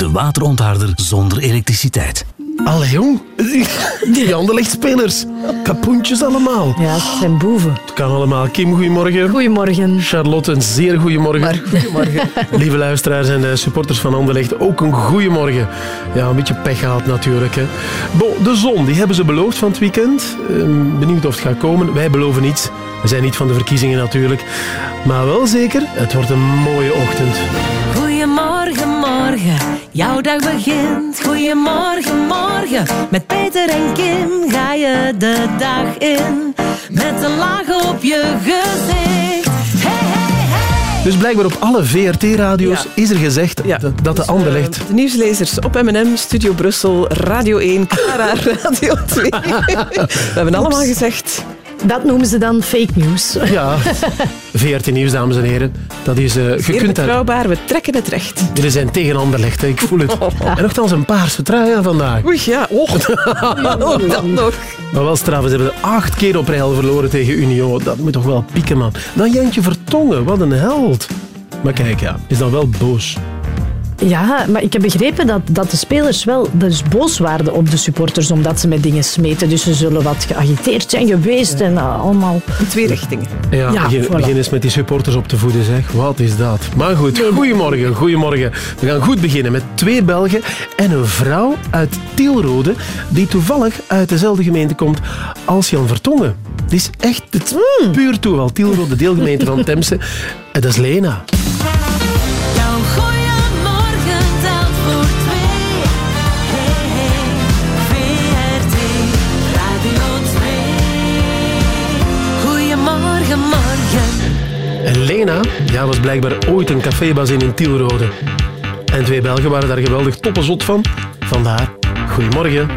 De waterontharder zonder elektriciteit. Allee, jong. Die Anderlecht-spelers. Kapoentjes allemaal. Ja, het zijn boeven. Het kan allemaal. Kim, goedemorgen. Goedemorgen. Charlotte, een zeer goedemorgen. goedemorgen. Lieve luisteraars en de supporters van Anderlecht, ook een goedemorgen. Ja, een beetje pech gehad natuurlijk. Hè. Bon, de zon, die hebben ze beloofd van het weekend. Ehm, benieuwd of het gaat komen. Wij beloven niets. We zijn niet van de verkiezingen natuurlijk. Maar wel zeker, het wordt een mooie ochtend. Goedemorgen, morgen, jouw dag begint. Goedemorgen, morgen, met Peter en Kim ga je de dag in. Met een laag op je gezicht. Hey, hey, hey. Dus blijkbaar op alle VRT-radio's is er gezegd Ja. dat, dat de Anderlecht... De nieuwslezers op M&M, Studio Brussel, Radio 1, Clara, Radio 2. We hebben allemaal gezegd... Dat noemen ze dan fake news. Ja, VRT Nieuws, dames en heren. Dat is... eh je kunt betrouwbaar, we trekken het recht. Jullie zijn tegen Anderlecht, hè. ik voel het. En nogthans een paarse trui aan vandaag. Oei, ja. Oh, dat nog. Maar wel straf, ze hebben acht keer op rij verloren tegen Union. Dat moet toch wel pieken, man. Dan Jantje Vertongen, wat een held. Maar kijk, ja, is dan wel boos. Ja, maar ik heb begrepen dat, dat de spelers wel dus boos waren op de supporters omdat ze met dingen smeten. Dus ze zullen wat geagiteerd zijn geweest en uh, allemaal... In twee richtingen. Ja, Ja, begin, voilà. begin eens met die supporters op te voeden, zeg. Wat is dat? Maar goed, goedemorgen, goedemorgen. We gaan goed beginnen met twee Belgen en een vrouw uit Tielrode die toevallig uit dezelfde gemeente komt als Jan Vertongen. Het is echt het is puur toeval. Tielrode, deelgemeente van Temse. En dat is Lena. En Lena ja, was blijkbaar ooit een cafébazin in Tielrode. En twee Belgen waren daar geweldig toppenzot van. Vandaar, goedemorgen.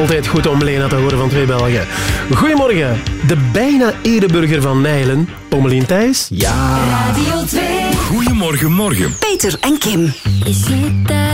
Altijd goed om Lena te horen van twee Belgen. Goedemorgen. De bijna ereburger van Nijlen, Pommelien Thijs. Ja. Radio 2. Goedemorgen, morgen. Peter en Kim. Is het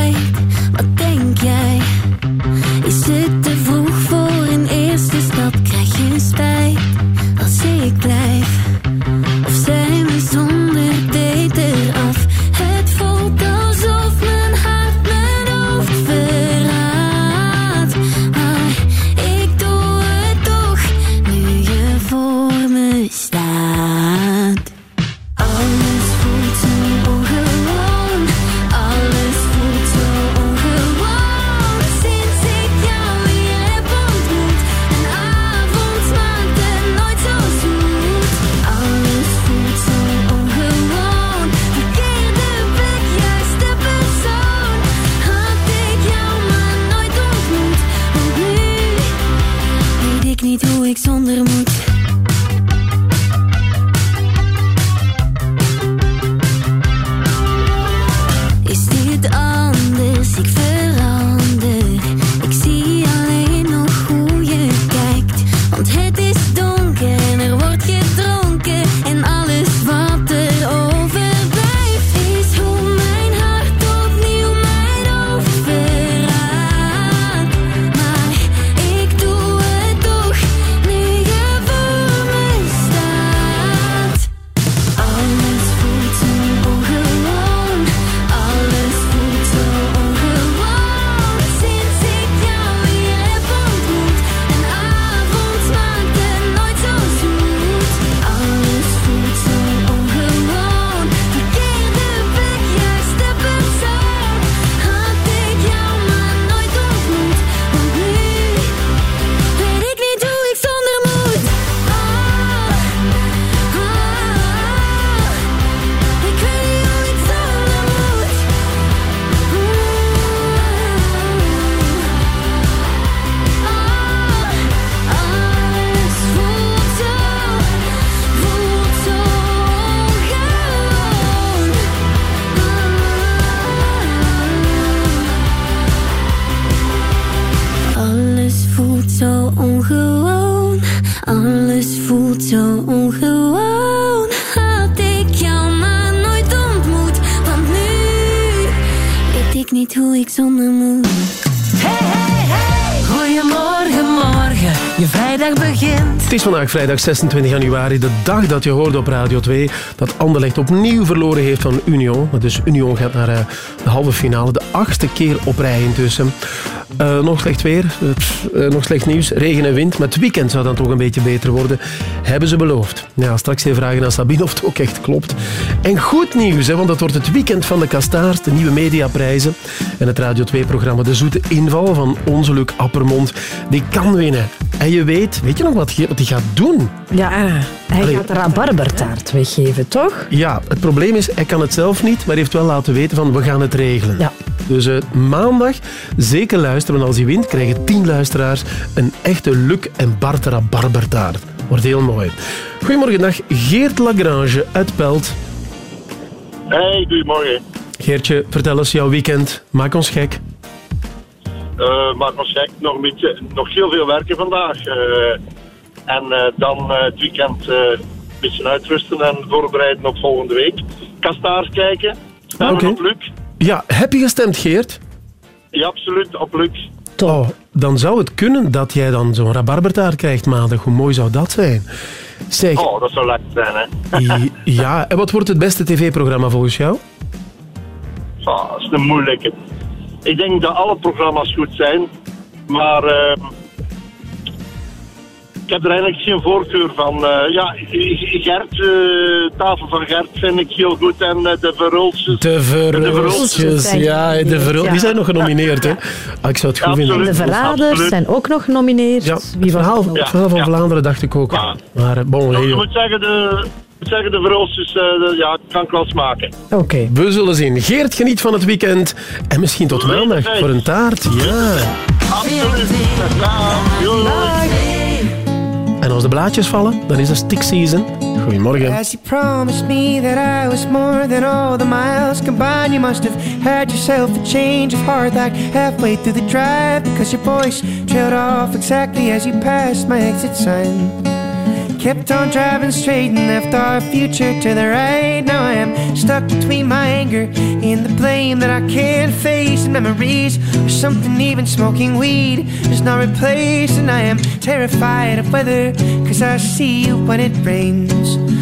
vrijdag 26 januari, de dag dat je hoorde op Radio 2 dat Anderlecht opnieuw verloren heeft van Union. Dus Union gaat naar eh, de halve finale, de achtste keer op rij intussen. Eh, nog slecht weer, eh, nog slecht nieuws, regen en wind. Maar het weekend zou dan toch een beetje beter worden, hebben ze beloofd. Ja, straks even vragen aan Sabine of het ook echt klopt. En goed nieuws, hè, want dat wordt het weekend van de Kastaars, de nieuwe mediaprijzen. En het Radio 2-programma De Zoete Inval van onze Luc Appermond, die kan winnen. En je weet, weet je nog wat hij die gaat doen? Ja, hij Allee. gaat de rabarbertaart weggeven, toch? Ja, het probleem is, hij kan het zelf niet, maar hij heeft wel laten weten van we gaan het regelen. Ja. Dus eh, maandag zeker luisteren, want als hij wint krijgen tien luisteraars een echte Luc en Bart rabarbertaart. Wordt heel mooi. Goedemorgen, dag Geert Lagrange uit Pelt. Hey, goedemorgen. Geertje, vertel eens jouw weekend. Maak ons gek. Eh maak ons gek. Nog, een beetje, nog heel veel werken vandaag. Eh, en eh, dan het weekend een beetje uitrusten en voorbereiden op volgende week. Kastaars kijken. Stemmen Oké. op Luc. Ja, heb je gestemd, Geert? Ja, absoluut, op Luc. Oh, dan zou het kunnen dat jij dan zo'n rabarbertaart krijgt maandag. Hoe mooi zou dat zijn? Zeg, Oh, dat zou lekker zijn, hè. ja, en wat wordt het beste tv-programma volgens jou? Ah, dat is een moeilijke. Ik denk dat alle programma's goed zijn. Maar eh, ik heb er eigenlijk geen voorkeur van. Eh, ja, Gert, eh, tafel van Gert vind ik heel goed. En eh, de Verhulstjes. De Verhulstjes ja, de Ja. die zijn nog genomineerd. Hè? Ah, ik zou het goed vinden. De Verraders Absoluut. zijn ook nog genomineerd. Ja, het was verhaal, het? verhaal van. Vlaanderen dacht ik ook. Ja. Maar bon, Ik moet zeggen, de, moet zeggen, de Verhulstjes, eh, de- ja, kan ik wel smaken. Oké. we zullen zien. Geert geniet van het weekend. En misschien tot maandag voor een taart. Ja. Absoluut. En als als de blaadjes vallen, dan is het stick season. Goedemorgen. As you promised me that I was more than all the miles combined, you must have had yourself a change of heart like halfway through the drive because your voice trailed off exactly as you passed my exit sign. Kept on driving straight and left our future to the right. Now I am stuck between my anger and the blame that I can't face. And memories or something even smoking weed does not replace. And I am terrified of weather cause I see you when it rains.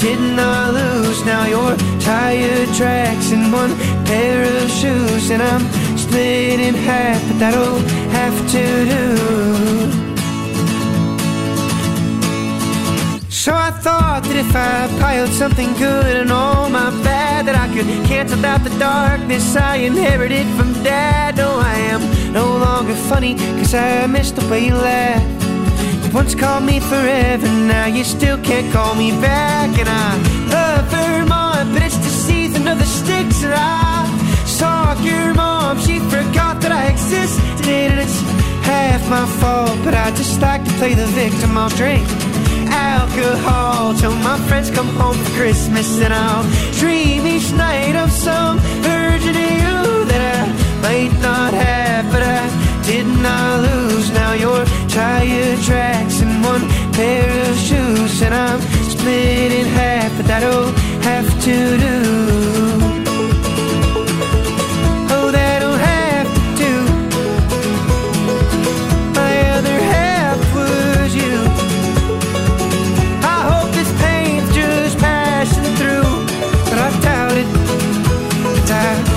did not I lose. Now your tire tracks in one pair of shoes, and I'm split in half, but that'll have to do. So I thought that if I piled something good and all my bad, that I could cancel out the darkness I inherited from dad. No, I am no longer funny, cause I missed the way you laughed. Once called me forever, now you still can't call me back. And I love her Vermont, but it's the season of the sticks. And I saw your mom, she forgot that I existed. And it's half my fault, but I just like to play the victim. I'll drink alcohol till my friends come home for Christmas and I'll dream each night of some virgin you that I might not have but I did not I lose? Now your tire tracks and one pair of shoes and I'm split in half but that'll have to do. Oh that'll have to. Do My other half was you. I hope this pain's just passing through, but I doubt it. I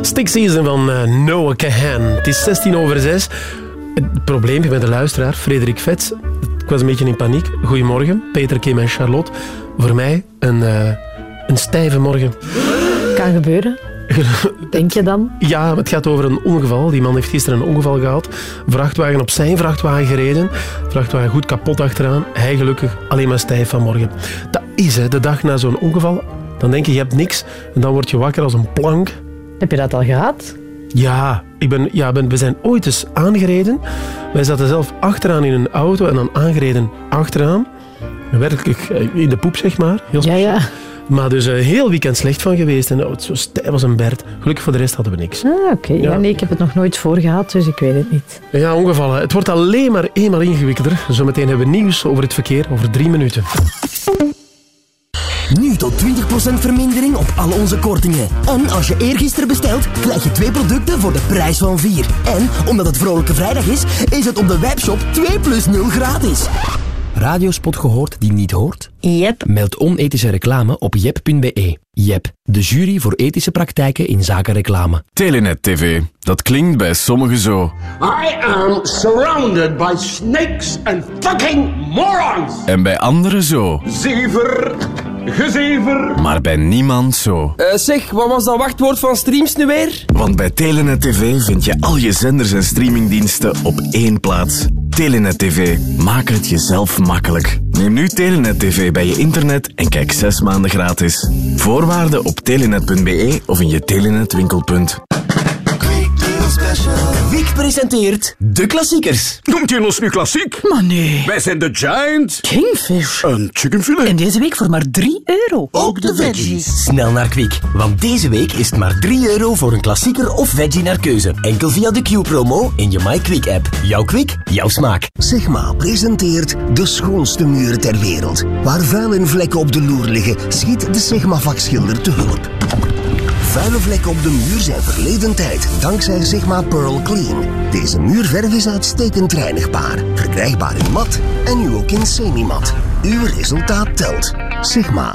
Stick season van eh, Noah Cahan. Het is 16 over 6. Het probleempje met de luisteraar, Frederik Vets. Ik was een beetje in paniek. Goedemorgen, Peter, Kim en Charlotte. Voor mij een, eh, een stijve morgen. Kan gebeuren. Denk je dan? Ja, het gaat over een ongeval. Die man heeft gisteren een ongeval gehad. Vrachtwagen op zijn vrachtwagen gereden. Vrachtwagen goed kapot achteraan. Hij gelukkig alleen maar stijf vanmorgen. Dat is hè, de dag na zo'n ongeval. Dan denk je, je hebt niks. En dan word je wakker als een plank. Heb je dat al gehad? Ja, ik ben, ja ben, we zijn ooit eens aangereden. Wij zaten zelf achteraan in een auto en dan aangereden achteraan. Werkelijk eh, in de poep, zeg maar. Heel Ja, ja. Maar dus een heel weekend slecht van geweest. En oh, het zo stijf als een bert. Gelukkig voor de rest hadden we niks. Ah, oké. Ja. Ja. nee, ik heb het nog nooit voor gehad, dus ik weet het niet. Ja, ongevallen. Het wordt alleen maar eenmaal ingewikkelder. Zometeen hebben we nieuws over het verkeer over drie minuten. Nu tot 20% vermindering op al onze kortingen. En als je eergisteren bestelt, krijg je twee producten voor de prijs van vier. En omdat het Vrolijke Vrijdag is, is het op de webshop 2 plus 0 gratis. Radiospot gehoord die niet hoort? Yep. Meld onethische reclame op jep.be. Jep, de jury voor ethische praktijken in zaken reclame. Telenet TV. Dat klinkt bij sommigen zo. I am surrounded by snakes and fucking morons. En bij anderen zo. Zever, gezever. Maar bij niemand zo. Eh, zeg, wat was dat wachtwoord van streams nu weer? Want bij Telenet TV vind je al je zenders en streamingdiensten op één plaats. Telenet TV. Maak het jezelf makkelijk. Neem nu Telenet TV bij je internet en kijk zes maanden gratis. Voorwaarden op telenet.be of in je Telenet winkelpunt. Quick Kwik presenteert de klassiekers. Noemt je ons nu klassiek? Maar nee. Wij zijn de Giant. Kingfish. Een chickenfilet. En deze week voor maar 3 euro. Ook de veggies. Snel naar Kwik, want deze week is het maar 3 euro voor een klassieker of veggie naar keuze. Enkel via de Q-promo in je MyQuick-app. Jouw Kwik, jouw smaak. Sigma presenteert de schoonste muren ter wereld. Waar vuil en vlekken op de loer liggen, schiet de Sigma vakschilder te hulp. Vuile vlekken op de muur zijn verleden tijd, dankzij Sigma Pearl Clean. Deze muurverf is uitstekend reinigbaar, verkrijgbaar in mat en nu ook in semi-mat. Uw resultaat telt. Sigma.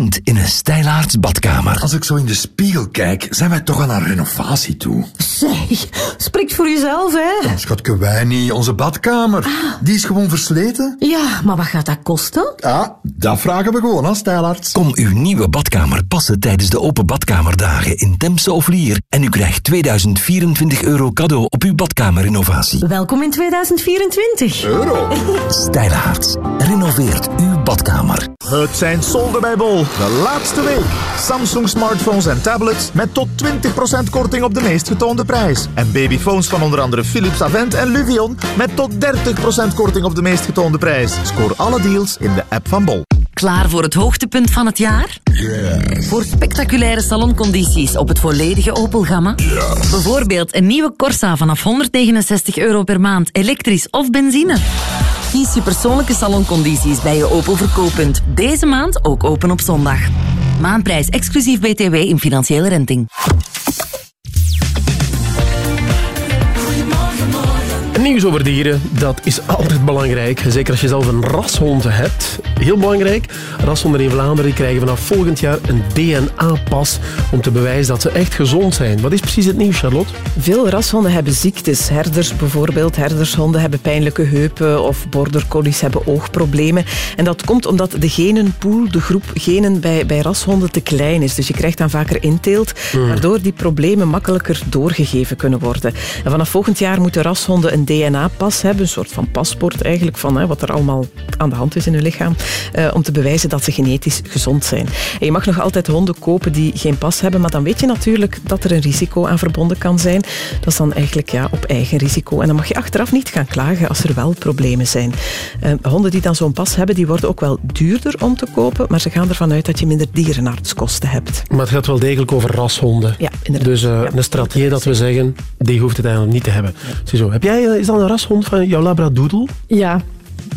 in een stijlaarts badkamer. Als ik zo in de spiegel kijk, zijn wij toch aan een renovatie toe. Zeg, spreekt voor jezelf, hè? Schatke, wij niet. Onze badkamer. Die is gewoon versleten. Ja, maar wat gaat dat kosten? Ah, dat vragen we gewoon aan stijlaarts. Kom uw nieuwe badkamer passen tijdens de open badkamerdagen in Temse of Lier en u krijgt 2024 euro cadeau op uw badkamerrenovatie. Welkom in 2024. Euro? Stijlaarts. Renoveert uw badkamer. Het zijn solden bij Bol. De laatste week. Samsung smartphones en tablets met tot 20% korting op de meest getoonde prijs. En babyphones van onder andere Philips Avent en Luvion met tot 30% korting op de meest getoonde prijs. Scoor alle deals in de app van Bol. Klaar voor het hoogtepunt van het jaar? Voor spectaculaire saloncondities op het volledige Opel-gamma? Bijvoorbeeld een nieuwe Corsa vanaf 169 euro per maand, elektrisch of benzine. Kies je persoonlijke saloncondities bij je Opel verkooppunt. Deze maand ook open op zondag. Maandprijs exclusief BTW in financiële renting. Nieuws over dieren, dat is altijd belangrijk. Zeker als je zelf een rashond hebt. Heel belangrijk, rashonden in Vlaanderen krijgen vanaf volgend jaar een DNA-pas om te bewijzen dat ze echt gezond zijn. Wat is precies het nieuws, Charlotte? Veel rashonden hebben ziektes. Herders bijvoorbeeld. Herdershonden hebben pijnlijke heupen of border collies hebben oogproblemen. En dat komt omdat de genenpool, de groep genen bij, bij rashonden te klein is. Dus je krijgt dan vaker inteelt, waardoor die problemen makkelijker doorgegeven kunnen worden. En vanaf volgend jaar moeten rashonden een DNA-pas hebben, een soort van paspoort eigenlijk van hè, wat er allemaal aan de hand is in hun lichaam, eh, om te bewijzen dat ze genetisch gezond zijn. En je mag nog altijd honden kopen die geen pas hebben, maar dan weet je natuurlijk dat er een risico aan verbonden kan zijn. Dat is dan eigenlijk ja, op eigen risico. En dan mag je achteraf niet gaan klagen als er wel problemen zijn. Eh, honden die dan zo'n pas hebben, die worden ook wel duurder om te kopen, maar ze gaan ervan uit dat je minder dierenartskosten hebt. Maar het gaat wel degelijk over rashonden. Ja, inderdaad. Dus eh, een strategie dat we zeggen, die hoeft het eigenlijk niet te hebben. Ziezo, heb jij, is dat een rashond van jouw labradoodle? Ja,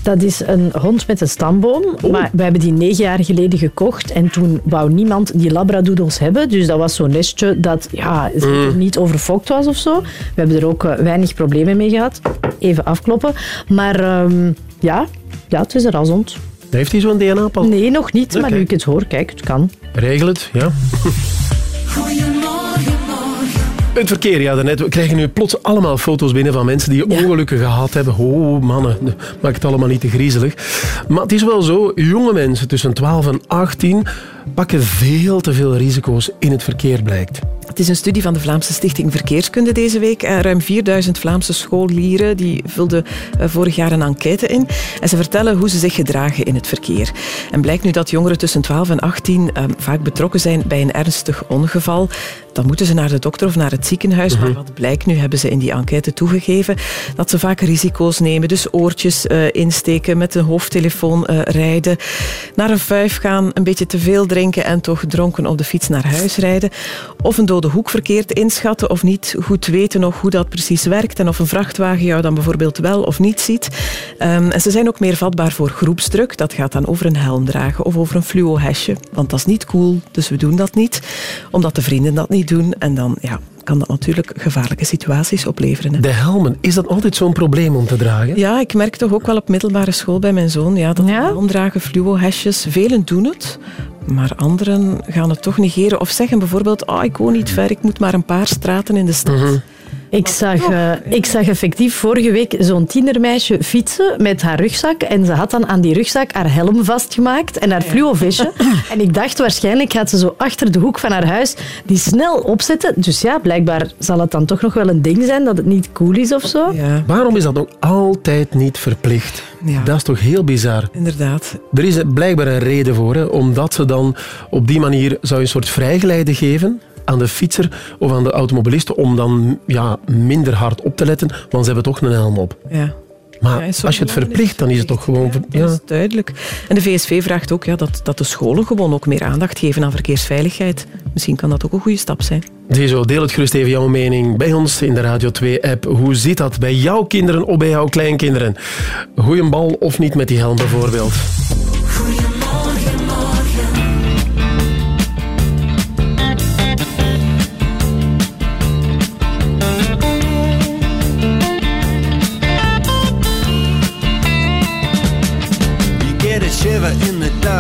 dat is een hond met een stamboom. Maar we hebben die negen jaar geleden gekocht. En toen wou niemand die labradoodles hebben. Dus dat was zo'n nestje dat ja, zeker niet overfokt was of zo. We hebben er ook eh, weinig problemen mee gehad. Even afkloppen. Maar ehm, ja, ja, het is een rashond. Heeft hij zo'n DNA-pas? Nee, nog niet. Maar nu ik het hoor, kijk, het kan. Regel het, ja. Het verkeer, ja, daarnet. We krijgen nu plots allemaal foto's binnen van mensen die ongelukken gehad hebben. Oh, mannen, maak het allemaal niet te griezelig. Maar het is wel zo, jonge mensen tussen 12 en 18 pakken veel te veel risico's in het verkeer, blijkt. Het is een studie van de Vlaamse Stichting Verkeerskunde deze week. Eh, Ruim 4000 Vlaamse scholieren die vulden eh, vorig jaar een enquête in. En ze vertellen hoe ze zich gedragen in het verkeer. En blijkt nu dat jongeren tussen 12 en 18 eh, vaak betrokken zijn bij een ernstig ongeval. Dan moeten ze naar de dokter of naar het ziekenhuis. Maar wat blijkt nu, hebben ze in die enquête toegegeven, dat ze vaak risico's nemen. Dus oortjes insteken, met een hoofdtelefoon rijden, naar een vuif gaan, een beetje te veel drinken en toch dronken op de fiets naar huis rijden. Of een dode hoek verkeerd inschatten of niet goed weten nog hoe dat precies werkt en of een vrachtwagen jou dan bijvoorbeeld wel of niet ziet. Ehm, en ze zijn ook meer vatbaar voor groepsdruk. Dat gaat dan over een helm dragen of over een fluo-hesje. Want dat is niet cool, dus we doen dat niet. Omdat de vrienden dat niet doen. En dan ja, kan dat natuurlijk gevaarlijke situaties opleveren. hè. De helmen, is dat altijd zo'n probleem om te dragen? Ja, ik merk toch ook wel op middelbare school bij mijn zoon ja, dat helm dragen, fluo-hesjes. Velen doen het, Maar anderen gaan het toch negeren of zeggen bijvoorbeeld oh, ik woon niet ver, ik moet maar een paar straten in de stad. Mhm. Ik zag, eh, ik zag effectief vorige week zo'n tienermeisje fietsen met haar rugzak. En ze had dan aan die rugzak haar helm vastgemaakt en haar fluovestje. En ik dacht waarschijnlijk gaat ze zo achter de hoek van haar huis die snel opzetten. Dus ja, blijkbaar zal het dan toch nog wel een ding zijn dat het niet cool is of zo. Waarom is dat nog altijd niet verplicht? Dat is toch heel bizar? Inderdaad. Er is blijkbaar een reden voor, hè, omdat ze dan op die manier zou je een soort vrijgeleide geven aan de fietser of aan de automobilisten om dan ja, minder hard op te letten, want ze hebben toch een helm op. Ja. Maar Ja, als je het verplicht, dan is het toch gewoon... ver- Dat Ja. is duidelijk. En de VSV vraagt ook ja, dat, dat de scholen gewoon ook meer aandacht geven aan verkeersveiligheid. Misschien kan dat ook een goede stap zijn. Ziezo, deel het gerust even jouw mening bij ons in de Radio 2-app. Hoe zit dat bij jouw kinderen of bij jouw kleinkinderen? Goeie bal of niet met die helm bijvoorbeeld?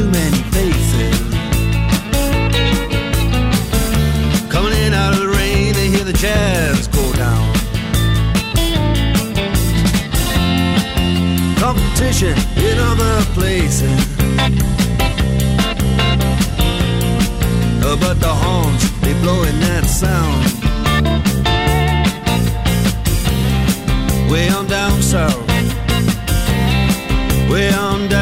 too many faces. Coming in out of the rain, they hear the jazz go down. Competition in other places. Uh, but the horns, they blowing that sound. Way on down south. Way on down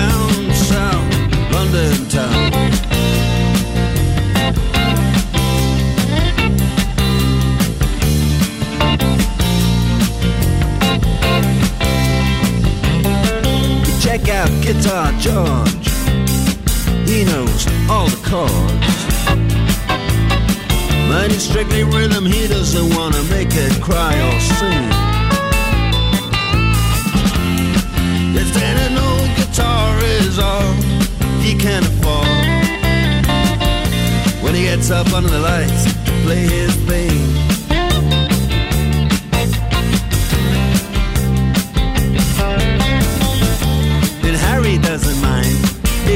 Out Guitar George. He knows all the chords. Mine is strictly rhythm, he doesn't wanna make it cry or sing. If then an old guitar is all he can afford When he gets up under the lights to play his thing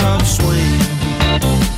of Swing.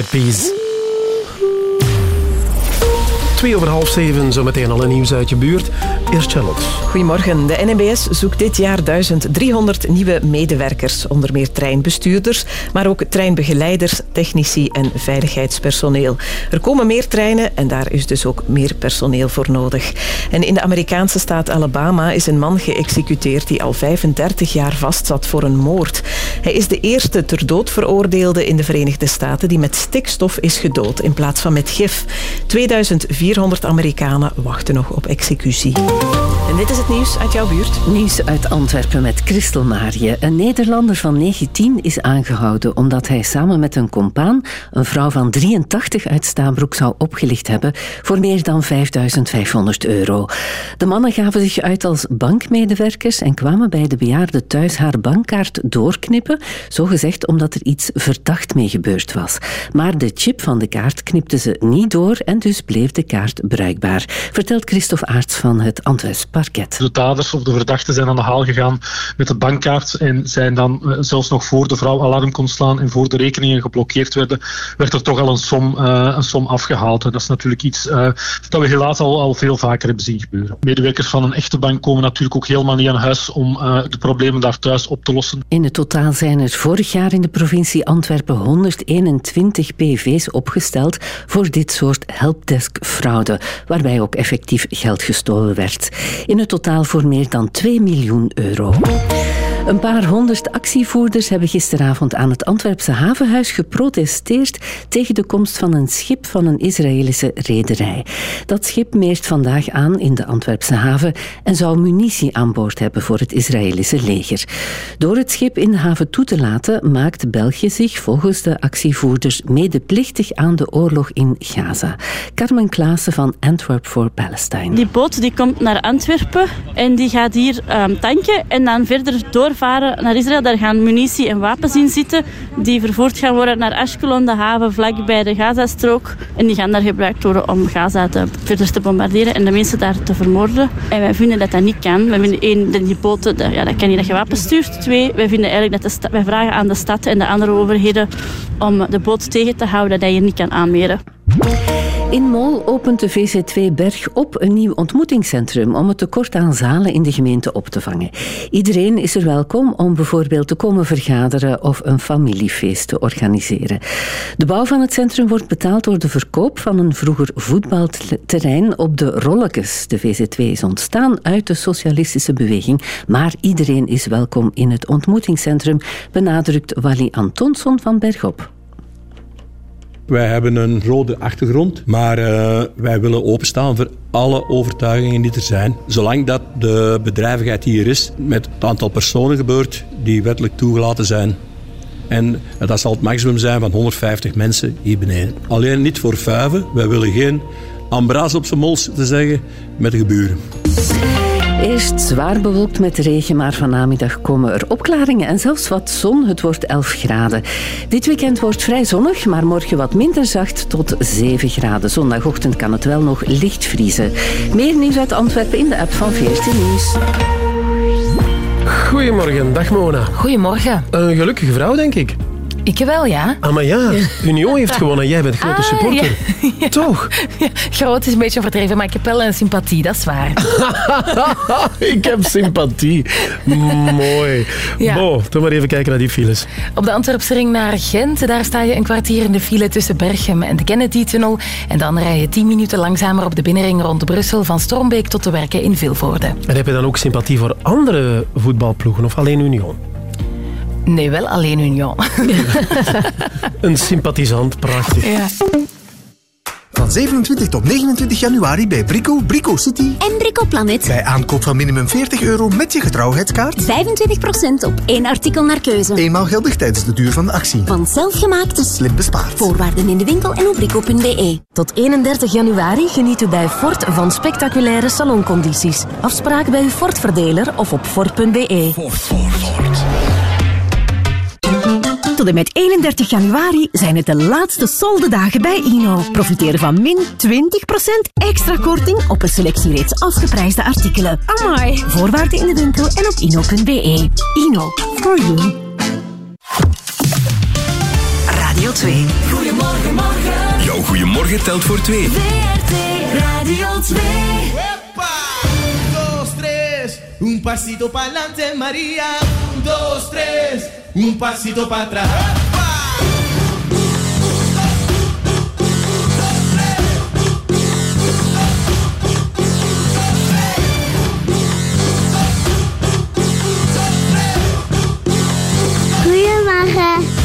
Snow peas. Over half zeven, zometeen al een nieuws uit je buurt. Eerst Charlotte. Goedemorgen. De NMBS zoekt dit jaar 1300 nieuwe medewerkers. Onder meer treinbestuurders, maar ook treinbegeleiders, technici en veiligheidspersoneel. Er komen meer treinen en daar is dus ook meer personeel voor nodig. En in de Amerikaanse staat Alabama is een man geëxecuteerd die al 35 jaar vastzat voor een moord. Hij is de eerste ter dood veroordeelde in de Verenigde Staten die met stikstof is gedood in plaats van met gif. 2400 400 Amerikanen wachten nog op executie. En dit is het nieuws uit jouw buurt. Nieuws uit Antwerpen met Christel Marië. Een Nederlander van 19 is aangehouden omdat hij samen met een compaan een vrouw van 83 uit Staanbroek zou opgelicht hebben voor meer dan 5500 euro. De mannen gaven zich uit als bankmedewerkers en kwamen bij de bejaarde thuis haar bankkaart doorknippen, zogezegd omdat er iets verdacht mee gebeurd was. Maar de chip van de kaart knipten ze niet door en dus bleef de kaart bruikbaar, vertelt Christophe Aarts van het Antwerps Parket. De daders of de verdachten zijn aan de haal gegaan met de bankkaart en zijn dan eh, zelfs nog voor de vrouw alarm kon slaan en voor de rekeningen geblokkeerd werden, werd er toch al een som, eh, een som afgehaald. En dat is natuurlijk iets eh, dat we helaas al, al veel vaker hebben zien gebeuren. Medewerkers van een echte bank komen natuurlijk ook helemaal niet aan huis om de problemen daar thuis op te lossen. In het totaal zijn er vorig jaar in de provincie Antwerpen 121 PV's opgesteld voor dit soort helpdesk-fraude, waarbij ook effectief geld gestolen werd. In het totaal voor meer dan 2 miljoen euro. Een paar honderd actievoerders hebben gisteravond aan het Antwerpse havenhuis geprotesteerd tegen de komst van een schip van een Israëlische rederij. Dat schip meert vandaag aan in de Antwerpse haven en zou munitie aan boord hebben voor het Israëlische leger. Door het schip in de haven toe te laten maakt België zich volgens de actievoerders medeplichtig aan de oorlog in Gaza. Carmen Klaassen van Antwerp for Palestine. Die boot die komt naar Antwerpen en die gaat hier ehm, tanken en dan verder naar Israël. Daar gaan munitie en wapens in zitten die vervoerd gaan worden naar Ashkelon, de haven vlak bij de Gazastrook. En die gaan daar gebruikt worden om Gaza te, verder te bombarderen en de mensen daar te vermoorden. En wij vinden dat dat niet kan. Wij vinden één, dat die boten, dat, ja, dat kan niet dat je wapens stuurt. Twee, wij vinden eigenlijk dat de wij vragen aan de stad en de andere overheden om de boot tegen te houden dat hij hier niet kan aanmeren. In Mol opent de VC2 Berg op een nieuw ontmoetingscentrum om het tekort aan zalen in de gemeente op te vangen. Iedereen is er welkom om bijvoorbeeld te komen vergaderen of een familiefeest te organiseren. De bouw van het centrum wordt betaald door de verkoop van een vroeger voetbalterrein op de Rollekes. De VC2 is ontstaan uit de socialistische beweging, maar iedereen is welkom in het ontmoetingscentrum, benadrukt Wally Antonsson van Bergop. Wij hebben een rode achtergrond, maar eh, wij willen openstaan voor alle overtuigingen die er zijn. Zolang dat de bedrijvigheid hier is, met het aantal personen gebeurt die wettelijk toegelaten zijn. En dat zal het maximum zijn van 150 mensen hier beneden. Alleen niet voor vuiven. Wij willen geen ambraas op zijn mols te zeggen met de geburen. Eerst zwaar bewolkt met regen, maar van namiddag komen er opklaringen en zelfs wat zon. Het wordt 11 graden. Dit weekend wordt vrij zonnig, maar morgen wat minder zacht tot 7 graden. Zondagochtend kan het wel nog licht vriezen. Meer nieuws uit Antwerpen in de app van 14 Nieuws. Goedemorgen, dag Mona. Goedemorgen. Een gelukkige vrouw, denk ik. Ik wel, ja. Ah, maar ja, Union heeft gewonnen. Jij bent grote Ah, supporter. ja. Toch? Ja, groot is een beetje overdreven, maar ik heb wel een sympathie, dat is waar. ik heb sympathie. Mooi. Ja. Bo, doe maar even kijken naar die files. Op de Antwerpse ring naar Gent, daar sta je een kwartier in de file tussen Berchem en de Kennedy-tunnel. En dan rij je tien minuten langzamer op de binnenring rond Brussel van Strombeek tot de werken in Vilvoorde. En heb je dan ook sympathie voor andere voetbalploegen of alleen Union? Nee, wel alleen Union. Een sympathisant, prachtig. Ja. Van 27 tot 29 januari bij Brico, Brico City. En Brico Planet. Bij aankoop van minimum 40 euro met je getrouwheidskaart. 25% op één artikel naar keuze. Eenmaal geldig tijdens de duur van de actie. Van zelfgemaakte Slim bespaard. voorwaarden in de winkel en op brico.be. Tot 31 januari geniet u bij Ford van spectaculaire saloncondities. Afspraak bij uw Ford-verdeler of op Ford.be tot met 31 januari zijn het de laatste soldedagen bij Ino. Profiteer van min 20% extra korting op een selectie reeds afgeprijsde artikelen. Amai! Voorwaarden in de winkel en op ino.be. Ino. For you. Radio 2. Goedemorgen, morgen. Jouw goedemorgen telt voor 2. WRT Radio 2. Epa! 1, 2, 3. Un pasito pa'lante, Maria. 1, 2, 3. um passito para trás. Grandma.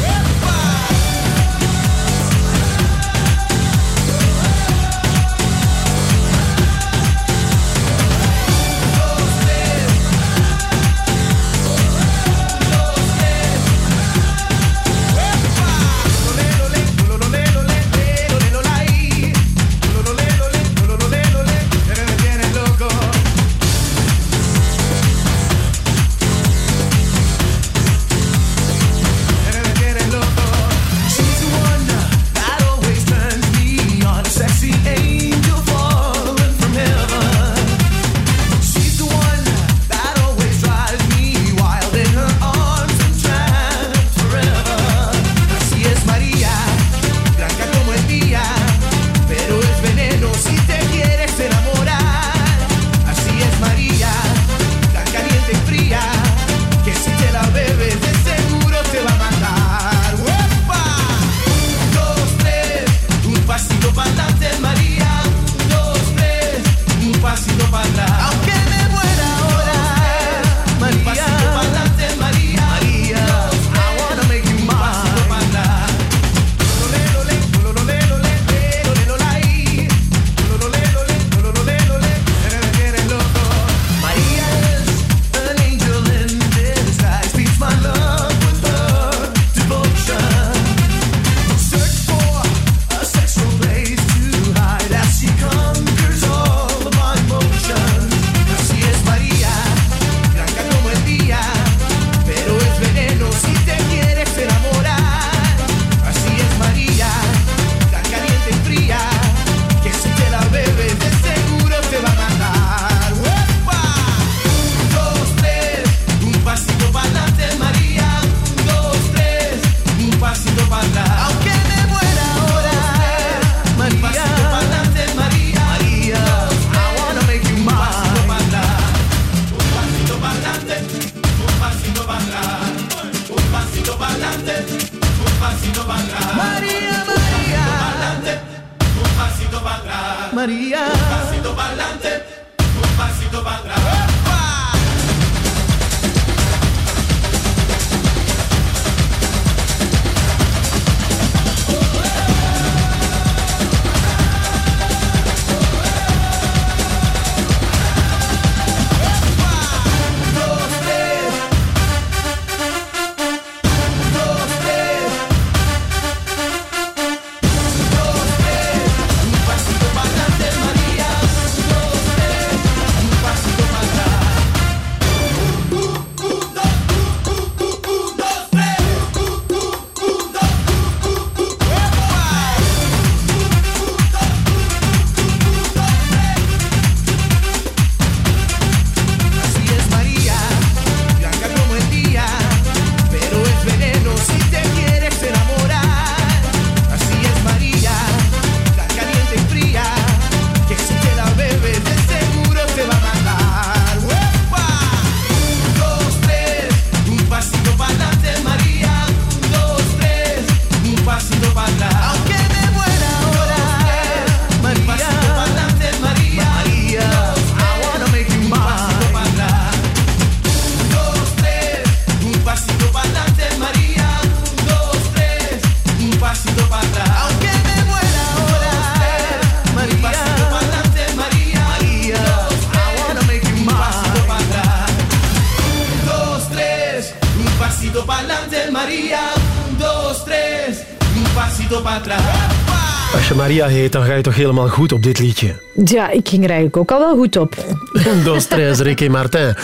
Dan ga je toch helemaal goed op dit liedje. Ja, ik ging er eigenlijk ook al wel goed op. Dos tres, Ricky Martin.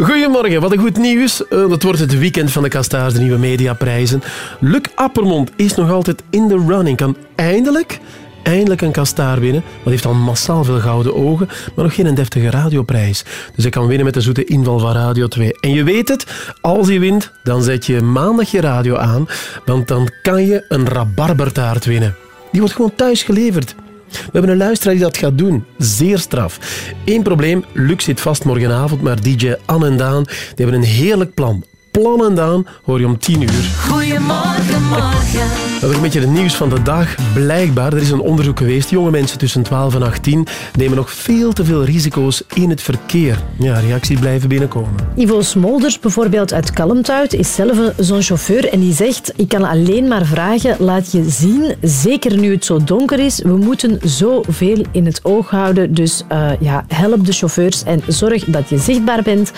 Goedemorgen, wat een goed nieuws. Eh, Het wordt het weekend van de Kastaars, de nieuwe mediaprijzen. Luc Appermond is nog altijd in de running. Kan eindelijk, eindelijk een Kastaar winnen. Want hij heeft al massaal veel gouden ogen, maar nog geen deftige radioprijs. Dus hij kan winnen met de zoete inval van Radio 2. En je weet het, als hij wint, dan zet je maandag je radio aan. Want dan kan je een rabarbertaart winnen. Die wordt gewoon thuis geleverd. We hebben een luisteraar die dat gaat doen. Zeer straf. Eén probleem, Luc zit vast morgenavond, maar DJ Anne en Daan die hebben een heerlijk plan. Plan en Daan hoor je om 10 uur. Goedemorgen, morgen. Dat is een beetje het nieuws van de dag. Blijkbaar, er is een onderzoek geweest. Jonge mensen tussen 12 en 18 nemen nog veel te veel risico's in het verkeer. Ja, reacties blijven binnenkomen. Ivo Smolders, bijvoorbeeld uit Kalmthout, is zelf een- zo'n chauffeur en die zegt ik kan alleen maar vragen, laat je zien, zeker nu het zo donker is, we moeten zoveel in het oog houden. Dus eh, ja, help de chauffeurs en zorg dat je zichtbaar bent.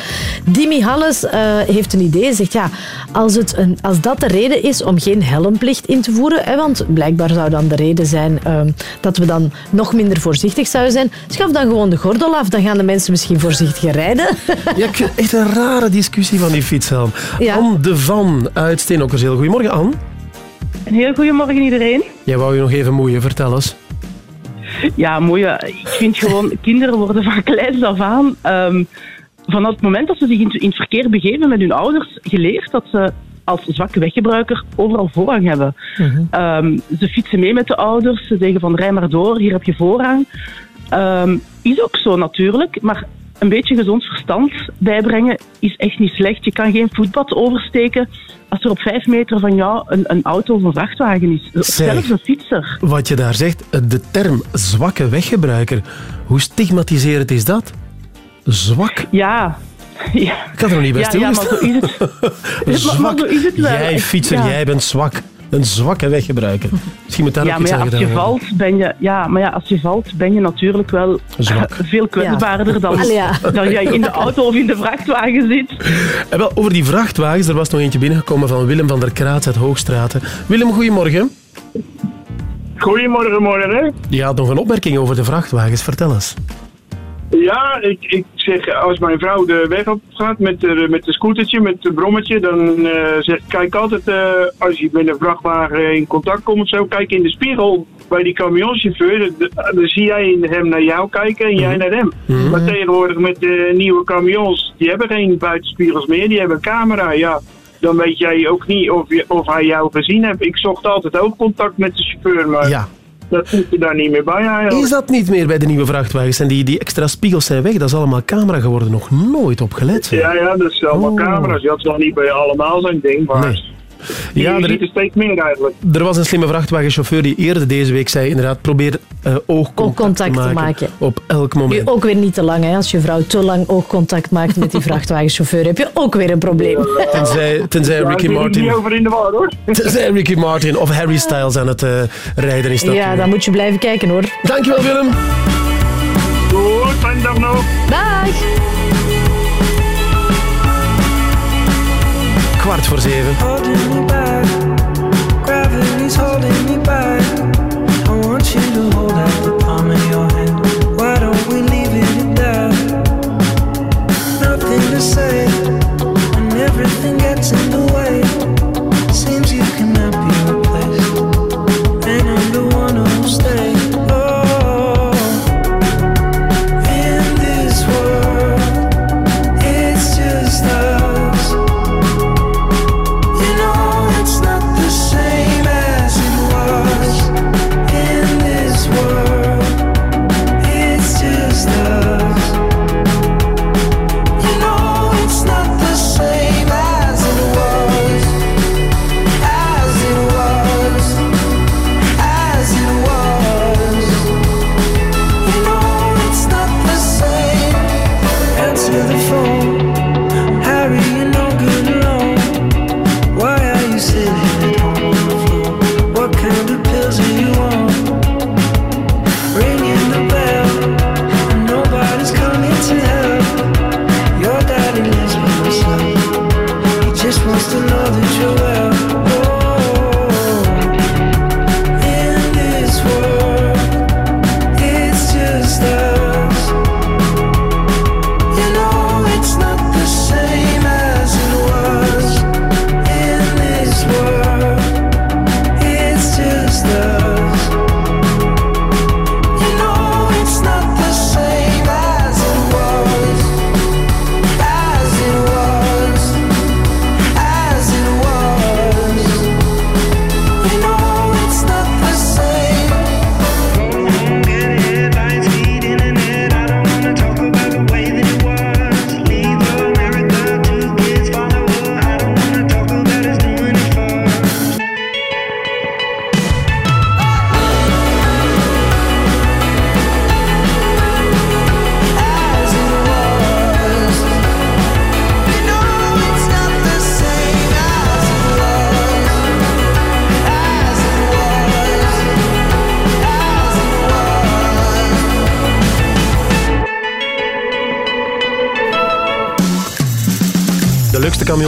Dimi Halles eh, heeft een idee, zegt ja, als, het een, als dat de reden is om geen helmplicht in te voeren, hè, want blijkbaar zou dan de reden zijn eh, dat we dan nog minder voorzichtig zouden zijn, schaf dan gewoon de gordel af, dan gaan de mensen misschien voorzichtiger rijden. Ja, ik vind het echt een rare discussie van die fietshelm. Ja. Anne de Van uit Steenokkerzeel. Goedemorgen, Anne. Een heel goedemorgen iedereen. Jij wou je nog even moeien, vertel eens. Ja, mooi. hè. Ik vind gewoon, kinderen worden van kleins af aan, ehm, vanaf het moment dat ze zich in, het verkeer begeven met hun ouders, geleerd dat ze als zwakke weggebruiker overal voorrang hebben. Ehm, ze fietsen mee met de ouders, ze zeggen van rij maar door, hier heb je voorrang. Ehm, is ook zo natuurlijk, maar een beetje gezond verstand bijbrengen is echt niet slecht. Je kan geen voetpad oversteken als er op vijf meter van jou een, een auto of een vrachtwagen is. Zeg. Zelfs een fietser. Wat je daar zegt, de term zwakke weggebruiker. Hoe stigmatiserend is dat? Zwak. Ja. ja. Ik had er nog niet bij Ja, ja, maar stilgestaan. zo is het. Maar- zwak. maar zo is het wel. Jij Ik- fietser, ja. jij bent zwak. Een zwakke weggebruiker. Misschien moet daar Ja, ook maar iets ja, aan als gedaan je worden. valt ben je, ja, maar ja, als je valt ben je natuurlijk wel Zwak. veel kwetsbaarder dan, Allee, ja. dan jij in de auto of in de vrachtwagen zit. En wel, over die vrachtwagens, er was nog eentje binnengekomen van Willem van der Kraats uit Hoogstraten. Willem, goedemorgen. Goedemorgen, morgen. Je had nog een opmerking over de vrachtwagens. Vertel eens. Ja, ik, ik zeg, als mijn vrouw de weg op gaat met de, met de scootertje, met het brommetje, dan eh, zeg kijk altijd, eh, als je met een vrachtwagen in contact komt of zo, kijk in de spiegel bij die camionchauffeur. Dan, dan zie jij hem naar jou kijken en jij naar hem. Maar tegenwoordig met de nieuwe camions, die hebben geen buitenspiegels meer, die hebben een camera, ja. Dan weet jij ook niet of, je, of hij jou gezien heeft. Ik zocht altijd ook contact met de chauffeur, maar Ja. Dat zit je daar niet meer bij eigenlijk. Is dat niet meer bij de nieuwe vrachtwagens? En die, die extra spiegels zijn weg. Dat is allemaal camera geworden. Nog nooit opgelet. Ja, ja, dat is allemaal Oh. camera's. Dat is nog niet bij allemaal zijn ding, maar Nee. Je Ja, ziet er, er steeds meer eigenlijk. er was een slimme vrachtwagenchauffeur die eerder deze week zei, inderdaad, probeer eh, oogcontact, Oogcontact te, te maken maken. op elk moment. Nu ook weer niet te lang. Hè. Als je vrouw te lang oogcontact maakt met die vrachtwagenchauffeur, heb je ook weer een probleem. Tenzij, tenzij Ja, Ricky niet Martin... over in de war hoor. Tenzij Ricky Martin of Harry Styles aan het eh, rijden is. Dat Ja, dan moet je blijven kijken hoor. Dankjewel Willem. Goed, fijne dag nog. Dag. Kwart voor zeven. holding me back.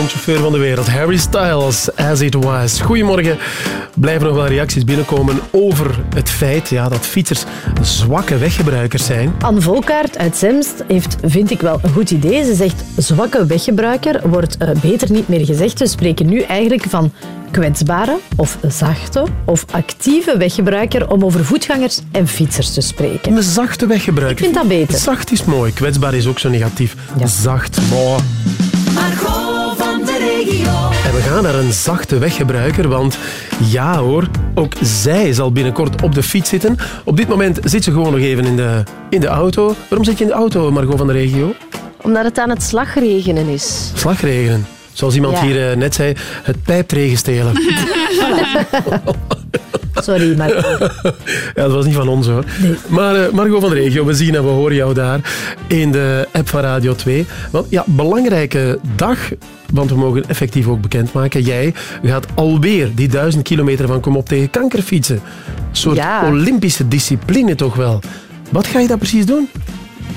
Camionchauffeur van de wereld, Harry Styles, As It Was. Goedemorgen. Blijven nog wel reacties binnenkomen over het feit ja, dat fietsers zwakke weggebruikers zijn. Anne Volkaart uit Zemst heeft, vind ik wel, een goed idee. Ze zegt, zwakke weggebruiker wordt uh, beter niet meer gezegd. We spreken nu eigenlijk van kwetsbare of zachte of actieve weggebruiker om over voetgangers en fietsers te spreken. Een zachte weggebruiker. Ik vind dat beter. Zacht is mooi, kwetsbaar is ook zo negatief. Ja. Zacht, mooi. We gaan naar een zachte weggebruiker, want ja hoor, ook zij zal binnenkort op de fiets zitten. Op dit moment zit ze gewoon nog even in de, in de auto. Waarom zit je in de auto, Margot van de regio? Omdat het aan het slagregenen is. Slagregenen. Zoals iemand Ja. hier eh, net zei, het pijptregen stelen. Sorry, maar... Ja, dat was niet van ons hoor. Maar eh, Margot van de Regio, we zien en we horen jou daar in de app van Radio 2. Want ja, belangrijke dag, want we mogen effectief ook bekendmaken. Jij gaat alweer die duizend kilometer van Kom op tegen kanker fietsen. Een soort Ja. Olympische discipline toch wel. Wat ga je daar precies doen?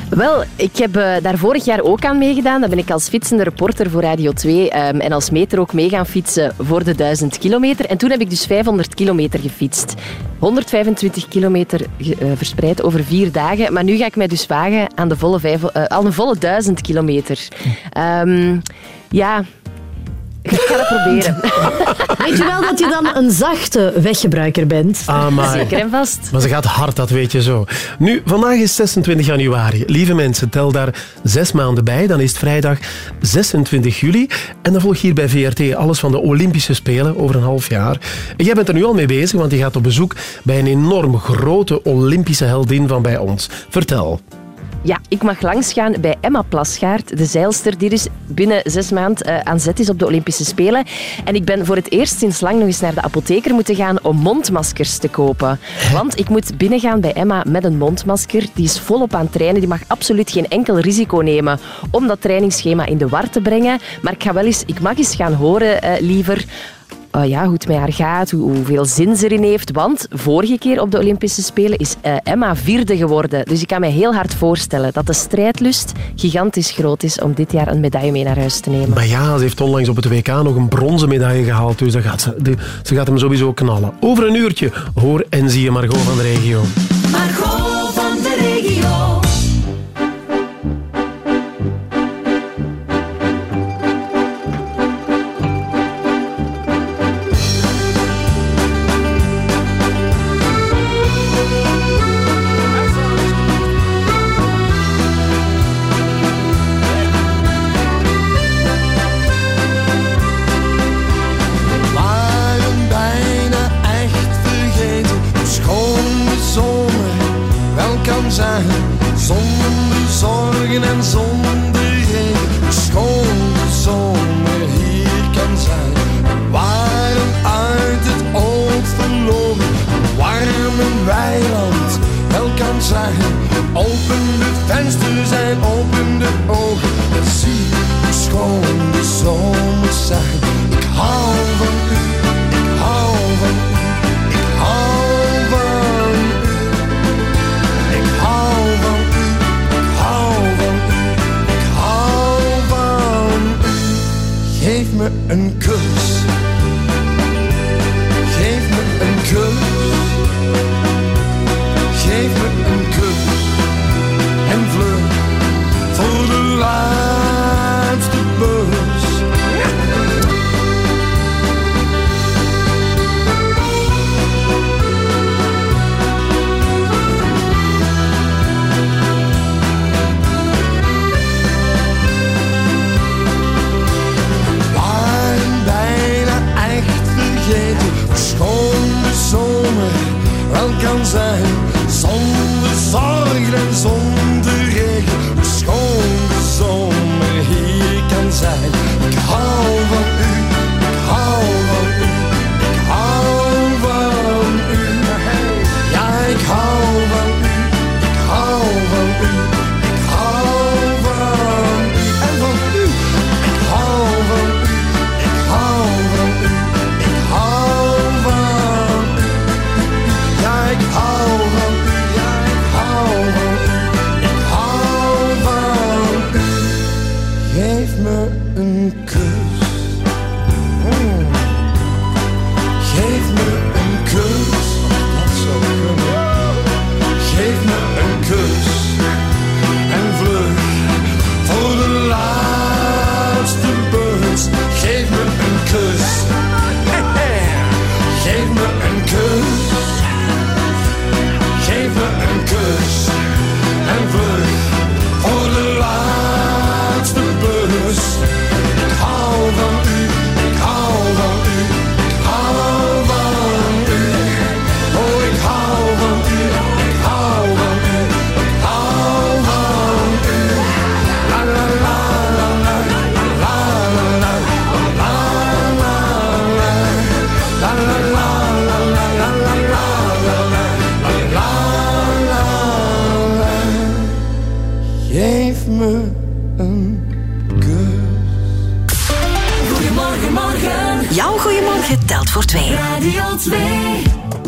Wel, ik heb eh, daar vorig jaar ook aan meegedaan. Dan ben ik als fietsende reporter voor Radio 2 ehm, en als meter ook mee gaan fietsen voor de 1000 kilometer. En toen heb ik dus 500 kilometer gefietst. 125 kilometer eh, verspreid over vier dagen. Maar nu ga ik mij dus wagen aan de volle, vijf, eh, aan de volle 1000 kilometer. Ehm, ja, ik ga dat proberen. Weet je wel dat je dan een zachte weggebruiker bent? Amai. Zeker en vast. Maar ze gaat hard, dat weet je zo. Nu, vandaag is 26 januari. Lieve mensen, tel daar zes maanden bij. Dan is het vrijdag 26 juli. En dan volg je hier bij VRT alles van de Olympische Spelen over een half jaar. En jij bent er nu al mee bezig, want je gaat op bezoek bij een enorm grote Olympische heldin van bij ons. Vertel. Ja, ik mag langsgaan bij Emma Plasgaard, de zeilster die dus binnen zes maanden eh, aan zet is op de Olympische Spelen. En ik ben voor het eerst sinds lang nog eens naar de apotheker moeten gaan om mondmaskers te kopen. Want ik moet binnengaan bij Emma met een mondmasker. Die is volop aan het trainen. Die mag absoluut geen enkel risico nemen om dat trainingsschema in de war te brengen. Maar ik, ga wel eens, ik mag eens gaan horen, eh, liever... eh, ja, hoe het met haar gaat, hoe, hoeveel zin ze erin heeft. Want vorige keer op de Olympische Spelen is eh, Emma vierde geworden. Dus ik kan me heel hard voorstellen dat de strijdlust gigantisch groot is om dit jaar een medaille mee naar huis te nemen. Maar ja, ze heeft onlangs op het WK nog een bronzen medaille gehaald. Dus dan gaat ze, de- ze gaat hem sowieso knallen. Over een uurtje hoor en zie je Margot van de regio. Margot Radio 2.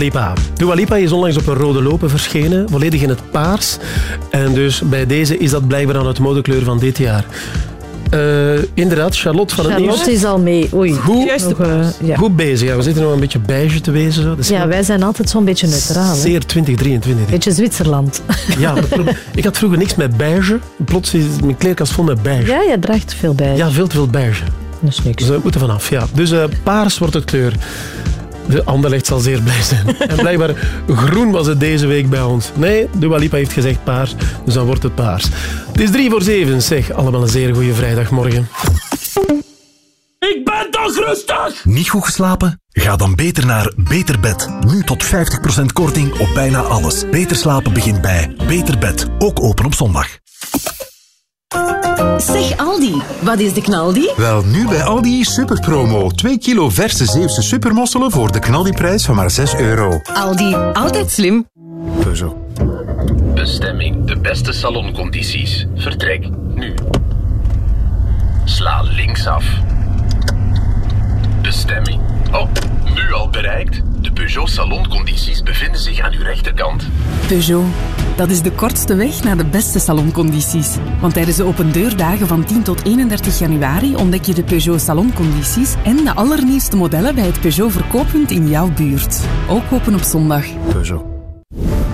Lipa. Dua Lipa is onlangs op een rode lopen verschenen, volledig in het paars. En dus bij deze is dat blijkbaar dan het modekleur van dit jaar. Eh, inderdaad, Charlotte van het Charlotte Nieuws. is al mee. Oei. Goed, Nog, eh, ja. goed bezig. Ja, we zitten nog een beetje beige te wezen. Zo. Ja, wij zijn altijd zo'n beetje neutraal. Zeer 2023. Beetje Zwitserland. Ja, ik had vroeger niks met beige. Plots is mijn kleerkast vol met beige. Ja, je draagt veel bij. Ja, veel te veel beige. Dat is niks. Dus we moeten vanaf, ja. Dus eh, paars wordt het kleur. De Anderlecht zal zeer blij zijn. En blijkbaar groen was het deze week bij ons. Nee, Dua Lipa heeft gezegd paars, dus dan wordt het paars. Het is drie voor zeven. Zeg, allemaal een zeer goede vrijdagmorgen. Ik ben toch rustig! Niet goed geslapen? Ga dan beter naar Beter Bed. Nu tot 50% korting op bijna alles. Beter slapen begint bij Beter Bed. Ook open op zondag. Aldi, wat is de knaldi? Wel, nu bij Aldi superpromo. 2 kilo verse Zeeuwse supermosselen voor de knaldiprijs van maar 6 euro. Aldi, altijd slim. Peugeot. Bestemming de beste saloncondities. Vertrek nu. Sla linksaf. Bestemming. Oh, nu al bereikt. De Peugeot saloncondities bevinden zich aan uw rechterkant. Peugeot. Dat is de kortste weg naar de beste saloncondities. Want tijdens de opendeurdagen van 10 tot 31 januari ontdek je de Peugeot saloncondities en de allernieuwste modellen bij het Peugeot verkooppunt in jouw buurt. Ook open op zondag. Peugeot.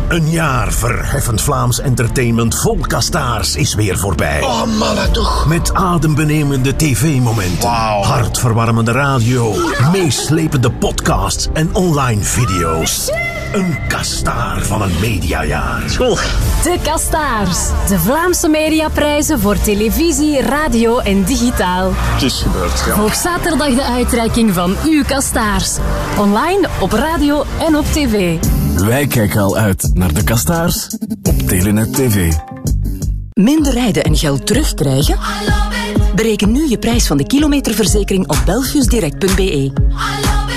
Een jaar verheffend Vlaams entertainment vol kastaars is weer voorbij. Oh, mannen toch. Met adembenemende tv-momenten, hartverwarmende radio, meeslepende podcasts en online video's. Een kastaar van een mediajaar. School. De Kastaars. De Vlaamse mediaprijzen voor televisie, radio en digitaal. Het is gebeurd, ja. Volg zaterdag de uitreiking van uw Kastaars. Online, op radio en op tv. Wij kijken al uit naar de kastaars op Telenet TV. Minder rijden en geld terugkrijgen? Bereken nu je prijs van de kilometerverzekering op belfiusdirect.be.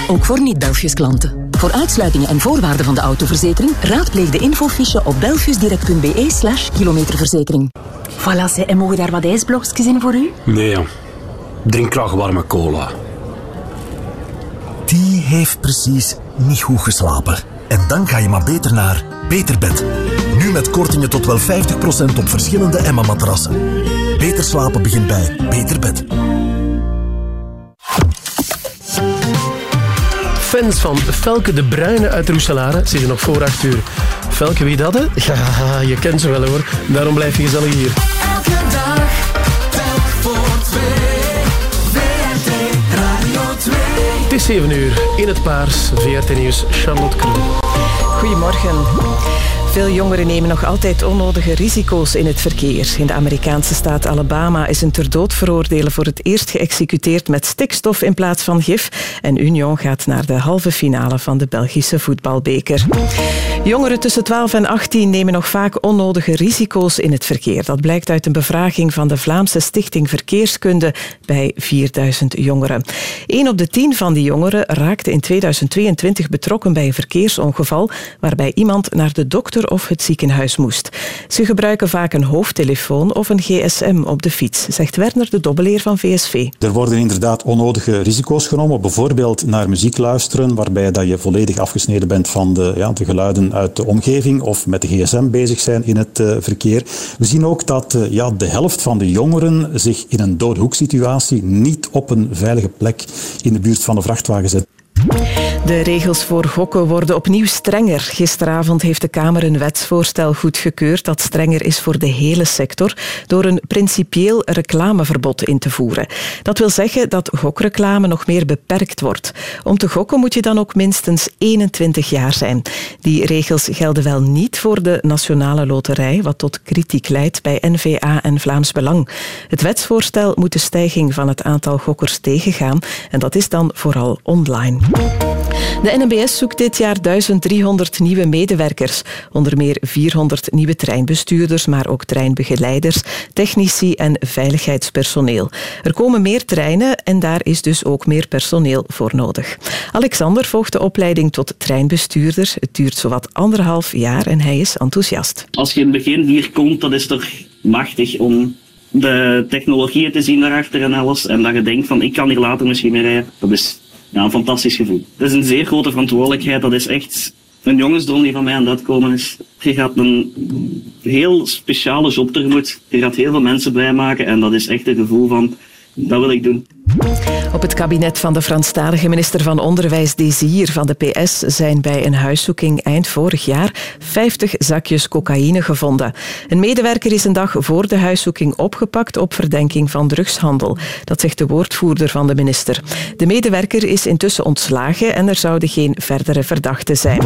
Ook voor niet-Belfius klanten. Voor uitsluitingen en voorwaarden van de autoverzekering raadpleeg de infofiche op belfiusdirect.be slash kilometerverzekering. Voilà, ze, en mogen daar wat ijsblokjes in voor u? Nee, ja. drink graag warme cola. Die heeft precies niet goed geslapen. En dan ga je maar beter naar Beterbed. Nu met kortingen tot wel 50% op verschillende Emma-matrassen. Beter slapen begint bij Beterbed. Fans van Felke de Bruyne uit Roeselare zitten nog voor acht uur. Felke, wie dat? Hè? Ja, je kent ze wel hoor. Daarom blijf je gezellig hier. Elke dag, telk voor twee. VRT Radio 2. Het is 7 uur. In het paars. VRT Nieuws. Charlotte Kroon. Goedemorgen. Veel jongeren nemen nog altijd onnodige risico's in het verkeer. In de Amerikaanse staat Alabama is een ter dood veroordelen voor het eerst geëxecuteerd met stikstof in plaats van gif. En Union gaat naar de halve finale van de Belgische voetbalbeker. Jongeren tussen 12 en 18 nemen nog vaak onnodige risico's in het verkeer. Dat blijkt uit een bevraging van de Vlaamse Stichting Verkeerskunde bij 4000 jongeren. Eén op de tien van die jongeren raakte in 2022 betrokken bij een verkeersongeval waarbij iemand naar de dokter of het ziekenhuis moest. Ze gebruiken vaak een hoofdtelefoon of een gsm op de fiets, zegt Werner de Dobbeleer van VSV. Er worden inderdaad onnodige risico's genomen, bijvoorbeeld naar muziek luisteren, waarbij dat je volledig afgesneden bent van de, ja, de geluiden uit de omgeving of met de gsm bezig zijn in het uh, verkeer. We zien ook dat uh, ja, de helft van de jongeren zich in een dode hoeksituatie niet op een veilige plek in de buurt van de vrachtwagen zet. De regels voor gokken worden opnieuw strenger. Gisteravond heeft de Kamer een wetsvoorstel goedgekeurd dat strenger is voor de hele sector door een principieel reclameverbod in te voeren. Dat wil zeggen dat gokreclame nog meer beperkt wordt. Om te gokken moet je dan ook minstens 21 jaar zijn. Die regels gelden wel niet voor de Nationale Loterij, wat tot kritiek leidt bij NVA en Vlaams Belang. Het wetsvoorstel moet de stijging van het aantal gokkers tegengaan en dat is dan vooral online. De NMBS zoekt dit jaar 1300 nieuwe medewerkers. Onder meer 400 nieuwe treinbestuurders, maar ook treinbegeleiders, technici en veiligheidspersoneel. Er komen meer treinen en daar is dus ook meer personeel voor nodig. Alexander volgt de opleiding tot treinbestuurder. Het duurt zowat anderhalf jaar en hij is enthousiast. Als je in het begin hier komt, dat is toch machtig om de technologieën te zien daarachter en alles. En dat je denkt van, ik kan hier later misschien mee rijden. Dat is ja, een fantastisch gevoel. Het is een zeer grote verantwoordelijkheid. Dat is echt een jongensdroom die van mij aan dat komen is. Je gaat een heel speciale job tegemoet. Je gaat heel veel mensen blij maken en dat is echt een gevoel van, dat wil ik doen. Op het kabinet van de Franstalige minister van Onderwijs Desir van de PS zijn bij een huiszoeking eind vorig jaar 50 zakjes cocaïne gevonden. Een medewerker is een dag voor de huiszoeking opgepakt op verdenking van drugshandel. Dat zegt de woordvoerder van de minister. De medewerker is intussen ontslagen en er zouden geen verdere verdachten zijn.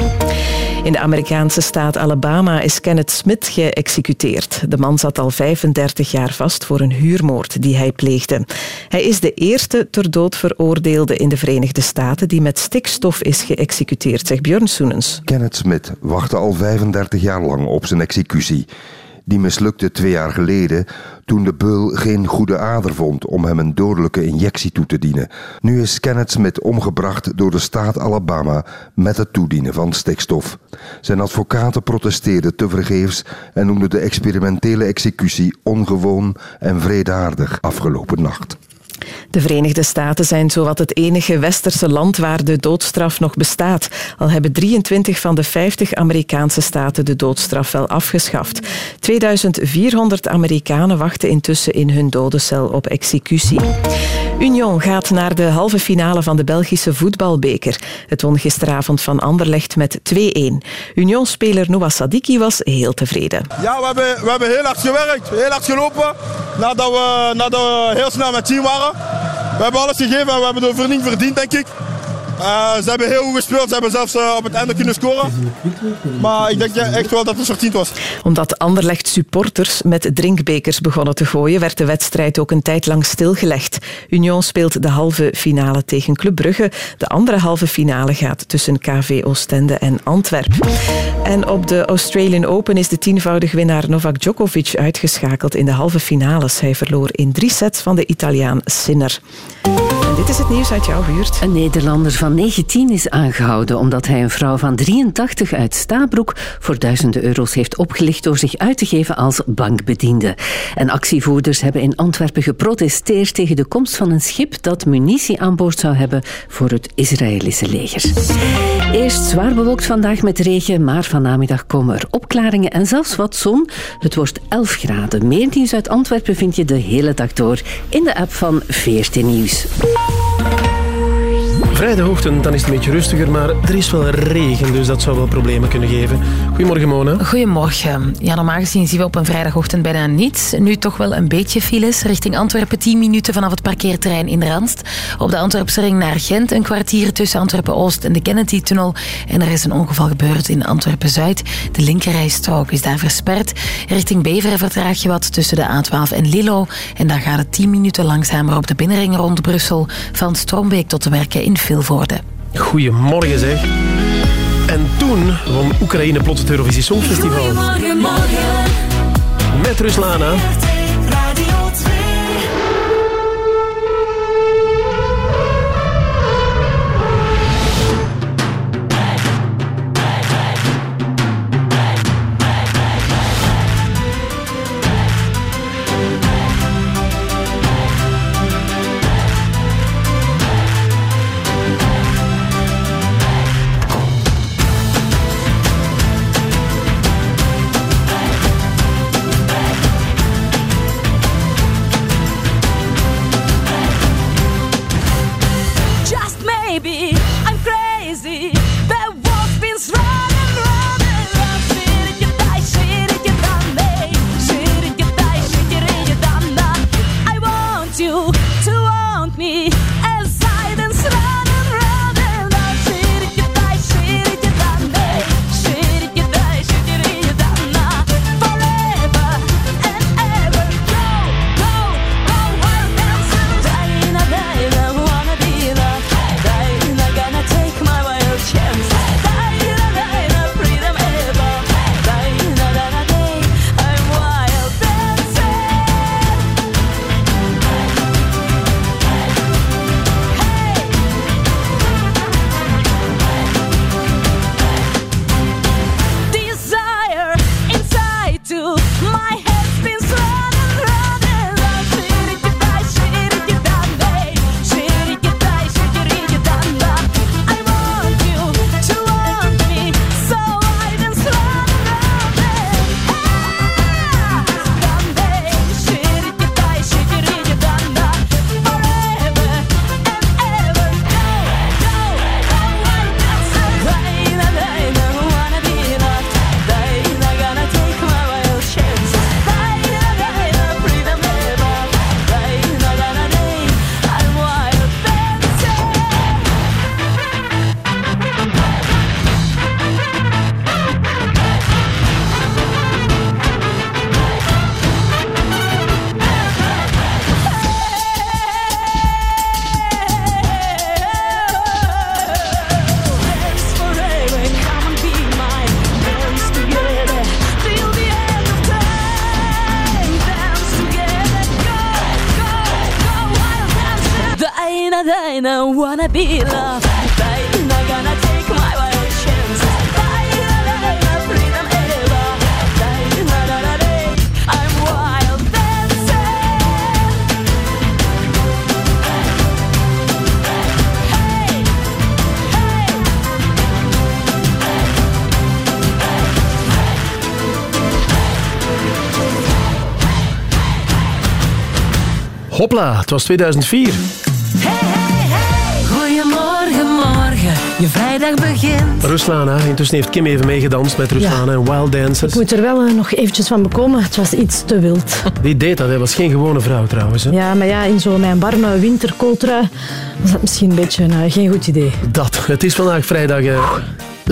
In de Amerikaanse staat Alabama is Kenneth Smith geëxecuteerd. De man zat al 35 jaar vast voor een huurmoord die hij pleegde. Hij is de eerste ter dood veroordeelde in de Verenigde Staten die met stikstof is geëxecuteerd, zegt Björn Soenens. Kenneth Smith wachtte al 35 jaar lang op zijn executie. Die mislukte twee jaar geleden toen de beul geen goede ader vond om hem een dodelijke injectie toe te dienen. Nu is Kenneth Smith omgebracht door de staat Alabama met het toedienen van stikstof. Zijn advocaten protesteerden tevergeefs en noemden de experimentele executie ongewoon en vreedaardig afgelopen nacht. De Verenigde Staten zijn zowat het enige westerse land waar de doodstraf nog bestaat. Al hebben 23 van de 50 Amerikaanse staten de doodstraf wel afgeschaft. 2400 Amerikanen wachten intussen in hun dodencel op executie. Union gaat naar de halve finale van de Belgische voetbalbeker. Het won gisteravond van Anderlecht met 2-1. Union-speler Noah Sadiki was heel tevreden. Ja, we hebben, we hebben heel hard gewerkt, heel hard gelopen. Nadat we, nadat we heel snel met team waren. We hebben alles gegeven en we hebben de verdiend verdiend, denk ik. Eh, ze hebben heel goed gespeeld. Ze hebben zelfs eh, op het einde kunnen scoren. Maar ik denk ja, echt wel dat het verdiend was. Omdat Anderlecht supporters met drinkbekers begonnen te gooien, werd de wedstrijd ook een tijd lang stilgelegd. Union speelt de halve finale tegen Club Brugge. De andere halve finale gaat tussen KV Oostende en Antwerpen. En op de Australian Open is de tienvoudig winnaar Novak Djokovic uitgeschakeld in de halve finales. Hij verloor in drie sets van de Italiaan Sinner. En dit is het nieuws uit jouw buurt. Een Nederlander van 19 is aangehouden omdat hij een vrouw van 83 uit Stabroek voor duizenden euro's heeft opgelicht door zich uit te geven als bankbediende. En actievoerders hebben in Antwerpen geprotesteerd tegen de komst van een schip dat munitie aan boord zou hebben voor het Israëlische leger. Eerst zwaar bewolkt vandaag met regen, maar vanmiddag komen er opklaringen en zelfs wat zon. Het wordt 11 graden. Meer nieuws uit Antwerpen vind je de hele dag door in de app van 14 Nieuws. Vrijdagochtend, dan is het een beetje rustiger, maar er is wel regen, dus dat zou wel problemen kunnen geven. Goedemorgen, Mona. Goedemorgen. Ja, normaal gezien zien we op een vrijdagochtend bijna niets. Nu toch wel een beetje files. Richting Antwerpen 10 minuten vanaf het parkeerterrein in Randst. Op de Antwerpse ring naar Gent een kwartier tussen Antwerpen-Oost en de Kennedy-tunnel. En er is een ongeval gebeurd in Antwerpen-Zuid. De linkerrijstrook is daar versperd. Richting Beveren vertraag je wat tussen de A12 en Lillo. En daar gaat het 10 minuten langzamer op de binnenring rond Brussel. Van Strombeek tot de werken in Vilvoorde. Goedemorgen, zeg. En toen won Oekraïne plots het Eurovisie Songfestival. Goedemorgen, morgen. Met Ruslana. Hopla, het was 2004. Goedemorgen, morgen, je vrijdag begint. Ruslana, intussen heeft Kim even meegedanst met Ruslana en Wild Dancers. Ik moet er wel eh, nog eventjes van bekomen. Het was iets te wild. Die deed dat, hij was geen gewone vrouw trouwens. Hè? Ja, maar ja, in zo'n mijn warme winterkooltrui was dat misschien een beetje eh, geen goed idee. Dat. Het is vandaag vrijdag eh,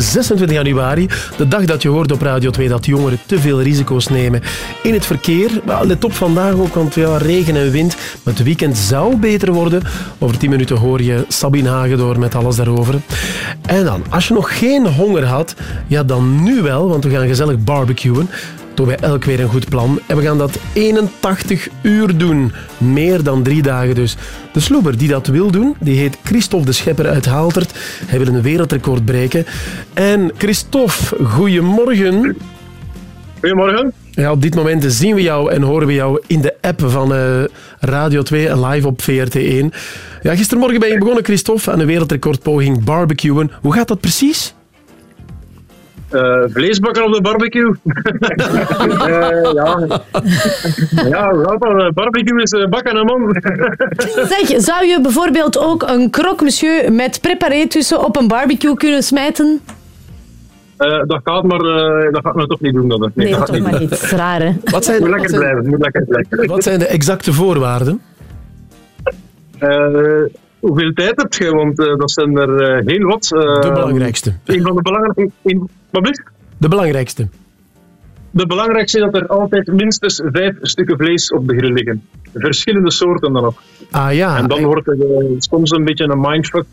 26 januari. De dag dat je hoort op Radio 2 dat jongeren te veel risico's nemen in het verkeer. Maar let op vandaag ook, want ja, regen en wind. Maar het weekend zou beter worden. Over 10 minuten hoor je Sabine Hagedoor met alles daarover. En dan, als je nog geen honger had, ja dan nu wel, want we gaan gezellig barbecuen. Doen wij elk weer een goed plan. En we gaan dat 81 uur doen. Meer dan drie dagen dus. De sloeber die dat wil doen, die heet Christophe de Schepper uit Haaltert. Hij wil een wereldrecord breken. En Christophe, goedemorgen. Goedemorgen. Ja, op dit moment zien we jou en horen we jou in de app van eh, Radio 2 en live op VRT1. Ja, gistermorgen ben je begonnen, Christophe, aan een wereldrecordpoging barbecuen. Hoe gaat dat precies? Eh, vleesbakken op de barbecue. Eh, ja. ja, dat? Eh, Barbecue is bakken en man. Zeg, zou je bijvoorbeeld ook een croque monsieur met preparé tussen op een barbecue kunnen smijten? Eh, dat gaat, maar eh, dat gaat me toch niet doen. Dat, Nee, dat gaat toch maar niet. Dat is raar, hè? Wat zijn, moet wat lekker zijn- blijven, moet lekker blijven. Wat zijn de exacte voorwaarden? Eh, hoeveel tijd heb je? Want eh, dat zijn er eh, heel wat. eh, De belangrijkste. Een van de belangrijkste... Wat? De belangrijkste. De belangrijkste is dat er altijd minstens vijf stukken vlees op de grill liggen. Verschillende soorten dan nog. Ah ja. En dan wordt het soms een beetje een mindfuck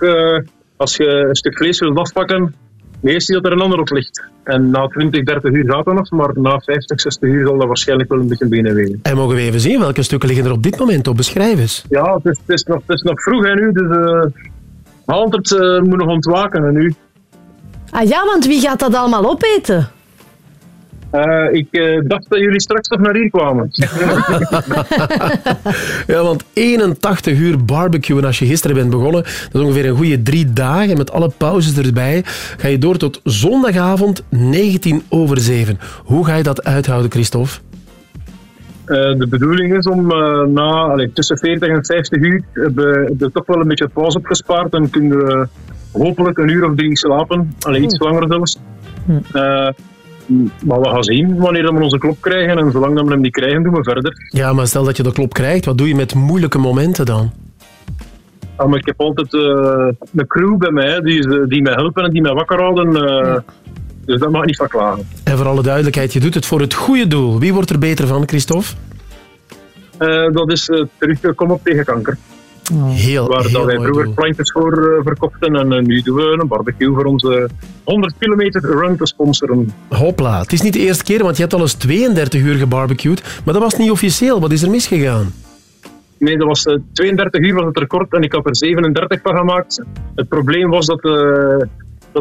als je een stuk vlees wilt afpakken. De eerste dat er een ander op ligt. En na 20, 30 uur gaat dat nog, maar na 50, 60 uur zal dat waarschijnlijk wel een beetje beginnen wegen. En mogen we even zien welke stukken liggen er op dit moment op? Beschrijf eens. Ja, het is, het is, nog, het is nog vroeg hè, nu, dus eh Haltert eh, moet nog ontwaken en nu. Ah ja, want wie gaat dat allemaal opeten? Eh, ik eh, dacht dat jullie straks nog naar hier kwamen. Ja, want 81 uur barbecuen als je gisteren bent begonnen, dat is ongeveer een goede drie dagen met alle pauzes erbij. Ga je door tot zondagavond 19 over 7. Hoe ga je dat uithouden, Christophe? Eh, de bedoeling is om eh, na allee, tussen 40 en 50 uur hebben we er toch wel een beetje pauze opgespaard en kunnen we hopelijk een uur of drie slapen. Allee, iets langer zelfs. Eh, maar we gaan zien wanneer we onze klop krijgen en zolang dat we hem niet krijgen, doen we verder. Ja, maar stel dat je de klop krijgt, wat doe je met moeilijke momenten dan? Ja, maar ik heb altijd eh, een crew bij mij die, die mij helpen en die mij wakker houden. eh, Dus daar mag ik niet van klagen. En voor alle duidelijkheid, je doet het voor het goede doel. Wie wordt er beter van, Christophe? Eh, dat is uh, teruggekomen op tegen kanker. Heel, Waar heel dat wij vroeger doel. plantjes voor eh, verkochten en eh, nu doen we een barbecue voor onze 100 kilometer run te sponsoren. Hopla, het is niet de eerste keer, want je hebt al eens 32 uur gebarbecued, maar dat was niet officieel. Wat is er misgegaan? Nee, dat was eh, 32 uur was het record en ik heb er 37 van gemaakt. Het probleem was dat, eh,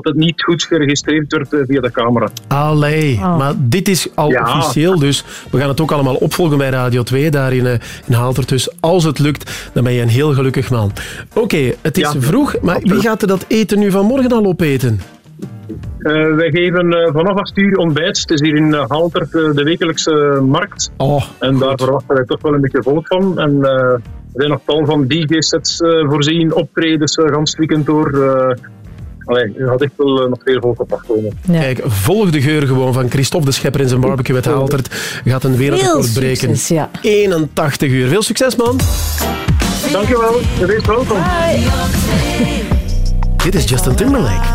dat het niet goed geregistreerd werd eh, via de camera. Allee, maar dit is al Ja. officieel, dus we gaan het ook allemaal opvolgen bij Radio 2, daar in, eh, in Haalter. Dus als het lukt, dan ben je een heel gelukkig man. Oké, het is Ja. vroeg, maar wie gaat er dat eten nu vanmorgen al opeten? Eh, wij geven eh, vanaf 8 uur ontbijt. Het is hier in uh, Haltert de wekelijkse markt. Oh, en daar verwachten wij toch wel een beetje volk van. En eh, er zijn nog tal van DJ-sets eh, voorzien, optredens, uh, gans weekend door. Allee, gaat echt wel eh, nog veel volk op afkomen. Kijk, volg de geur gewoon van Christophe de Schepper in zijn barbecue uit Haaltert. Gaat een wereldrecord breken. succes, ja. 81 uur. Veel succes, man. Dankjewel, wees welkom. Dit is Justin Timberlake.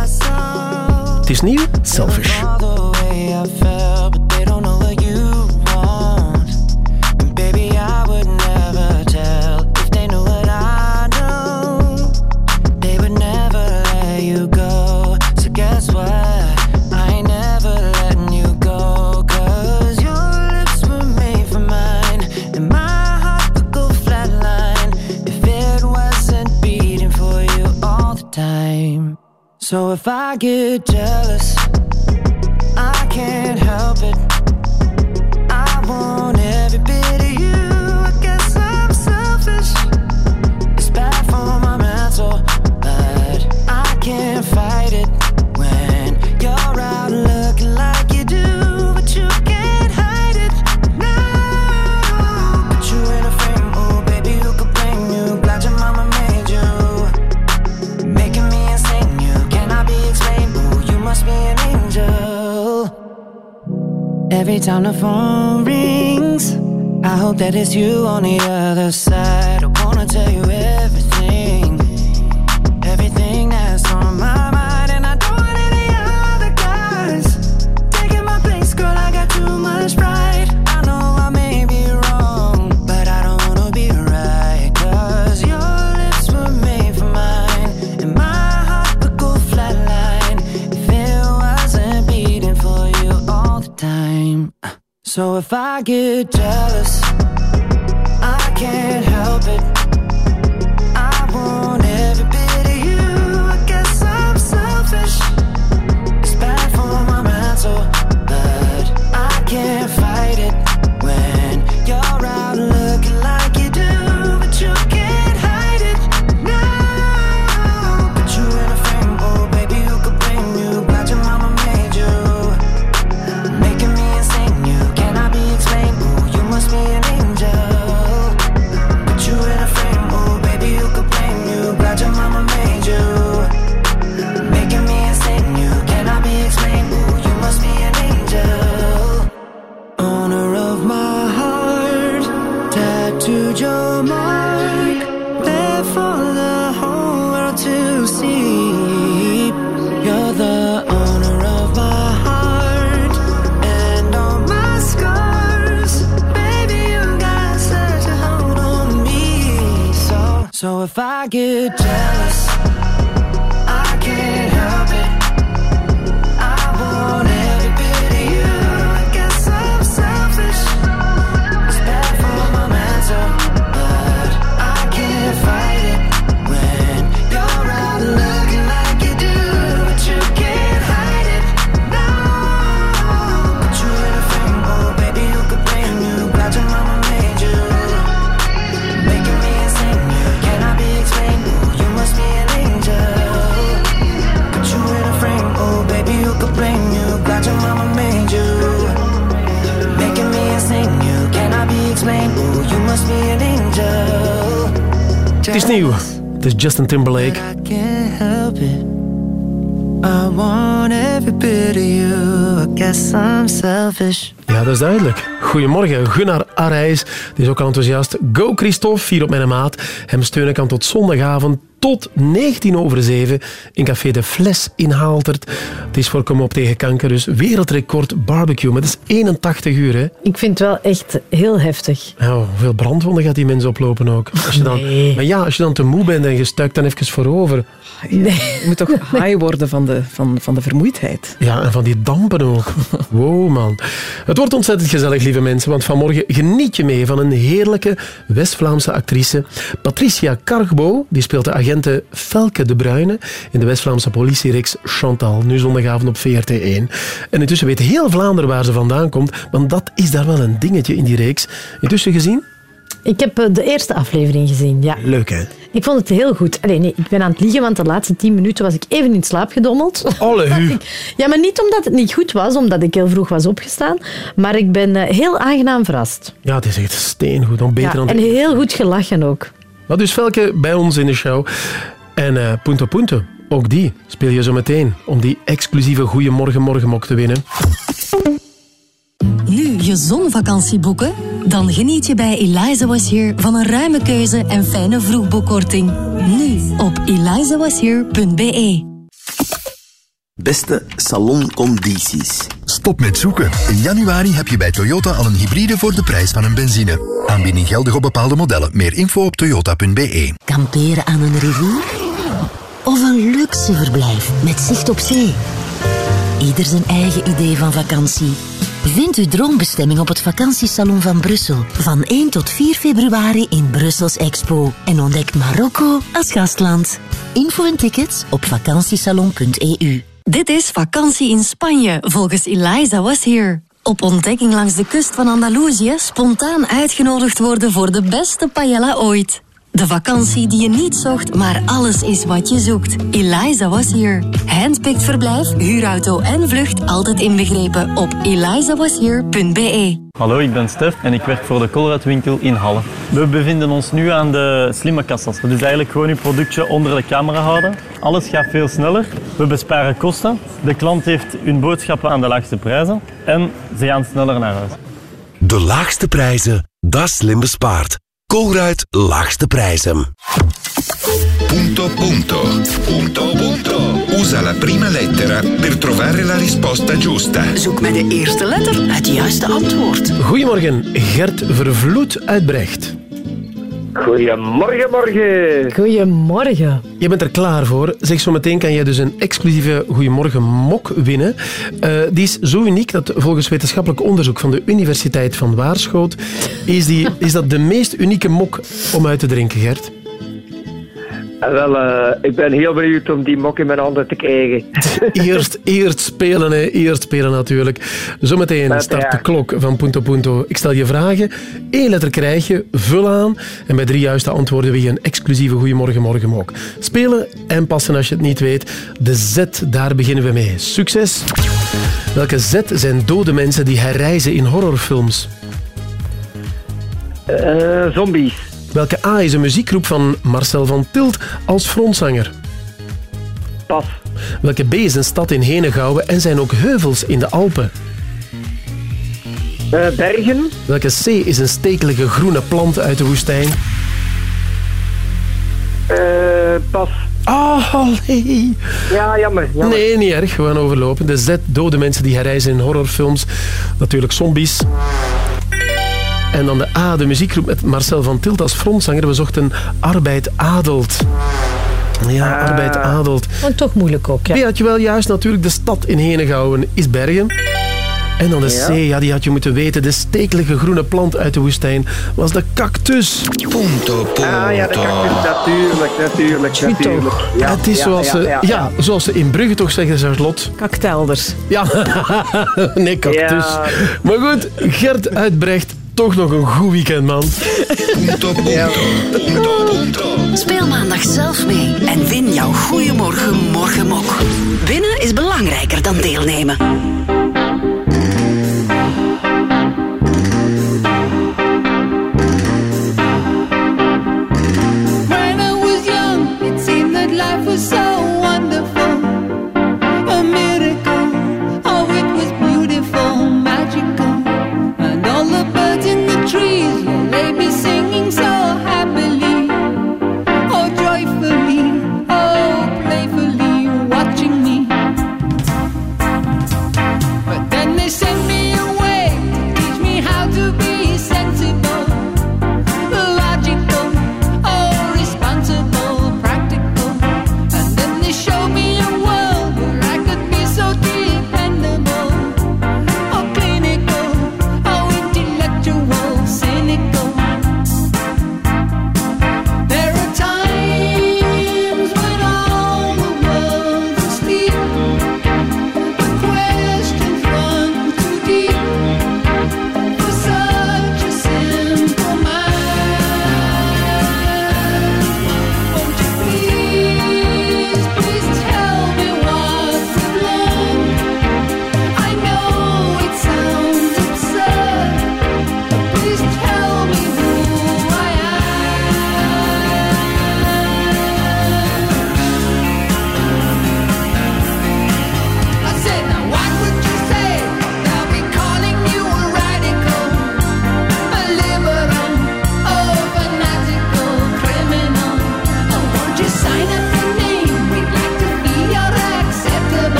Het is nieuw, Selfish. So if I get jealous, I can't help it. Every time the phone rings. I hope that it's you on the other side. I wanna tell you everything, So if I get jealous, I can't help it. If I get Het is nieuw. Het is Justin Timberlake. Can't help it. I want every bit of you. I guess I'm selfish. Ja, dat is duidelijk. Goedemorgen, Gunnar Arijs. Die is ook al enthousiast. Go Christophe, hier op mijn maat. Hem steunen kan tot zondagavond tot 19 over 7 in Café de Fles in Haaltert. Het is voor Kom op tegen kanker, dus wereldrecord barbecue. Maar dat is 81 uur, hè? Ik vind het wel echt heel heftig. Ja, hoeveel brandwonden gaat die mens oplopen ook? Als je dan, Maar ja, als je dan te moe bent en je stuikt dan even voorover. Je moet toch high worden van de, van, van de vermoeidheid. Ja, en van die dampen ook. Wow, man. Het wordt ontzettend gezellig, lieve mensen, want vanmorgen geniet je mee van een heerlijke West-Vlaamse actrice. Patricia Cargbo, die speelt de agente Felke de Bruyne in de West-Vlaamse politiereeks Chantal, nu zondagavond op VRT1. En intussen weet heel Vlaanderen waar ze vandaan komt, want dat is daar wel een dingetje in die reeks. Intussen gezien? Ik heb eh, de eerste aflevering gezien, ja. Leuk, hè? Ik vond het heel goed. Allee, nee, ik ben aan het liegen, want de laatste tien minuten was ik even in slaap gedommeld. Alle hu. Ja, maar niet omdat het niet goed was, omdat ik heel vroeg was opgestaan. Maar ik ben eh, heel aangenaam verrast. Ja, het is echt steengoed. Nog beter Ja, dan en heel goed gelachen ook. Maar dus Velke bij ons in de show. En eh Punto Punto, ook die speel je zo meteen om die exclusieve Goeiemorgen Morgenmok te winnen. Nu je zonvakantie boeken? Dan geniet je bij Eliza Was Here van een ruime keuze en fijne vroegboekkorting. Nu op elizawashere.be. Beste saloncondities. Stop met zoeken. In januari heb je bij Toyota al een hybride voor de prijs van een benzine. Aanbieding geldig op bepaalde modellen. Meer info op toyota.be. Kamperen aan een rivier? Of een luxe verblijf met zicht op zee? Ieder zijn eigen idee van vakantie. Vind uw droombestemming op het vakantiesalon van Brussel. Van 1 tot 4 februari in Brussels Expo. En ontdek Marokko als gastland. Info en tickets op vakantiesalon.eu. Dit is vakantie in Spanje, volgens Eliza Was Here. Op ontdekking langs de kust van Andalusië spontaan uitgenodigd worden voor de beste paella ooit. De vakantie die je niet zocht, maar alles is wat je zoekt. Eliza was here. Handpicked verblijf, huurauto en vlucht altijd inbegrepen op elizawashere.be. Hallo, ik ben Stef en ik werk voor de Colruyt-winkel in Halle. We bevinden ons nu aan de slimme kassas. Dat is eigenlijk gewoon je productje onder de camera houden. Alles gaat veel sneller. We besparen kosten. De klant heeft hun boodschappen aan de laagste prijzen. En ze gaan sneller naar huis. De laagste prijzen, dat slim bespaart. Colruyt Laagste Prijzen. Punto punto. Punto punto. Usa la prima lettera per trovare la risposta giusta. Zoek met de eerste letter het juiste antwoord. Goedemorgen, Gert Vervloed uit Brecht. Goedemorgen, morgen. Goedemorgen. Je bent er klaar voor. Zeg, zo meteen kan jij dus een exclusieve Goedemorgen mok winnen. Eh, die is zo uniek dat volgens wetenschappelijk onderzoek van de Universiteit van Waarschoot is, die, is dat de meest unieke mok om uit te drinken, Gert. En wel, eh, ik ben heel benieuwd om die mok in mijn handen te krijgen. Eerst, eerst spelen, hè. Eerst spelen natuurlijk. Zometeen start de klok van Punto Punto. Ik stel je vragen. Eén letter krijg je, vul aan. En bij drie juiste antwoorden wil je een exclusieve Goeiemorgen Morgen mok. Spelen en passen als je het niet weet. De Z, daar beginnen we mee. Succes! Welke Z zijn dode mensen die herreizen in horrorfilms? Eh, zombies. Welke A is een muziekgroep van Marcel van Tilt als frontzanger? Pas. Welke B is een stad in Henegouwen en zijn ook heuvels in de Alpen? Eh, bergen. Welke C is een stekelige groene plant uit de woestijn? Eh, pas. Oh, nee. Ja, jammer. jammer. Nee, niet erg. Gewoon overlopen. De Z, dode mensen die herreizen in horrorfilms. Natuurlijk zombies. En dan de A, de muziekgroep met Marcel van Tilt als frontzanger. We zochten Arbeid Adelt. Ja, Arbeid Adelt. Maar toch moeilijk ook, ja. Die had je wel juist natuurlijk. De stad in Henegouwen is Bergen. En dan de Ja. C, ja, die had je moeten weten. De stekelige groene plant uit de woestijn was de cactus. Punto, punto. Ah ja, kan ik natuurlijk, natuurlijk, natuurlijk. Ja, het is ja, zoals, ja, ze, ja, ja, ja. zoals ze in Brugge toch zeggen, Charlotte. Kaktelders. Ja, nee, cactus. Ja. Maar goed, Gert uit Brecht, toch nog een goed weekend, man. Punto punto. Speel maandag zelf mee en win jouw Goeiemorgen Morgenmok. Winnen is belangrijker dan deelnemen.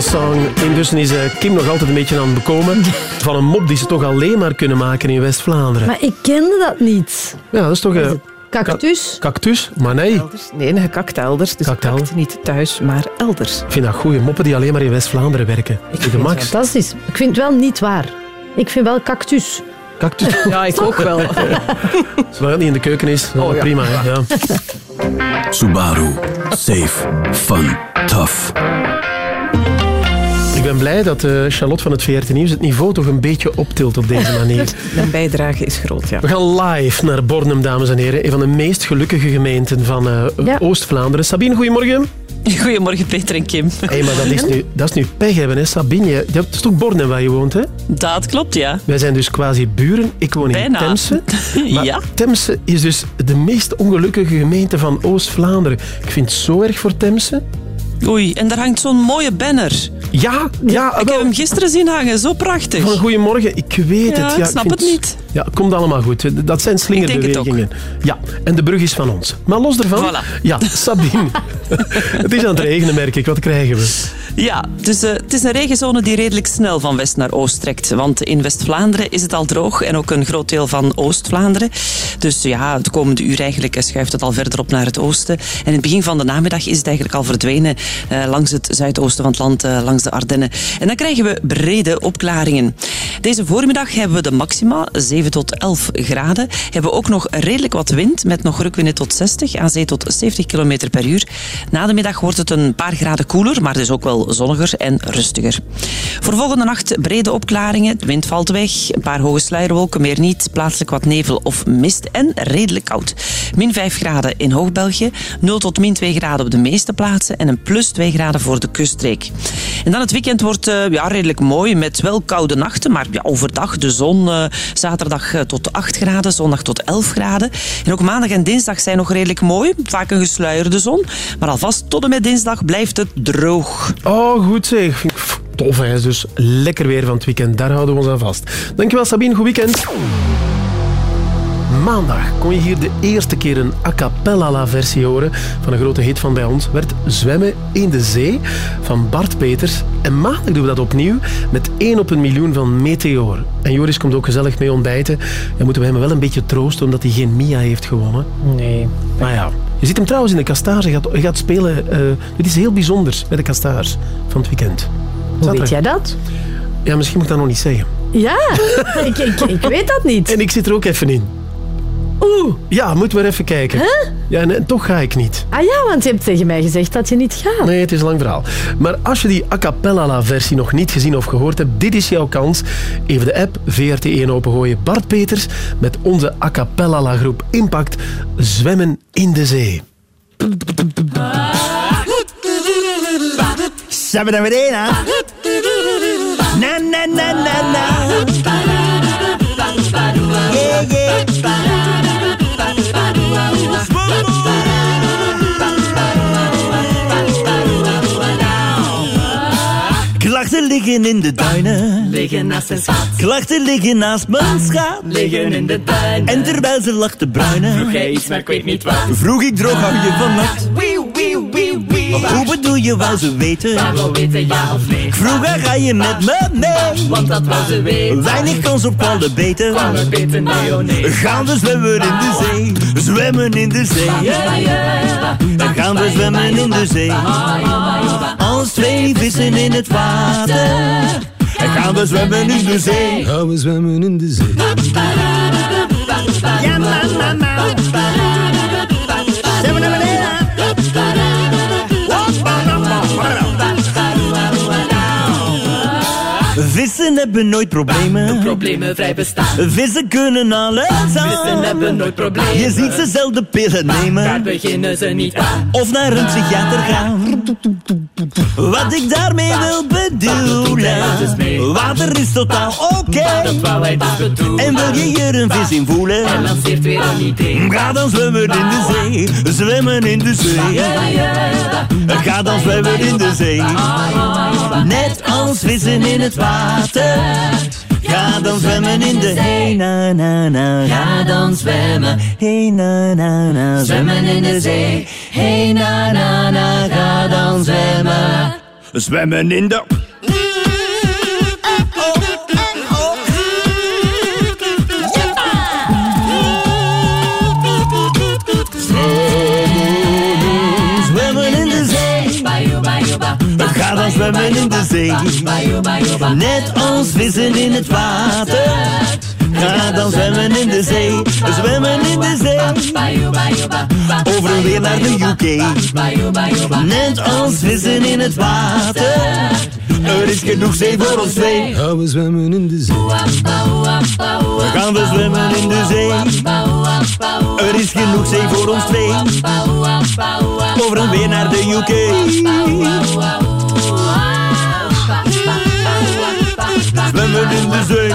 Song. Intussen is eh, Kim nog altijd een beetje aan het bekomen van een mop die ze toch alleen maar kunnen maken in West-Vlaanderen. Maar ik kende dat niet. Ja, dat is toch... eh, Cactus? Cactus? Maar nee. Nee, gekakt elders. Dus kakt niet thuis, maar elders. Ik vind dat goede moppen die alleen maar in West-Vlaanderen werken. Ik vind de max. Fantastisch. Ik vind het wel niet waar. Ik vind wel cactus. Cactus? Ja, ik ook wel. Zolang het niet in de keuken is, dan Oh, ja. prima. Ja. Subaru. Safe. Fun. Tough. Ik ben blij dat eh, Charlotte van het VRT Nieuws het niveau toch een beetje optilt op deze manier. Mijn bijdrage is groot, ja. We gaan live naar Bornem, dames en heren. Een van de meest gelukkige gemeenten van eh, Oost-Vlaanderen. Sabine, goedemorgen. Goedemorgen, Peter en Kim. Hé, maar dat is, nu, dat is nu pech hebben, hè, Sabine. Je, dat is toch Bornem waar je woont, hè? Dat klopt, ja. Wij zijn dus quasi buren. Ik woon in Bijna. Temse. Maar Ja. Temse is dus de meest ongelukkige gemeente van Oost-Vlaanderen. Ik vind het zo erg voor Temse. Oei, en daar hangt zo'n mooie banner. Ja, ja. Ik heb hem gisteren zien hangen, zo prachtig. Van goedemorgen, ik weet Ja, het. ik snap vind het niet. Ja, komt allemaal goed. Dat zijn slingerbewegingen. Ja, en de brug is van ons. Maar los ervan, Voilà. ja, Sabine. het is aan het regenen, merk ik. Wat krijgen we? Ja, dus, eh, het is een regenzone die redelijk snel van west naar oost trekt. Want in West-Vlaanderen is het al droog en ook een groot deel van Oost-Vlaanderen. Dus ja, de komende uur eigenlijk eh, schuift het al verder op naar het oosten. En in het begin van de namiddag is het eigenlijk al verdwenen eh, langs het zuidoosten van het land, langs de Ardennen. En dan krijgen we brede opklaringen. Deze voormiddag hebben we de maxima, 7 tot 11 graden. Hebben we ook nog redelijk wat wind, met nog rukwinden tot 60, aan zee tot 70 km per uur. Na de middag wordt het een paar graden koeler, maar dus ook wel zonniger en rustiger. Voor volgende nacht brede opklaringen, de wind valt weg, een paar hoge sluierwolken, meer niet, plaatselijk wat nevel of mist en redelijk koud. Min 5 graden in Hoog-België, 0 tot min 2 graden op de meeste plaatsen en een plus 2 graden voor de kuststreek. En dan het weekend wordt eh, ja, redelijk mooi met wel koude nachten, maar ja, overdag de zon. eh, zaterdag eh, tot 8 graden, zondag tot 11 graden. En ook maandag en dinsdag zijn nog redelijk mooi, vaak een gesluierde zon. Maar alvast tot en met dinsdag blijft het droog. Goed zeg. Vind Tof, hè. Dus lekker weer van het weekend. Daar houden we ons aan vast. Dankjewel, Sabine. Goed weekend. Maandag kon je hier de eerste keer een a cappella versie horen van een grote hit van bij ons. Werd Zwemmen in de Zee van Bart Peters. En maandag doen we dat opnieuw met 1 op een miljoen van Meteor. En Joris komt ook gezellig mee ontbijten. En moeten we hem wel een beetje troosten omdat hij geen Mia heeft gewonnen. Nee. Maar ja, je ziet hem trouwens in de Castage. Hij gaat, hij gaat spelen. eh dit is heel bijzonders bij de Castage van het weekend. Hoe weet jij dat? Ja, misschien moet ik dat nog niet zeggen. Ja, ik, ik, ik weet dat niet. En ik zit er ook even in. Oeh. Ja, moeten we even kijken. Ja, en, toch ga ik niet. Ah ja, want je hebt tegen mij gezegd dat je niet gaat. Nee, het is een lang verhaal. Maar als je die a cappella versie nog niet gezien of gehoord hebt, dit is jouw kans. Even de app VRT1 opengooien. Bart Peters met onze a cappella groep Impact Zwemmen in de Zee. Sabadabadena. Na na na na na. Klachten liggen in de duinen. Liggen naast een schat. Klachten liggen naast mijn schat. Liggen in de duinen. En terwijl ze lag te bruinen. Vroeg jij iets, maar ik weet niet wat. Vroeg ik droog hou je wee, wee. Hoe bedoel je, wou ze weten? Weten ja of nee. Ik vroeg haar, ga je met me mee? Want dat wou ze weten. Weinig kans op kwallen beter. Kwallen beter, nee, oh nee. Gaan we zwemmen in de zee? Zwemmen in de zee. Ja, ja, ja. Gaan we zwemmen in de zee? Als twee vissen in het water. En gaan we zwemmen in de zee? Gaan we zwemmen in de zee? Ja, ma, Vissen hebben nooit problemen. Problemen vrij bestaan. Vissen kunnen alles aan. Vissen hebben nooit problemen. Je ziet ze zelden pillen nemen. Daar beginnen ze niet aan. Of naar een psychiater gaan. Wat ik daarmee wil bedoelen. Water is totaal oké. Dus. En wil je hier een vis in voelen? En lanceert weer een idee. Ga dan zwemmen in de zee. Zwemmen in de zee. Ga dan zwemmen in de zee. Net als vissen in het water. Ga dan zwemmen in de hey na na na. Ga dan zwemmen. Hey na na na. Zwemmen in de zee. Hey na na na, ga dan zwemmen. Zwemmen in de. Zwemmen in de zee. Net als vissen in het water. Ga dan zwemmen in de zee. Zwemmen in de zee. Over en weer naar de UK. Net als vissen in het water. Er is genoeg zee voor ons twee. Gaan we zwemmen in de zee. Gaan we zwemmen in de zee. Er is genoeg zee voor ons twee. Over en weer naar de UK. Zwemmen in de zee.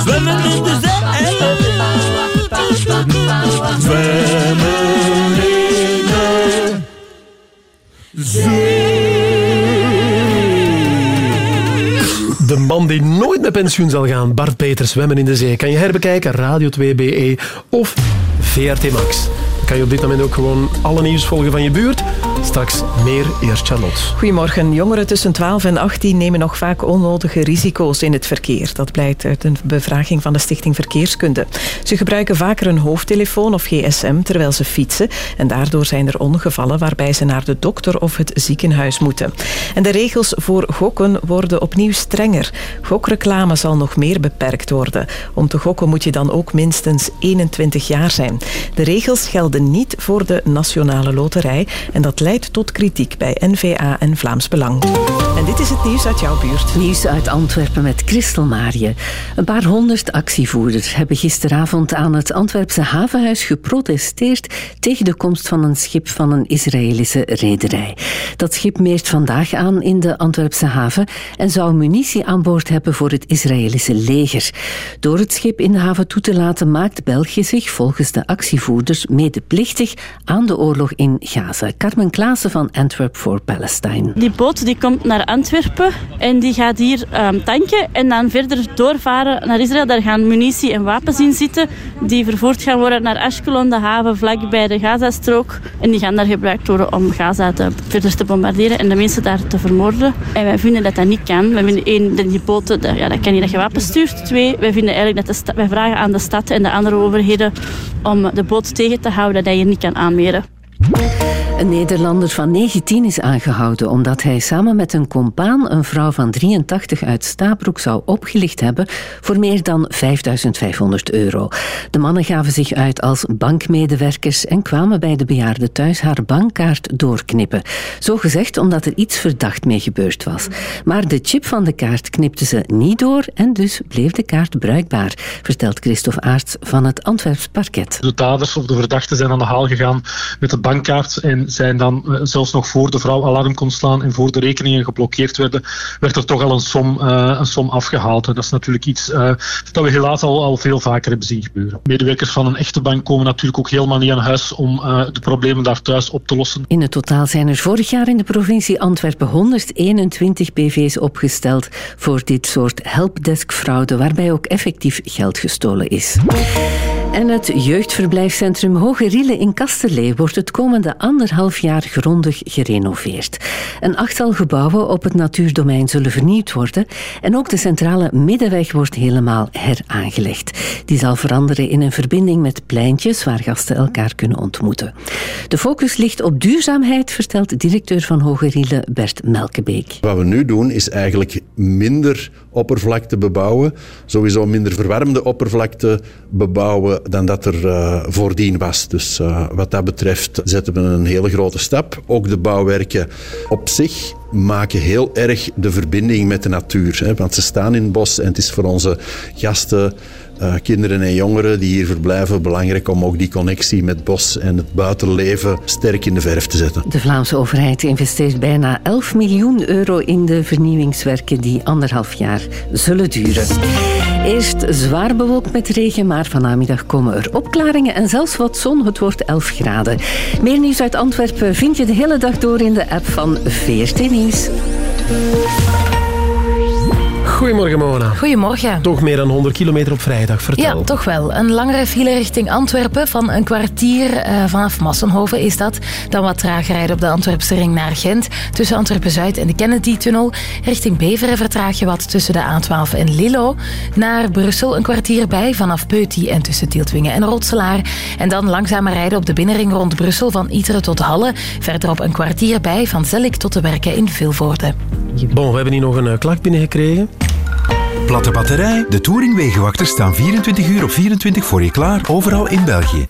Zwemmen in de zee. Zwemmen in de De man die nooit met pensioen zal gaan, Bart Peters, Zwemmen in de Zee. Kan je herbekijken, Radio 2 BE of VRT Max. Kan je op dit moment ook gewoon alle nieuws volgen van je buurt. Straks meer, eerst Charlotte. Goedemorgen. Jongeren tussen 12 en 18 nemen nog vaak onnodige risico's in het verkeer. Dat blijkt uit een bevraging van de Stichting Verkeerskunde. Ze gebruiken vaker een hoofdtelefoon of gsm terwijl ze fietsen. En daardoor zijn er ongevallen waarbij ze naar de dokter of het ziekenhuis moeten. En de regels voor gokken worden opnieuw strenger. Gokreclame zal nog meer beperkt worden. Om te gokken moet je dan ook minstens 21 jaar zijn. De regels gelden niet voor de Nationale Loterij. En dat leidt tot kritiek bij NVA en Vlaams Belang. En dit is het nieuws uit jouw buurt. Nieuws uit Antwerpen met Christel Marië. Een paar honderd actievoerders hebben gisteravond aan het Antwerpse havenhuis geprotesteerd tegen de komst van een schip van een Israëlische rederij. Dat schip meert vandaag aan in de Antwerpse haven en zou munitie aan boord hebben voor het Israëlische leger. Door het schip in de haven toe te laten maakt België zich volgens de actievoerders medeplichtig aan de oorlog in Gaza. Carmen Klaassen van Antwerp for Palestine. Die boot die komt naar Antwerpen en die gaat hier ehm, tanken en dan verder doorvaren naar Israël. Daar gaan munitie en wapens in zitten die vervoerd gaan worden naar Ashkelon, de haven vlak bij de Gazastrook. En die gaan daar gebruikt worden om Gaza te, verder te bombarderen en de mensen daar te vermoorden. En wij vinden dat dat niet kan. Wij vinden één, dat die boten, dat, ja, dat kan niet dat je wapens stuurt. Twee, wij vinden eigenlijk dat de wij vragen aan de stad en de andere overheden om de boot tegen te houden, dat je niet kan aanmeren. Een Nederlander van 19 is aangehouden omdat hij samen met een compaan een vrouw van 83 uit Stabroek zou opgelicht hebben voor meer dan 5500 euro. De mannen gaven zich uit als bankmedewerkers en kwamen bij de bejaarde thuis haar bankkaart doorknippen. Zo gezegd omdat er iets verdacht mee gebeurd was. Maar de chip van de kaart knipte ze niet door en dus bleef de kaart bruikbaar, vertelt Christophe Aarts van het Antwerps parket. De daders of de verdachten zijn aan de haal gegaan met de bankkaart en zijn dan eh, zelfs nog voor de vrouw alarm kon slaan en voor de rekeningen geblokkeerd werden, werd er toch al een som, eh, een som afgehaald. Dat is natuurlijk iets eh, dat we helaas al, al veel vaker hebben zien gebeuren. Medewerkers van een echte bank komen natuurlijk ook helemaal niet aan huis om de problemen daar thuis op te lossen. In het totaal zijn er vorig jaar in de provincie Antwerpen 121 PV's opgesteld voor dit soort helpdesk-fraude, waarbij ook effectief geld gestolen is. En het jeugdverblijfscentrum Hoge Riele in Kasterlee wordt het komende anderhalf jaar grondig gerenoveerd. Een achttal gebouwen op het natuurdomein zullen vernieuwd worden en ook de centrale middenweg wordt helemaal heraangelegd. Die zal veranderen in een verbinding met pleintjes waar gasten elkaar kunnen ontmoeten. De focus ligt op duurzaamheid, vertelt directeur van Hoge Riele Bert Melkebeek. Wat we nu doen is eigenlijk minder oppervlakte bebouwen, sowieso minder verwarmde oppervlakte bebouwen dan dat er uh, voordien was. Dus uh, wat dat betreft zetten we een hele grote stap. Ook de bouwwerken op zich maken heel erg de verbinding met de natuur. Hè, want ze staan in het bos en het is voor onze gasten uh, kinderen en jongeren die hier verblijven belangrijk om ook die connectie met bos en het buitenleven sterk in de verf te zetten. De Vlaamse overheid investeert bijna 11 miljoen euro in de vernieuwingswerken die anderhalf jaar zullen duren. Eerst zwaar bewolkt met regen, maar vanmiddag komen er opklaringen en zelfs wat zon. Het wordt 11 graden. Meer nieuws uit Antwerpen vind je de hele dag door in de app van VRT Nieuws. Goedemorgen, Mona. Goedemorgen. Toch meer dan 100 kilometer op vrijdag, vertel. Ja, toch wel. Een langere file richting Antwerpen van een kwartier eh, vanaf Massenhoven is dat. Dan wat trager rijden op de Antwerpse ring naar Gent. Tussen Antwerpen-Zuid en de Kennedy-tunnel. Richting Beveren vertraag je wat tussen de A12 en Lillo. Naar Brussel een kwartier bij vanaf Peuty en tussen Tieltwingen en Rotselaar. En dan langzamer rijden op de binnenring rond Brussel van Iteren tot Halle. Verderop een kwartier bij van Zellik tot de werken in Vilvoorde. Bon, we hebben hier nog een eh, klacht binnengekregen. Platte batterij. De Touring-wegenwachters staan 24 uur op 24 voor je klaar, overal in België.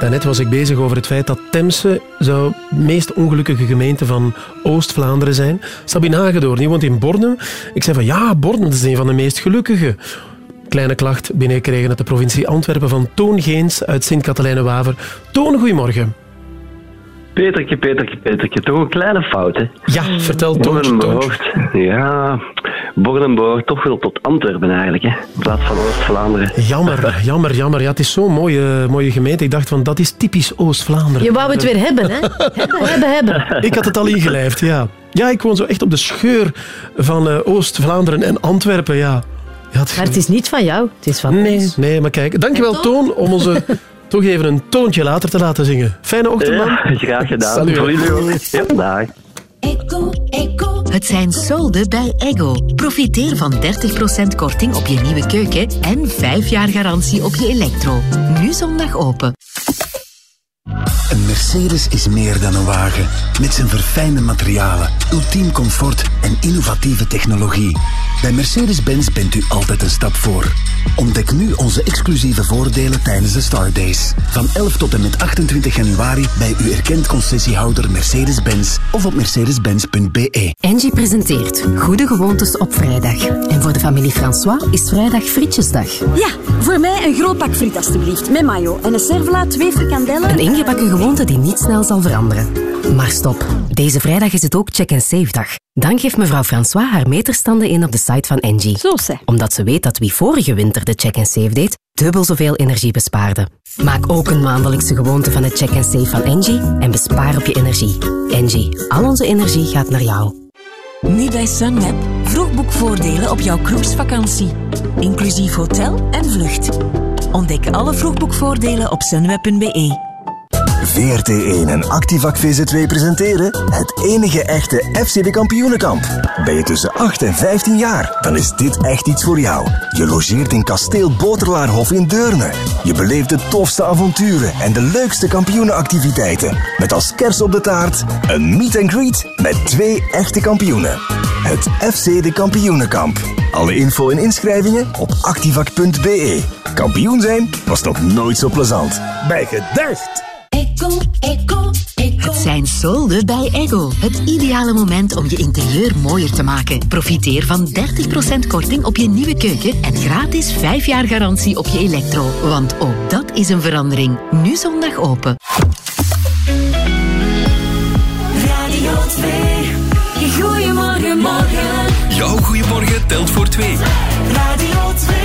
Daarnet was ik bezig over het feit dat Temse zou de meest ongelukkige gemeente van Oost-Vlaanderen zijn. Sabine Hagedoorn, die woont in Bornem. Ik zei van ja, Bornem is een van de meest gelukkige. Kleine klacht binnengekregen uit de provincie Antwerpen van Toon Geens uit Sint-Katelijne-Waver. Toon, goedemorgen. Petertje, Petertje, Petertje. Toch een kleine fout, hè? Ja, vertel behoort, ja, Bornem behoort toch wel tot Antwerpen eigenlijk, hè? In plaats van Oost-Vlaanderen. Jammer, jammer, jammer. Ja, het is zo'n mooie, mooie gemeente. Ik dacht van, dat is typisch Oost-Vlaanderen. Je wou het weer hebben, hè? Hebben, hebben, hebben. Ik had het al ingelijfd, ja. Ja, ik woon zo echt op de scheur van eh, Oost-Vlaanderen en Antwerpen, ja. ja het... Maar het is niet van jou, het is van Nee, ons. nee, maar kijk. Dankjewel, Toon, om onze toch even een toontje later te laten zingen. Fijne ochtend, man. Ja, graag gedaan. Salut. Ja, dag. Het zijn solden bij Ego. Profiteer van 30% korting op je nieuwe keuken en 5 jaar garantie op je elektro. Nu zondag open. Een Mercedes is meer dan een wagen. Met zijn verfijnde materialen, ultiem comfort en innovatieve technologie. Bij Mercedes-Benz bent u altijd een stap voor. Ontdek nu onze exclusieve voordelen tijdens de Star Days. Van 11 tot en met 28 januari bij uw erkend concessiehouder Mercedes-Benz of op mercedes-benz.be. Angie presenteert Goede Gewoontes op vrijdag. En voor de familie François is vrijdag Frietjesdag. Ja, voor mij een groot pak friet alstublieft. Met mayo en een servela, twee frikandellen. Een ingebakken gewoonte die niet snel zal veranderen. Maar stop, deze vrijdag is het ook check-and-save-dag. Dan geeft mevrouw François haar meterstanden in op de site van Engie. Zo ze. Omdat ze weet dat wie vorige winter de check-and-save deed, dubbel zoveel energie bespaarde. Maak ook een maandelijkse gewoonte van het check-and-save van Engie en bespaar op je energie. Engie, al onze energie gaat naar jou. Nu bij Sunweb vroegboekvoordelen op jouw cruisevakantie. Inclusief hotel en vlucht. Ontdek alle vroegboekvoordelen op sunweb.be. VRT1 en Activac VZ2 presenteren het enige echte FC de Kampioenenkamp. Ben je tussen 8 en 15 jaar, dan is dit echt iets voor jou. Je logeert in kasteel Boterlaarhof in Deurne. Je beleeft de tofste avonturen en de leukste kampioenenactiviteiten. Met als kers op de taart een meet and greet met twee echte kampioenen. Het FC de Kampioenenkamp. Alle info en inschrijvingen op activac.be. Kampioen zijn was nog nooit zo plezant. Bij gedacht! Echo, Echo, Echo. Het zijn solden bij Ego. Het ideale moment om je interieur mooier te maken. Profiteer van 30% korting op je nieuwe keuken en gratis 5 jaar garantie op je elektro. Want ook dat is een verandering. Nu zondag open. Radio 2. Goedemorgen, morgen. Jouw goeiemorgen telt voor twee. Radio 2.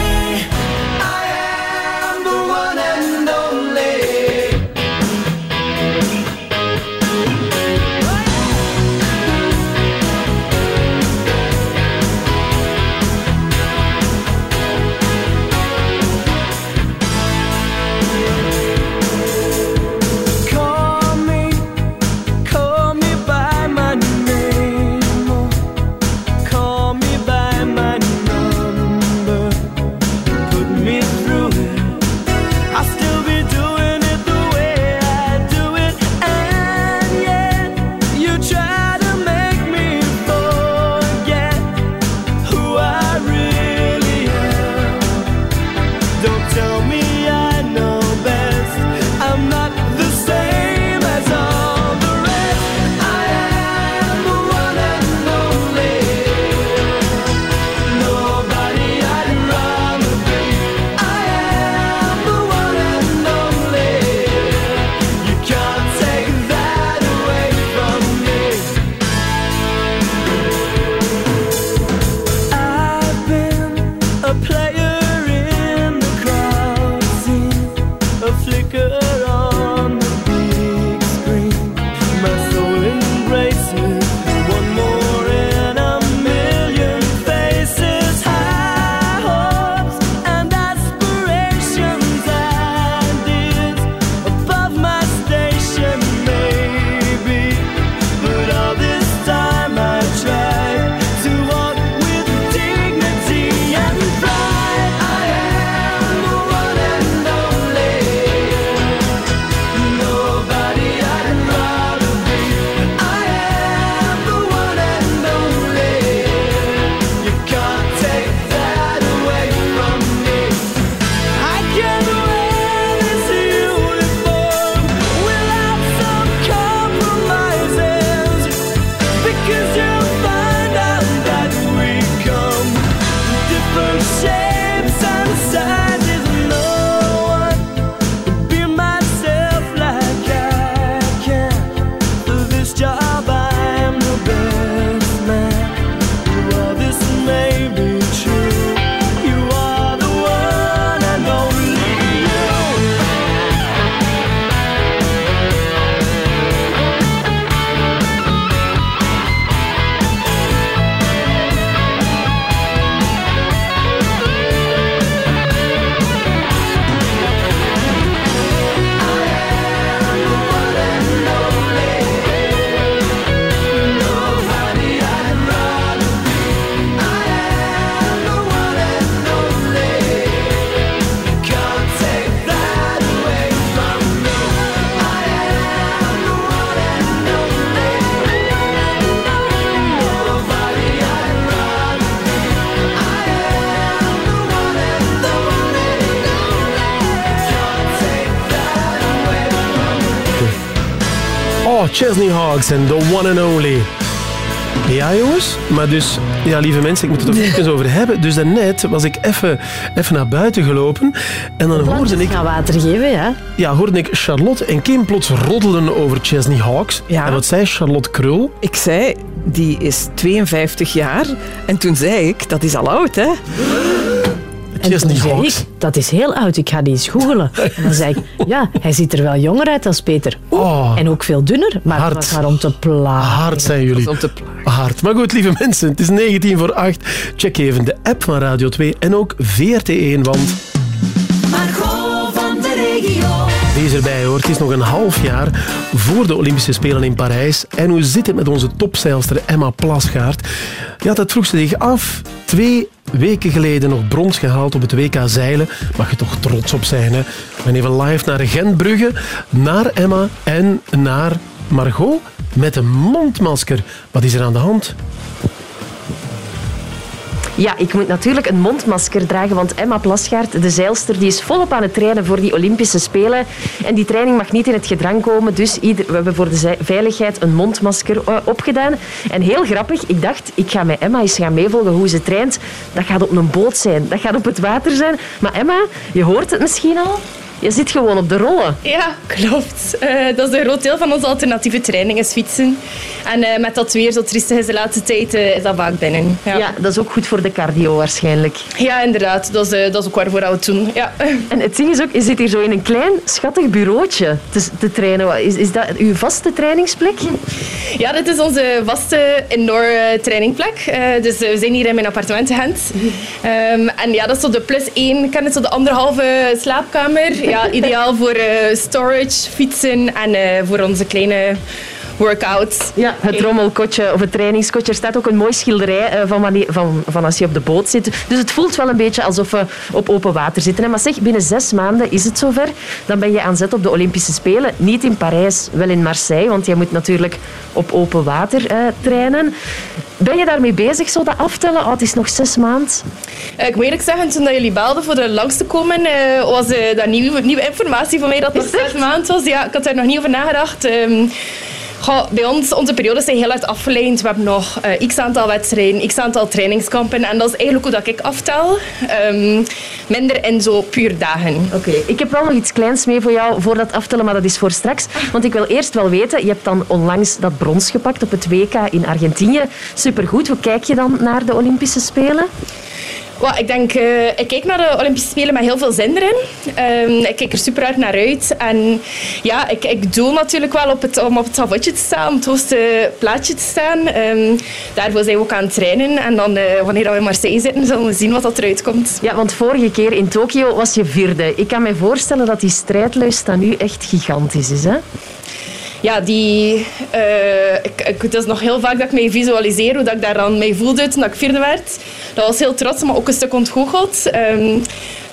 Chesney Hawks en The One and Only. Ja, jongens. Maar dus, ja, lieve mensen, ik moet het er even over hebben. Dus daarnet was ik even, even naar buiten gelopen. En dan hoorde ik... gaan water geven, ja. Ja, hoorde ik Charlotte en Kim plots roddelen over Chesney Hawks. En wat zei Charlotte Krul? Ik zei, die is 52 jaar. En toen zei ik, dat is al oud, hè? En toen zei ik, dat is heel oud, ik ga die eens googelen. En dan zei ik, ja, hij ziet er wel jonger uit als Peter. Oeh, En ook veel dunner, maar het was maar om te plagen. Hard zijn jullie. Hard. Maar goed, lieve mensen, het is 19 voor 8. Check even de app van Radio 2 en ook VRT1, want... Margot van de regio. Wees erbij hoor, het is nog een half jaar voor de Olympische Spelen in Parijs. En hoe zit het met onze topzeilster Emma Plasgaard? Ja, dat vroeg ze zich af. Twee weken geleden nog brons gehaald op het WK zeilen. Mag je toch trots op zijn, hè? We gaan even live naar Gentbrugge, naar Emma en naar Margot met een mondmasker. Wat is er aan de hand? Ja, ik moet natuurlijk een mondmasker dragen, want Emma Plasgaard, de zeilster, die is volop aan het trainen voor die Olympische Spelen. En die training mag niet in het gedrang komen, dus ieder, we hebben voor de veiligheid een mondmasker eh, opgedaan. En heel grappig, ik dacht, ik ga met Emma eens gaan meevolgen hoe ze traint. Dat gaat op een boot zijn, dat gaat op het water zijn. Maar Emma, je hoort het misschien al, je zit gewoon op de rollen. Ja, klopt. Eh, dat is een groot deel van onze alternatieve training, is fietsen. En eh, met dat weer zo triestig is de laatste tijd, eh, is dat vaak binnen. Ja. Ja, dat is ook goed voor de cardio waarschijnlijk. Ja, inderdaad. Dat is, dat is ook waarvoor we het doen. Ja. En het ding is ook, je zit hier zo in een klein, schattig bureautje te, te trainen. Is, is dat uw vaste trainingsplek? Ja, dit is onze vaste indoor trainingplek. Dus we zijn hier in mijn appartement in Gent. Ehm, en ja, dat is zo de plus één. Ik ken het zo de anderhalve slaapkamer. Ja, ideaal voor eh, storage, fietsen en eh, voor onze kleine workouts. Ja, het rommelkotje of het trainingskotje. Er staat ook een mooi schilderij eh, van, wanneer, van, van als je op de boot zit. Dus het voelt wel een beetje alsof we op open water zitten. Maar zeg, binnen zes maanden is het zover. Dan ben je aan zet op de Olympische Spelen. Niet in Parijs, wel in Marseille. Want jij moet natuurlijk op open water eh, trainen. Ben je daarmee bezig, zo dat aftellen? Oh, het is nog zes maanden. Eh, ik moet eerlijk zeggen, toen dat jullie belden voor er langs te komen, eh, was dat nieuwe, nieuwe informatie voor mij dat het nog zes maanden was. Ja, ik had daar nog niet over nagedacht. Bij ons, onze periodes zijn heel hard afgeleid. We hebben nog eh, x aantal wedstrijden, x aantal trainingskampen. En dat is eigenlijk hoe dat ik aftel. Ehm, minder in zo puur dagen. Oké, ik heb wel nog iets kleins mee voor jou voor dat aftellen, maar dat is voor straks. Want ik wil eerst wel weten, je hebt dan onlangs dat brons gepakt op het WK in Argentinië. Supergoed. Hoe kijk je dan naar de Olympische Spelen? Wel, ik denk, eh, ik kijk naar de Olympische Spelen met heel veel zin erin. Ehm, ik kijk er super hard naar uit. En ja, ik, ik doe natuurlijk wel op het, om op het savotje te staan, om het hoogste plaatje te staan. Ehm, daarvoor zijn we ook aan het trainen. En dan, eh, wanneer we in Marseille zitten, zullen we zien wat dat eruit komt. Ja, want vorige keer in Tokio was je vierde. Ik kan me voorstellen dat die strijdlust dan nu echt gigantisch is, hè? Ja, die, eh, ik, ik, het is nog heel vaak dat ik mij visualiseer hoe dat ik daar dan mee voelde toen ik vierde werd. Dat was heel trots, maar ook een stuk ontgoocheld. Ehm,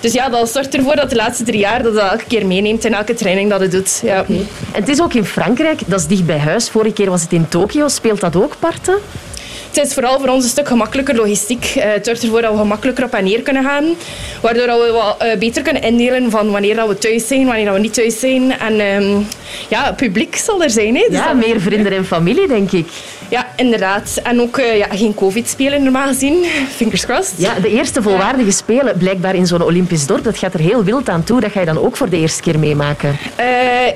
dus ja, dat zorgt ervoor dat de laatste drie jaar dat dat elke keer meeneemt in elke training dat het doet. Ja. En het is ook in Frankrijk, dat is dicht bij huis. Vorige keer was het in Tokio. Speelt dat ook parten? Het is vooral voor ons een stuk gemakkelijker logistiek. Eh, het zorgt ervoor dat we gemakkelijker op en neer kunnen gaan. Waardoor we wat eh, beter kunnen indelen van wanneer dat we thuis zijn, wanneer dat we niet thuis zijn. En ehm, ja, het publiek zal er zijn. Hè. Dus Ja, meer vrienden en familie, denk ik. Ja, inderdaad. En ook eh, ja, geen covid-spelen normaal gezien. Fingers crossed. Ja, de eerste volwaardige spelen blijkbaar in zo'n Olympisch dorp. Dat gaat er heel wild aan toe. Dat ga je dan ook voor de eerste keer meemaken.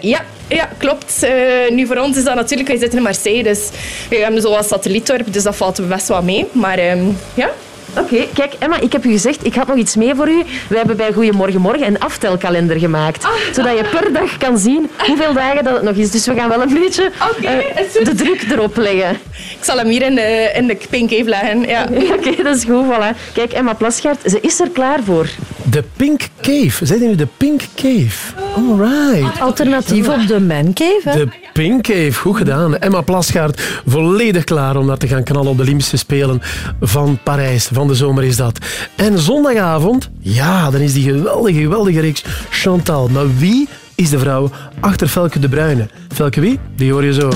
Ja, ja, klopt. Eh, nu voor ons is dat natuurlijk, wij zitten in Marseille, dus we hebben zo'n satellietdorp, dus dat valt best wel mee. Maar ehm, ja. Oké, kijk Emma, ik heb u gezegd, ik had nog iets mee voor u. We hebben bij Goedemorgen Morgen een aftelkalender gemaakt. Zodat je per dag kan zien hoeveel dagen dat het nog is. Dus we gaan wel een beetje eh, de druk erop leggen. Ik zal hem hier in de, in de leggen. Ja. Oké, dat is goed. Voilà. Kijk, Emma Plasgaard, ze is er klaar voor. De Pink Cave. Zijn nu de Pink Cave? Alright. Alternatief op de Man Cave, hè? De Pink Cave, goed gedaan. Emma Plasgaard, volledig klaar om naar te gaan knallen op de Olympische Spelen van Parijs. Van de zomer is dat. En zondagavond, ja, dan is die geweldige, geweldige reeks Chantal. Maar wie is de vrouw achter Felke de Bruyne? Felke wie? Die hoor je zo.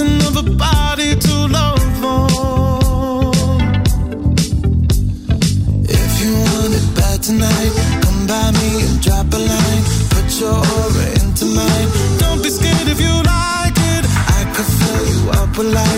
A body to love on. If you want it bad tonight, come by me and drop a line. Put your aura into mine. Don't be scared if you like it. I could fill you up with.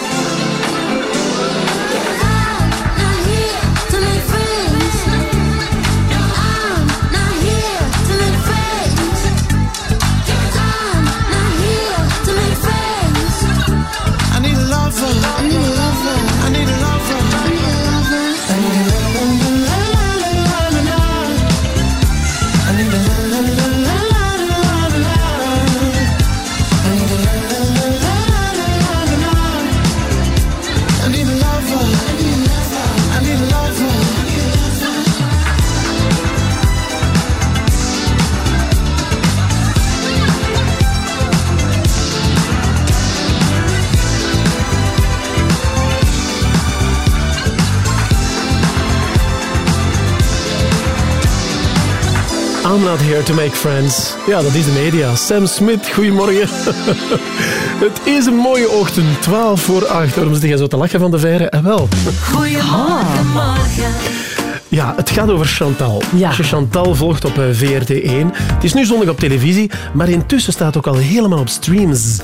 I'm not here to make friends. Ja, dat is de media. Sam Smith, goedemorgen. Het is een mooie ochtend, 12 voor 8. Waarom zit jij zo te lachen van de verre? En wel. Goedemorgen, morgen. Ja, het gaat over Chantal. Als je Chantal volgt op eh, VRT1. Het is nu zondag op televisie, maar intussen staat ook al helemaal op streams.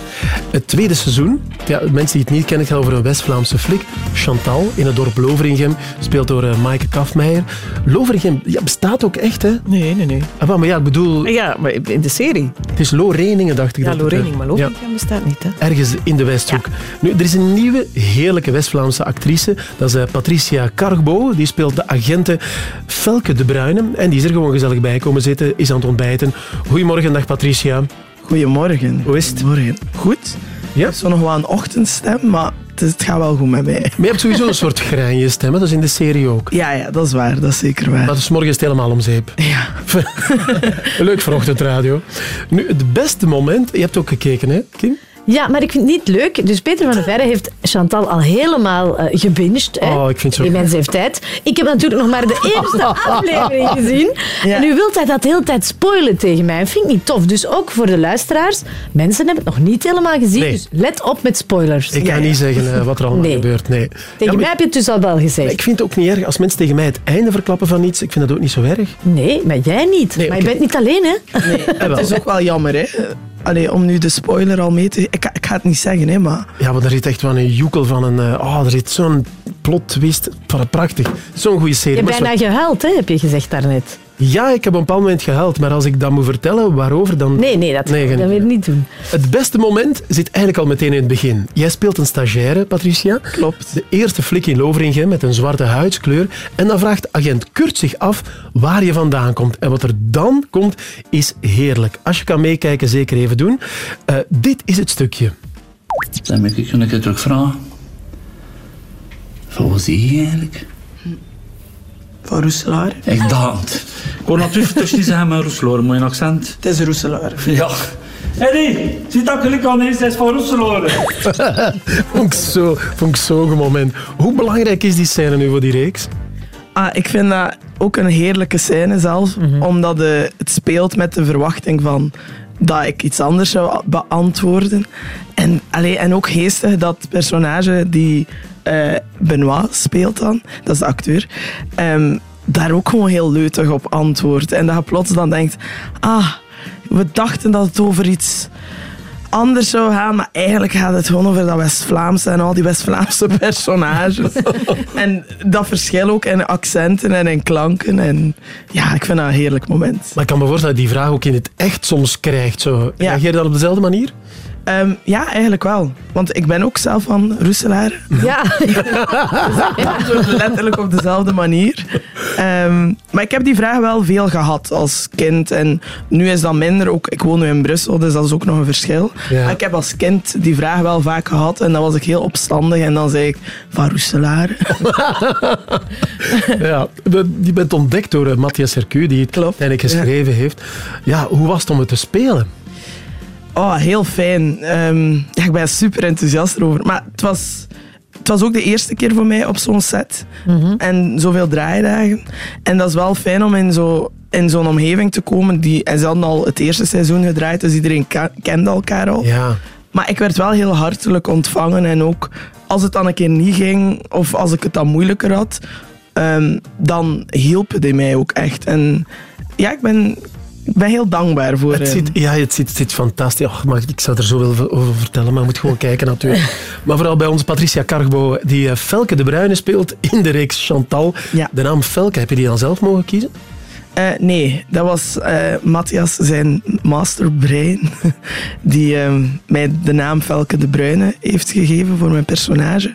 Het tweede seizoen, ja, mensen die het niet kennen, het gaat over een West-Vlaamse flik. Chantal, in het dorp Loveringem, speelt door uh, Maaike Kafmeijer. Loveringem ja, bestaat ook echt, hè? Nee, nee, nee. Ah, maar ja, ik bedoel... Ja, maar in de serie. Het is Loreningen, dacht ik. Ja, dat het, eh, Lorening, maar Loveringem bestaat niet, hè? Ergens in de Westhoek. Nu, er is een nieuwe, heerlijke West-Vlaamse actrice. Dat is eh, Patricia Cargbo. Die speelt de agente Felke de Bruyne. En die is er gewoon gezellig bij komen zitten. Is aan het ontbijten. Goedemorgen, dag Patricia. Goedemorgen. Hoe is het? Goedemorgen. Goed. Ja? Zo nog wel een ochtendstem, maar het, gaat wel goed met mij. Maar je hebt sowieso een soort granje stem. hè? Dat is in de serie ook. Ja, ja, dat is waar. Dat is zeker waar. Maar dus morgen is het helemaal om zeep. Ja. Leuk voor ochtendradio. Nu, het beste moment... Je hebt ook gekeken, hè, Kim? Ja, maar ik vind het niet leuk. Dus Peter van der Verre heeft Chantal al helemaal eh gebinged. Hè. Oh, ik vind het zo... Die mens heeft tijd. Ik heb natuurlijk nog maar de eerste aflevering gezien. En nu wil hij dat de hele tijd spoilen tegen mij. Dat vind ik niet tof. Dus ook voor de luisteraars. Mensen hebben het nog niet helemaal gezien. Nee. Dus let op met spoilers. Ik kan niet zeggen eh, wat er allemaal Nee. gebeurt. Nee. Tegen Ja, mij heb je het dus al wel gezegd. Ik vind het ook niet erg als mensen tegen mij het einde verklappen van iets. Ik vind dat ook niet zo erg. Nee, maar jij niet. maar je bent niet alleen, hè? Het is ook wel jammer, hè. Allee, om nu de spoiler al mee te... Ik, ga- ik ga het niet zeggen, hè, maar... Ja, maar daar zit echt wel een joekel van een... eh, Oh, er zit zo'n plot twist. Prachtig. Zo'n goede Je serie. hebt Maar bijna zo- gehuild, hè, heb je gezegd daarnet. Ja, ik heb op een bepaald moment gehuild. Maar als ik dat moet vertellen, waarover dan... Nee, nee, dat, Nee, dat wil je niet doen. Het beste moment zit eigenlijk al meteen in het begin. Jij speelt een stagiaire, Patricia. Klopt. De eerste flik in Loveringem met een zwarte huidskleur. En dan vraagt agent Kurt zich af waar je vandaan komt. En wat er dan komt, is heerlijk. Als je kan meekijken, zeker even doen. Eh, dit is het stukje. Dan moet ik een keer terug vragen. Van wat zie je eigenlijk? Van Roeselaar. Ik dacht, kon natuurlijk tussen zeggen met Roeseloren, mooi accent. Het is Roeseloren. Ja. Eddie, zie dat gelijk aan is, dat is van Roeseloren. vond, ik zo, vond ik zo'n moment. Hoe belangrijk is die scène nu voor die reeks? Ah, ik vind dat ook een heerlijke scène zelf, omdat eh, het speelt met de verwachting van dat ik iets anders zou beantwoorden. En, allee, en ook geestig dat personage die eh, Benoit speelt dan, dat is de acteur, ehm, daar ook gewoon heel leutig op antwoordt. En dat je plots dan denkt, ah, we dachten dat het over iets anders zou gaan, maar eigenlijk gaat het gewoon over dat West-Vlaamse en al die West-Vlaamse personages. en dat verschil ook in accenten en in klanken. En ja, ik vind dat een heerlijk moment. Maar ik kan me voorstellen dat je die vraag ook in het echt soms krijgt. Zo. Reageer je dan op dezelfde manier? Ehm, ja, eigenlijk wel. Want ik ben ook zelf van Roeselaar. Ja. Letterlijk op dezelfde manier. Ehm, maar ik heb die vraag wel veel gehad als kind. En nu is dat minder. Ook, ik woon nu in Brussel, dus dat is ook nog een verschil. Ja. Maar ik heb als kind die vraag wel vaak gehad. En dan was ik heel opstandig. En dan zei ik, van Roeselaar. ja, je bent ontdekt door eh, Matthias Sercu, die het uiteindelijk geschreven heeft. Ja, hoe was het om het te spelen? Oh, heel fijn. Ehm, ja, ik ben super enthousiast erover. Maar het was, het was ook de eerste keer voor mij op zo'n set. En zoveel draaidagen. En dat is wel fijn om in zo in zo'n omgeving te komen. Die, en ze hadden al het eerste seizoen gedraaid, dus iedereen kende elkaar al. Ja. Maar ik werd wel heel hartelijk ontvangen. En ook als het dan een keer niet ging, of als ik het dan moeilijker had, ehm, dan hielp die mij ook echt. En ja, ik ben, ben heel dankbaar voor Het zit, ja, het zit, het zit fantastisch. Maar ik zou er zoveel over vertellen, maar je moet gewoon kijken natuurlijk. Maar vooral bij ons Patricia Cargbo, die eh, Felke de Bruyne speelt in de reeks Chantal. De naam Felke, heb je die dan zelf mogen kiezen? Eh, nee, dat was eh, Matthias, zijn masterbrein, die ehm, mij de naam Velke de Bruyne heeft gegeven voor mijn personage.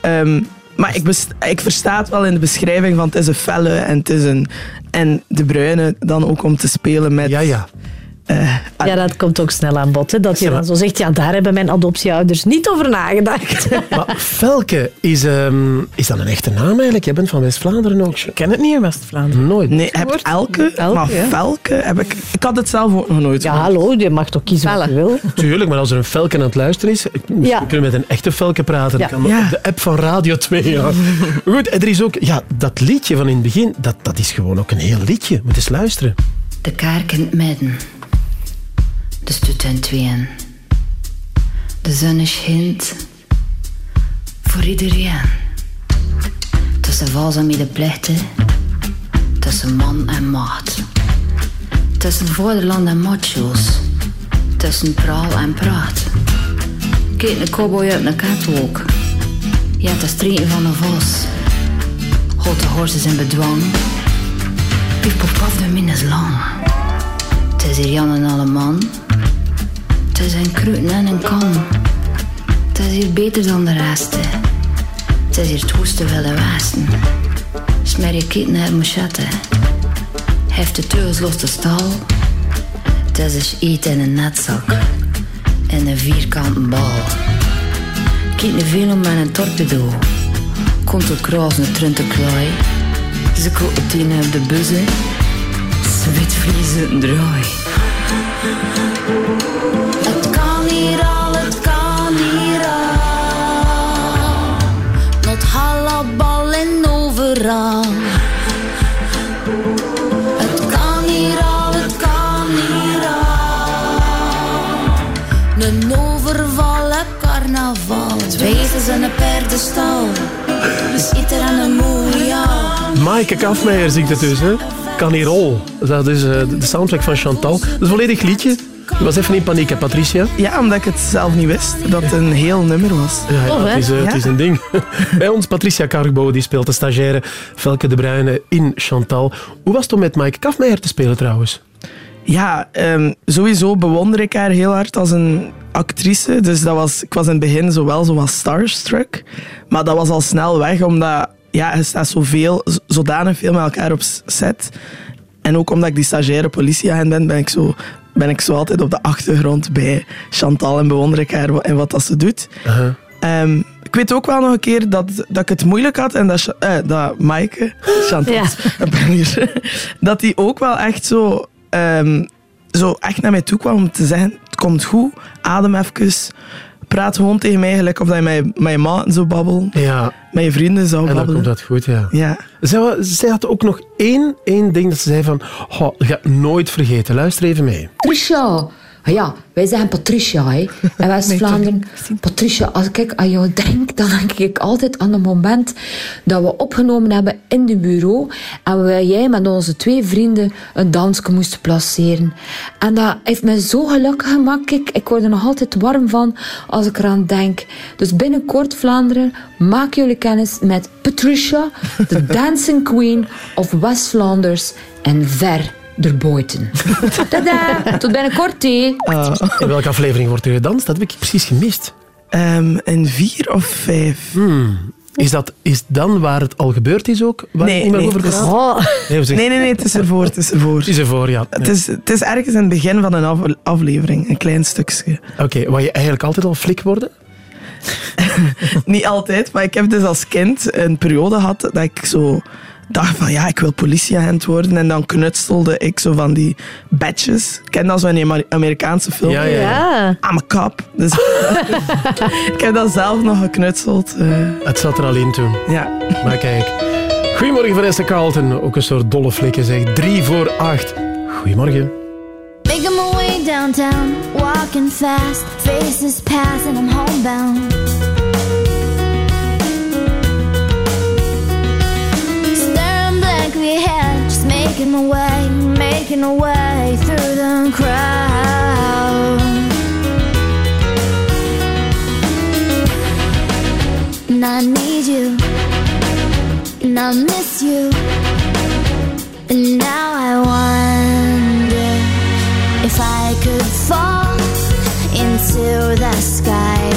Ehm, maar ik, ik versta het wel in de beschrijving van het is een felle en het is een... En de Bruyne dan ook om te spelen met... Ja, ja. Ja, dat komt ook snel aan bod. Hè, dat je dan zo zegt, ja, daar hebben mijn adoptieouders niet over nagedacht. Maar Felke, is, ehm, is dat een echte naam eigenlijk? Jij bent van West-Vlaanderen ook. Ik ken het niet in West-Vlaanderen. Nooit. Nee, heb Elke, maar ja. Velke heb ik... Ik had het zelf ook nog nooit Ja, hallo, je mag toch kiezen wat je wil. Tuurlijk, maar als er een Felke aan het luisteren is, misschien Ja. kunnen we met een echte Felke praten. Ja. Kan Ja. op de app van Radio 2. Ja. Goed, en er is ook, ja, dat liedje van in het begin, dat, dat is gewoon ook een heel liedje. Moet eens luisteren. De het stoet in tweeën. De zon schijnt voor iedereen. Tussen vals en medeplichten. Tussen man en macht. Tussen vaderland en macho's. Tussen praal en praat. Kijk een cowboy uit een catwalk. Je hebt de streken van een vos. Hot de horses in bedwang. Pief pop paf de min is lang. Het is hier Jan en alle man. Het is een kruiden en een kan. Het is hier beter dan de rest. Het is hier het hoeste wilde westen. Smer je kiet naar machette. Heft de teugels los de stal. Het is dus eten in een netzak. En een vierkante bal. Kiet een veel met een torpedo. Komt ook kruis een truntenklaai. Ze koopt tien op de buzzen. Zweetvlies uit een draai. Overal. Het kan hier al, het kan hier al. Een overval, een carnaval. Twee is in een perdenstal. Dus ieder aan een moeia. Maaike Kafmeijer zingt het dus, hè? Kan hier al. Dat is eh, de soundtrack van Chantal. Dat is een volledig liedje. Je was even in paniek, hè, Patricia? Ja, omdat ik het zelf niet wist, dat het een heel nummer was. Ja, ja, het, is, eh, het is een ding. Bij ons Patricia Cargbo, die speelt de stagiaire Velke de Bruyne in Chantal. Hoe was het om met Maaike Kafmeijer te spelen trouwens? Ja, ehm, sowieso bewonder ik haar heel hard als een actrice. Dus dat was, ik was in het begin zowel zo wat starstruck. Maar dat was al snel weg, omdat ja, je staat zoveel, zodanig veel met elkaar op set. En ook omdat ik die stagiaire politieagent ben, ben ik, zo, ben ik zo altijd op de achtergrond bij Chantal en bewonder ik haar en wat dat ze doet. Ehm, ik ik weet ook wel nog een keer dat, dat ik het moeilijk had en dat, eh, dat Maaike, Chantal, Ja. hier, dat die ook wel echt zo, ehm, zo echt naar mij toe kwam om te zeggen, het komt goed, adem even, praat gewoon tegen mij gelijk of dat je met, met je maten zo babbelt, Ja. met je vrienden zou En dan babbelen. komt dat goed, ja. Ja. Zij, had ook nog één, één ding dat ze zei van... Oh, dat ga ik nooit vergeten. Luister even mee. Patricia. Ah Ja, wij zeggen Patricia hè. in West-Vlaanderen. Patricia, als ik aan jou denk, dan denk ik altijd aan het moment dat we opgenomen hebben in de bureau en we, jij met onze twee vrienden een dansje moesten placeren. En dat heeft mij zo gelukkig gemaakt. Ik, ik word er nog altijd warm van als ik eraan denk. Dus binnenkort, Vlaanderen, maak jullie kennis met Patricia, de dancing queen of West-Vlaanders en ver erbuiten. Tada, tot binnenkort, hè. In welke aflevering wordt er gedanst? Dat heb ik precies gemist. Ehm, in vier of vijf. Hmm. Is dat is dan waar het al gebeurd is ook? Waar Nee, nee, over het is- praat? Nee, Nee, nee, nee, het is ervoor, het is ervoor. Het is ervoor, ja. Het is, het is ergens in het begin van een af- aflevering, een klein stukje. Oké, wou je eigenlijk altijd al flik worden? Niet altijd, maar ik heb dus als kind een periode gehad dat ik zo dacht van ja, ik wil politieagent worden. En dan knutstelde ik zo van die badges. Ik ken dat zo in Amerikaanse film. Ja, ja, ja. I'm a cop. Dus ik heb dat zelf nog geknutseld. eh. Het zat er al in toen. Ja. Maar kijk. Goedemorgen Vanessa Carlton. Ook een soort dolle flikken zeg. Drie voor acht. Goedemorgen. Making my way downtown, walking fast, faces pass and I'm homebound. Blankly ahead, just making my way, making my way through the crowd. And I need you, and I miss you, and now I wonder if I could fall into the sky.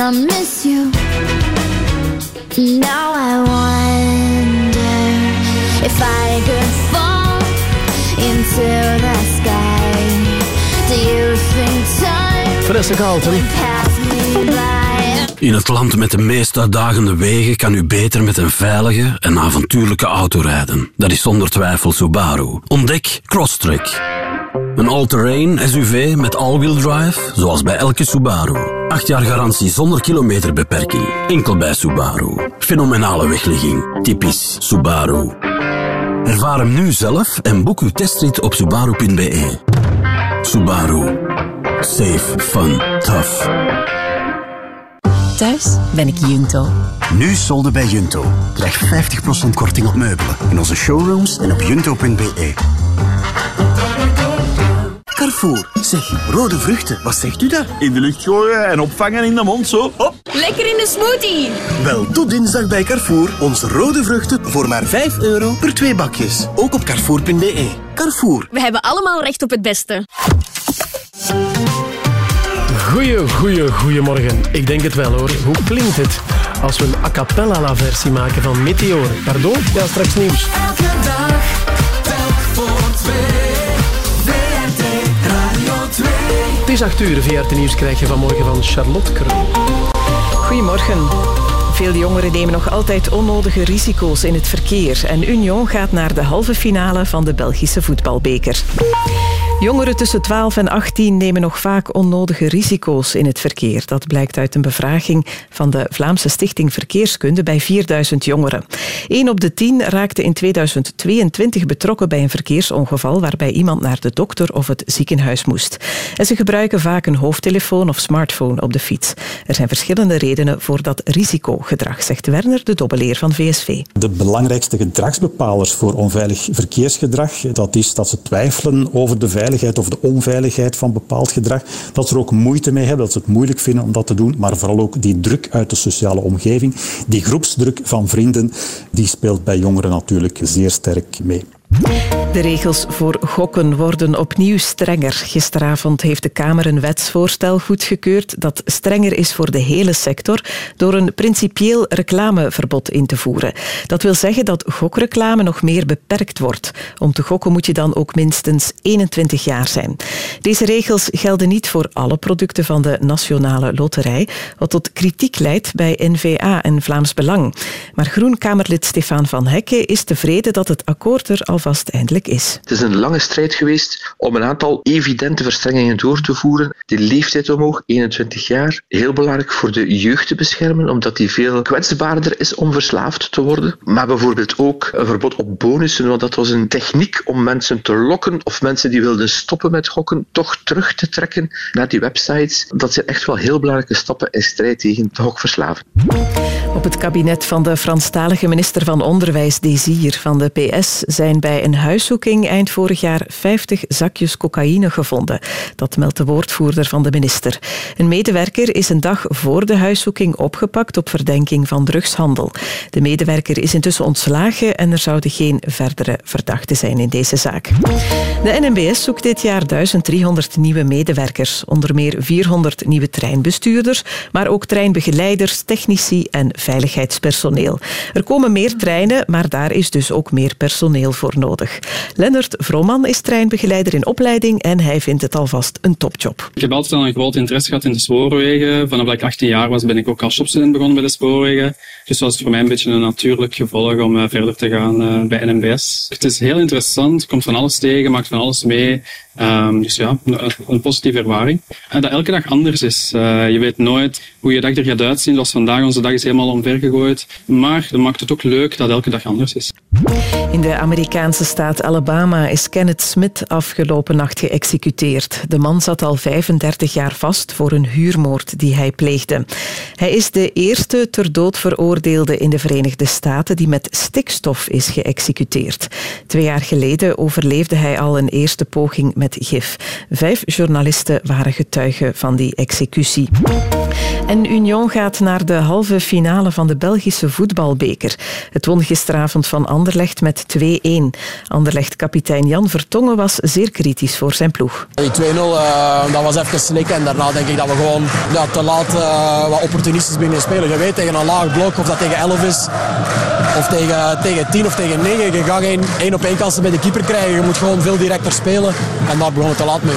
And I miss you. Now I wonder if I could fall into the sky. Do you think time me by? In het land met de meest uitdagende wegen kan u beter met een veilige en avontuurlijke auto rijden. Dat is zonder twijfel Subaru. Ontdek Crosstrek. Een all-terrain SUV met all-wheel drive, zoals bij elke Subaru. 8 jaar garantie zonder kilometerbeperking. Enkel bij Subaru. Fenomenale wegligging. Typisch Subaru. Ervaar hem nu zelf en boek uw testrit op subaru.be. Subaru. Safe, fun, tough. Thuis ben ik Junto. Nu solden bij Junto. Krijg 50% korting op meubelen. In onze showrooms en op junto.be. Carrefour. Zeg, rode vruchten, wat zegt u daar? In de lucht gooien en opvangen in de mond, zo. Hop. Lekker in de smoothie. Wel, tot dinsdag bij Carrefour. Onze rode vruchten voor maar 5 euro per twee bakjes. Ook op carrefour.be. Carrefour. We hebben allemaal recht op het beste. Goeie, goeie, goeiemorgen. Ik denk het wel hoor. Hoe klinkt het als we een a cappella versie maken van Meteor? Pardon? Ja, straks nieuws. Elke dag, telk voor twee. Het is 8 uur. VRT Nieuws krijg je vanmorgen van Charlotte Kroon. Goedemorgen. Veel jongeren nemen nog altijd onnodige risico's in het verkeer. En Union gaat naar de halve finale van de Belgische voetbalbeker. Jongeren tussen 12 en 18 nemen nog vaak onnodige risico's in het verkeer. Dat blijkt uit een bevraging van de Vlaamse Stichting Verkeerskunde bij 4000 jongeren. 1 op de 10 raakte in 2022 betrokken bij een verkeersongeval waarbij iemand naar de dokter of het ziekenhuis moest. En ze gebruiken vaak een hoofdtelefoon of smartphone op de fiets. Er zijn verschillende redenen voor dat risicogedrag, zegt Werner de Dobbeleer van VSV. De belangrijkste gedragsbepalers voor onveilig verkeersgedrag, dat is dat ze twijfelen over de veiligheid of de onveiligheid van bepaald gedrag. Dat ze er ook moeite mee hebben, dat ze het moeilijk vinden om dat te doen, maar vooral ook die druk uit de sociale omgeving, die groepsdruk van vrienden, die speelt bij jongeren natuurlijk zeer sterk mee. De regels voor gokken worden opnieuw strenger. Gisteravond heeft de Kamer een wetsvoorstel goedgekeurd dat strenger is voor de hele sector door een principieel reclameverbod in te voeren. Dat wil zeggen dat gokreclame nog meer beperkt wordt. Om te gokken moet je dan ook minstens 21 jaar zijn. Deze regels gelden niet voor alle producten van de Nationale Loterij, wat tot kritiek leidt bij NVA en Vlaams Belang. Maar Groenkamerlid Stefan van Hekke is tevreden dat het akkoord er eindelijk is. Het is een lange strijd geweest om een aantal evidente verstrengingen door te voeren. De leeftijd omhoog, 21 jaar. Heel belangrijk voor de jeugd te beschermen, omdat die veel kwetsbaarder is om verslaafd te worden. Maar bijvoorbeeld ook een verbod op bonussen, want dat was een techniek om mensen te lokken of mensen die wilden stoppen met gokken toch terug te trekken naar die websites. Dat zijn echt wel heel belangrijke stappen in strijd tegen de gokverslaving. Op het kabinet van de Franstalige minister van Onderwijs, Desir van de PS, zijn bij een huiszoeking eind vorig jaar 50 zakjes cocaïne gevonden. Dat meldt de woordvoerder van de minister. Een medewerker is een dag voor de huiszoeking opgepakt op verdenking van drugshandel. De medewerker is intussen ontslagen en er zouden geen verdere verdachten zijn in deze zaak. De NMBS zoekt dit jaar 1300 nieuwe medewerkers, onder meer 400 nieuwe treinbestuurders, maar ook treinbegeleiders, technici en veiligheidspersoneel. Er komen meer treinen, maar daar is dus ook meer personeel voor nodig. Lennart Vrooman is treinbegeleider in opleiding en hij vindt het alvast een topjob. Ik heb altijd al een groot interesse gehad in de spoorwegen. Vanaf dat ik 18 jaar was, ben ik ook als shopstudent begonnen bij de spoorwegen. Dus was voor mij een beetje een natuurlijk gevolg om eh, verder te gaan eh, bij NMBS. Het is heel interessant, komt van alles tegen, maakt van alles mee. Ehm, dus ja, een, positieve ervaring. En dat elke dag anders is. Eh, je weet nooit hoe je dag er gaat uitzien. Zoals vandaag, onze dag is helemaal omvergegooid. Maar dat maakt het ook leuk dat elke dag anders is. In de Amerikaanse staat Alabama is Kenneth Smith afgelopen nacht geëxecuteerd. De man zat al 35 jaar vast voor een huurmoord die hij pleegde. Hij is de eerste ter dood veroordeelde in de Verenigde Staten die met stikstof is geëxecuteerd. Twee jaar geleden overleefde hij al een eerste poging met gif. Vijf journalisten waren getuigen van die executie. En Union gaat naar de halve finale van de Belgische voetbalbeker. Het won gisteravond van Anderlecht met 2-1. Anderlecht-kapitein Jan Vertongen was zeer kritisch voor zijn ploeg. Die 2-0, uh, dat was even slikken. En daarna denk ik dat we gewoon te laat uh, wat opportunistisch beginnen spelen. Je weet tegen een laag blok, of dat tegen 11 is, of tegen, tegen 10 of tegen 9. Je gaat geen 1 op 1 kansen bij de keeper krijgen. Je moet gewoon veel directer spelen. En daar begon het te laat mee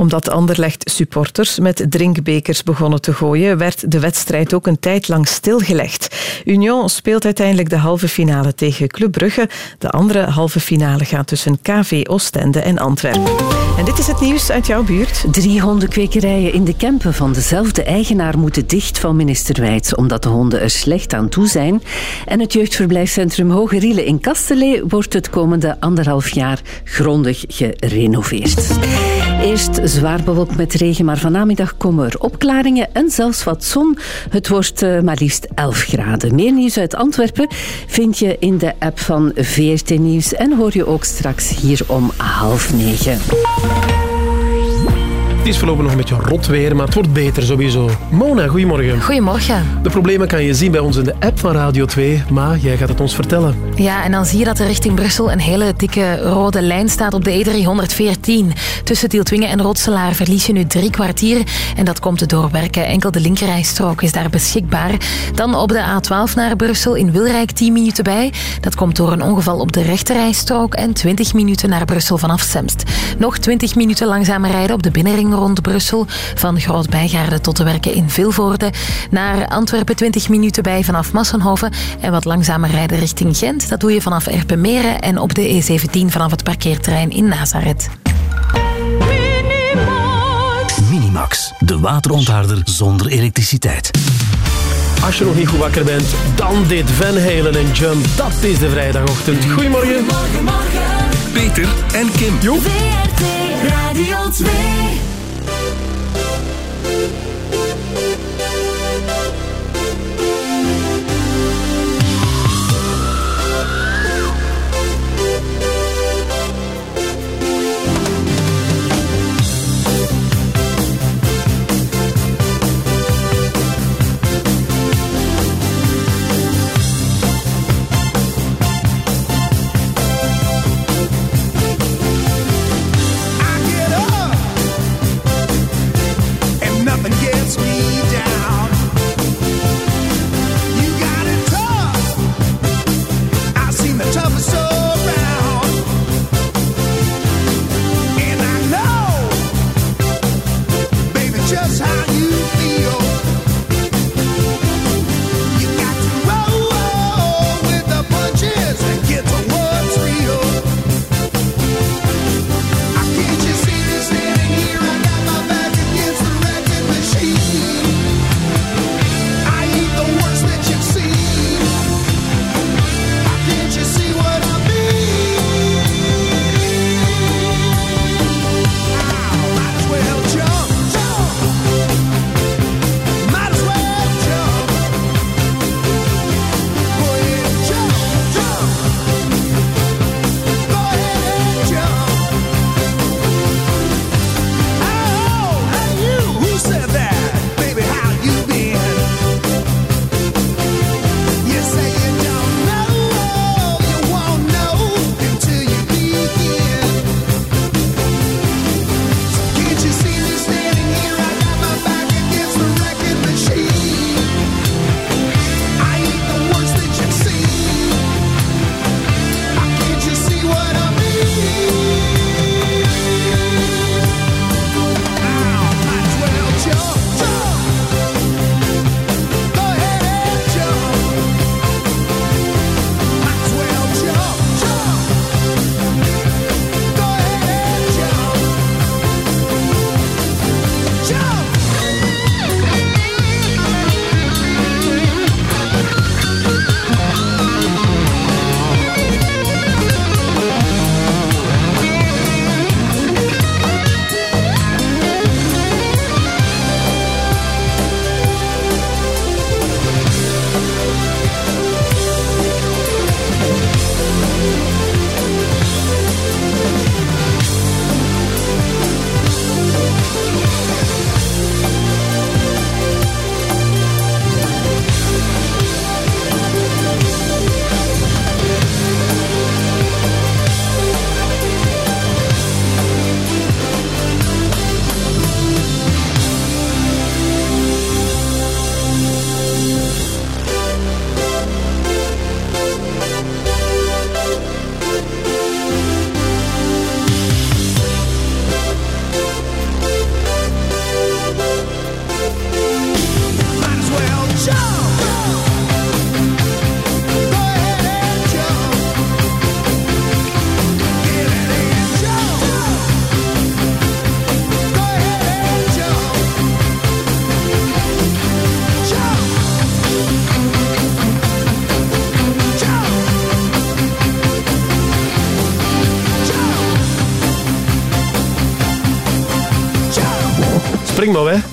omdat Anderlecht supporters met drinkbekers begonnen te gooien, werd de wedstrijd ook een tijd lang stilgelegd. Union speelt uiteindelijk de halve finale tegen Club Brugge. De andere halve finale gaat tussen KV Oostende en Antwerpen. En dit is het nieuws uit jouw buurt. Drie hondenkwekerijen in de Kempen van dezelfde eigenaar moeten dicht van minister Wijts, omdat de honden er slecht aan toe zijn. En het jeugdverblijfscentrum Hoge Riele in Kastelee wordt het komende anderhalf jaar grondig gerenoveerd. Eerst zwaar bewolkt met regen, maar vanmiddag komen er opklaringen en zelfs wat zon. Het wordt uh, maar liefst 11 graden. Meer nieuws uit Antwerpen vind je in de app van VRT Nieuws en hoor je ook straks hier om half negen. Is voorlopig nog een beetje rot weer, maar het wordt beter sowieso. Mona, goedemorgen. Goedemorgen. De problemen kan je zien bij ons in de app van Radio 2, maar jij gaat het ons vertellen. Ja, en dan zie je dat er richting Brussel een hele dikke rode lijn staat op de E314. Tussen Tieltwingen en Rotselaar verlies je nu drie kwartier en dat komt te doorwerken. Enkel de linkerrijstrook is daar beschikbaar. Dan op de A12 naar Brussel in Wilrijk 10 minuten bij. Dat komt door een ongeval op de rechterrijstrook en 20 minuten naar Brussel vanaf Semst. Nog 20 minuten langzamer rijden op de binnenring rond Brussel. Van Groot-Bijgaarde tot de werken in Vilvoorde. Naar Antwerpen 20 minuten bij vanaf Massenhoven. En wat langzamer rijden richting Gent. Dat doe je vanaf Erpenmeren en op de E17 vanaf het parkeerterrein in Nazareth. Max, de waterontharder zonder elektriciteit. Als je nog niet goed wakker bent, dan dit Van Halen en Jump. Dat is de vrijdagochtend. Goedemorgen. Peter en Kim. VRT Radio 2. Toughest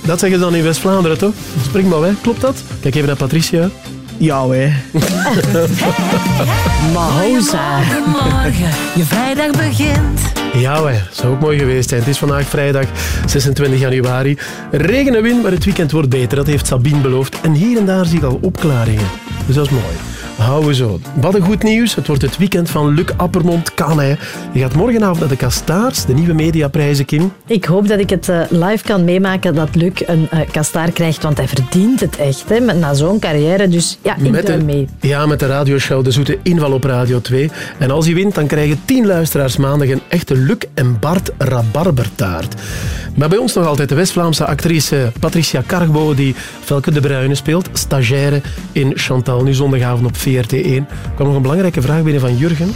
Dat zeggen ze dan in West-Vlaanderen, toch? Spring maar, hè. Klopt dat? Kijk even naar Patricia. Ja, hè. Mahosa. Goedemorgen, je vrijdag begint. Ja, hè. zou ook mooi geweest zijn. Het is vandaag vrijdag 26 januari. Regen en wind, maar het weekend wordt beter. Dat heeft Sabine beloofd. En hier en daar zie ik al opklaringen. Dus dat is mooi. Houden we zo. Wat een goed nieuws. Het wordt het weekend van Luc Appermond Cannes. Je gaat morgenavond naar de Kastaars, de nieuwe mediaprijzen, Kim. Ik hoop dat ik het eh, live kan meemaken dat Luc een eh kastaar krijgt, want hij verdient het echt hè, met- na zo'n carrière. Dus ja, ik Met doe de, mee. Ja, met de radioshow De Zoete Inval op Radio 2. En als hij wint, dan krijgen tien luisteraars maandag een echte Luc en Bart rabarbertaart. Maar bij ons nog altijd de West-Vlaamse actrice Patricia Cargbo, die Velke de Bruyne speelt, stagiaire in Chantal, nu zondagavond op VRT1. Er kwam nog een belangrijke vraag binnen van Jurgen.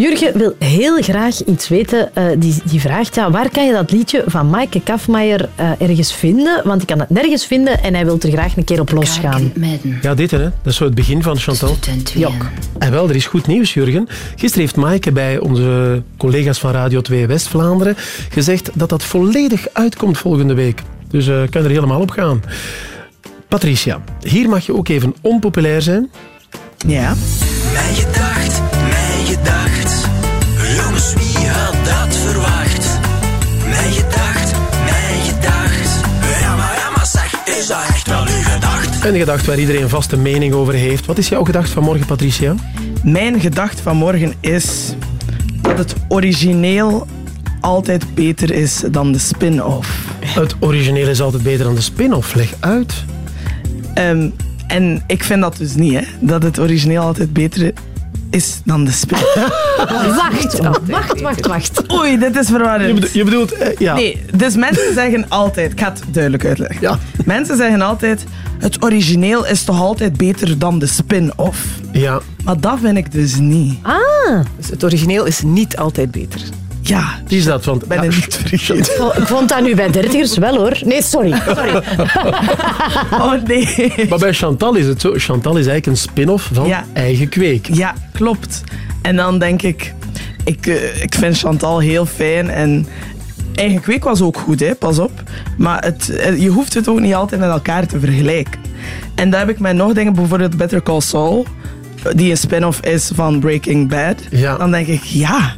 Jurgen wil heel graag iets weten. Eh, die, die vraagt, ja, waar kan je dat liedje van Maaike Kafmaier eh, ergens vinden? Want ik kan het nergens vinden en hij wil er graag een keer op losgaan. Ja, dit hè. Dat is zo het begin van Chantal. Ja. En wel, er is goed nieuws, Jurgen. Gisteren heeft Maaike bij onze collega's van Radio 2 West-Vlaanderen gezegd dat dat volledig uitkomt volgende week. Dus eh kan er helemaal op gaan. Patricia, hier mag je ook even onpopulair zijn. Ja. Mijn gedacht, Een gedacht waar iedereen vast een mening over heeft. Wat is jouw gedacht van morgen, Patricia? Mijn gedacht van morgen is dat het origineel altijd beter is dan de spin-off. Het origineel is altijd beter dan de spin-off. Leg uit. Ehm, en ik vind dat dus niet, hè. Dat het origineel altijd beter is dan de spin-off. Wacht, wacht, wacht, wacht. Oei, dit is verwarrend. Je bedo- je bedoelt, eh, ja. Nee, dus mensen zeggen altijd... Ik ga het duidelijk uitleggen. Ja. Mensen zeggen altijd... Het origineel is toch altijd beter dan de spin-off? Ja. Maar dat vind ik dus niet. Ah. Dus het origineel is niet altijd beter. Ja. Is dat, want... Ben je niet vergeten? Ik vond dat nu bij dertigers wel, hoor. Nee, sorry. sorry. Oh, nee. Maar bij Chantal is het zo. Chantal is eigenlijk een spin-off van Ja. Eigen Kweek. Ja, klopt. En dan denk ik... Ik, eh, ik vind Chantal heel fijn en... Eigen kweek was ook goed, hè, pas op. Maar het, eh, je hoeft het ook niet altijd met elkaar te vergelijken. En daar heb ik met nog dingen, bijvoorbeeld Better Call Saul, die een spin-off is van Breaking Bad. Ja. Dan denk ik, ja,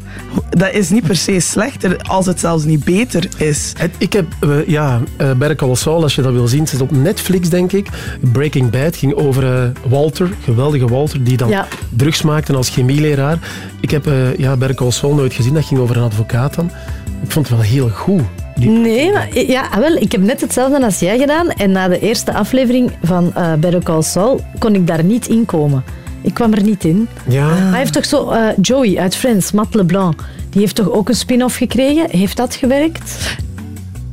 dat is niet per se slechter als het zelfs niet beter is. Het- Ik heb, eh, ja, uh, Better Call Saul, als je dat wil zien, het is op Netflix, denk ik. Breaking Bad ging over eh, Walter, geweldige Walter, die dan Ja. drugs maakte als chemieleraar. Ik heb eh, ja, Better Call Saul nooit gezien, dat ging over een advocaat dan. Ik vond het wel heel goed. Nee, maar ja, ah, wel, ik heb net hetzelfde als jij gedaan. En na de eerste aflevering van eh Better Call Saul kon ik daar niet in komen. Ik kwam er niet in. Ja. Maar hij heeft toch zo... eh, Joey uit Friends, Matt LeBlanc, die heeft toch ook een spin-off gekregen? Heeft dat gewerkt?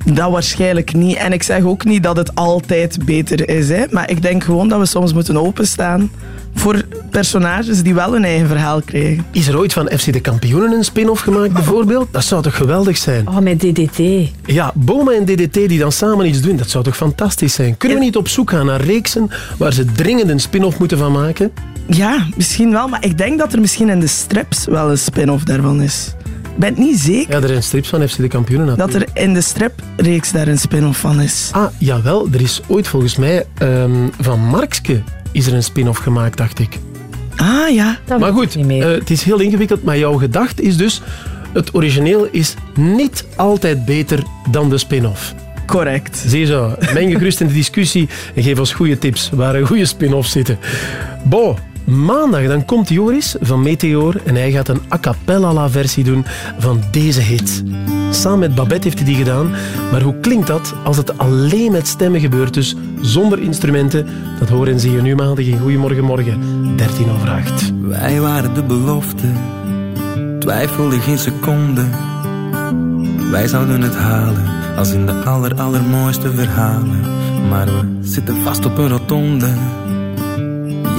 Dat waarschijnlijk niet. En ik zeg ook niet dat het altijd beter is. Hè. Maar ik denk gewoon dat we soms moeten openstaan voor personages die wel een eigen verhaal krijgen. Is er ooit van FC de Kampioenen een spin-off gemaakt, bijvoorbeeld? Dat zou toch geweldig zijn? Oh, met DDT. Ja, Boma en DDT die dan samen iets doen, dat zou toch fantastisch zijn? Kunnen we niet op zoek gaan naar reeksen waar ze dringend een spin-off moeten van maken? Ja, misschien wel. Maar ik denk dat er misschien in de strips wel een spin-off daarvan is. Ik ben het niet zeker Ja, er zijn strips van FC de Kampioenen dat natuurlijk. er in de stripreeks daar een spin-off van is. Ah, jawel, er is ooit volgens mij ehm, van Markske is er een spin-off gemaakt, dacht ik. Ah ja. maar goed, eh, het is heel ingewikkeld, maar jouw gedachte is dus... Het origineel is niet altijd beter dan de spin-off. Correct. Zie je zo. Meng je gerust in de discussie en geef ons goede tips waar een goede spin-offs zitten. Bo, maandag dan komt Joris van Meteor en hij gaat een a cappella versie doen van deze hit. Samen met Babette heeft hij die gedaan, maar hoe klinkt dat als het alleen met stemmen gebeurt, dus zonder instrumenten? Dat horen en zie je nu maandag in Goedemorgen Morgen, 13 over 8. Wij waren de belofte, twijfelde geen seconde. Wij zouden het halen, als in de aller allermooiste verhalen. Maar we zitten vast op een rotonde.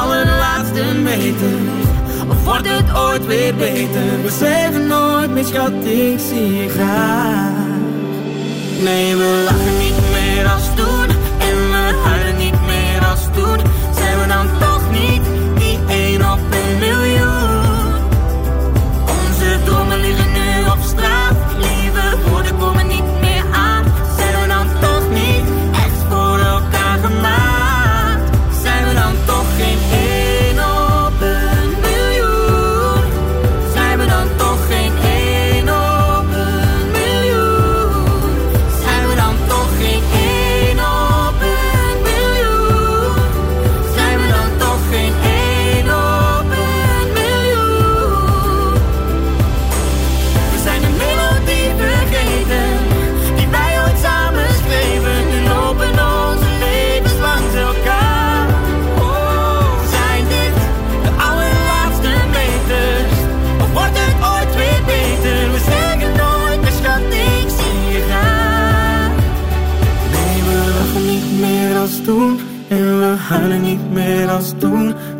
allerlaatste meters Of wordt het ooit weer beter? We zeggen nooit meer schat ik zie je graag Nee we lachen niet meer als toen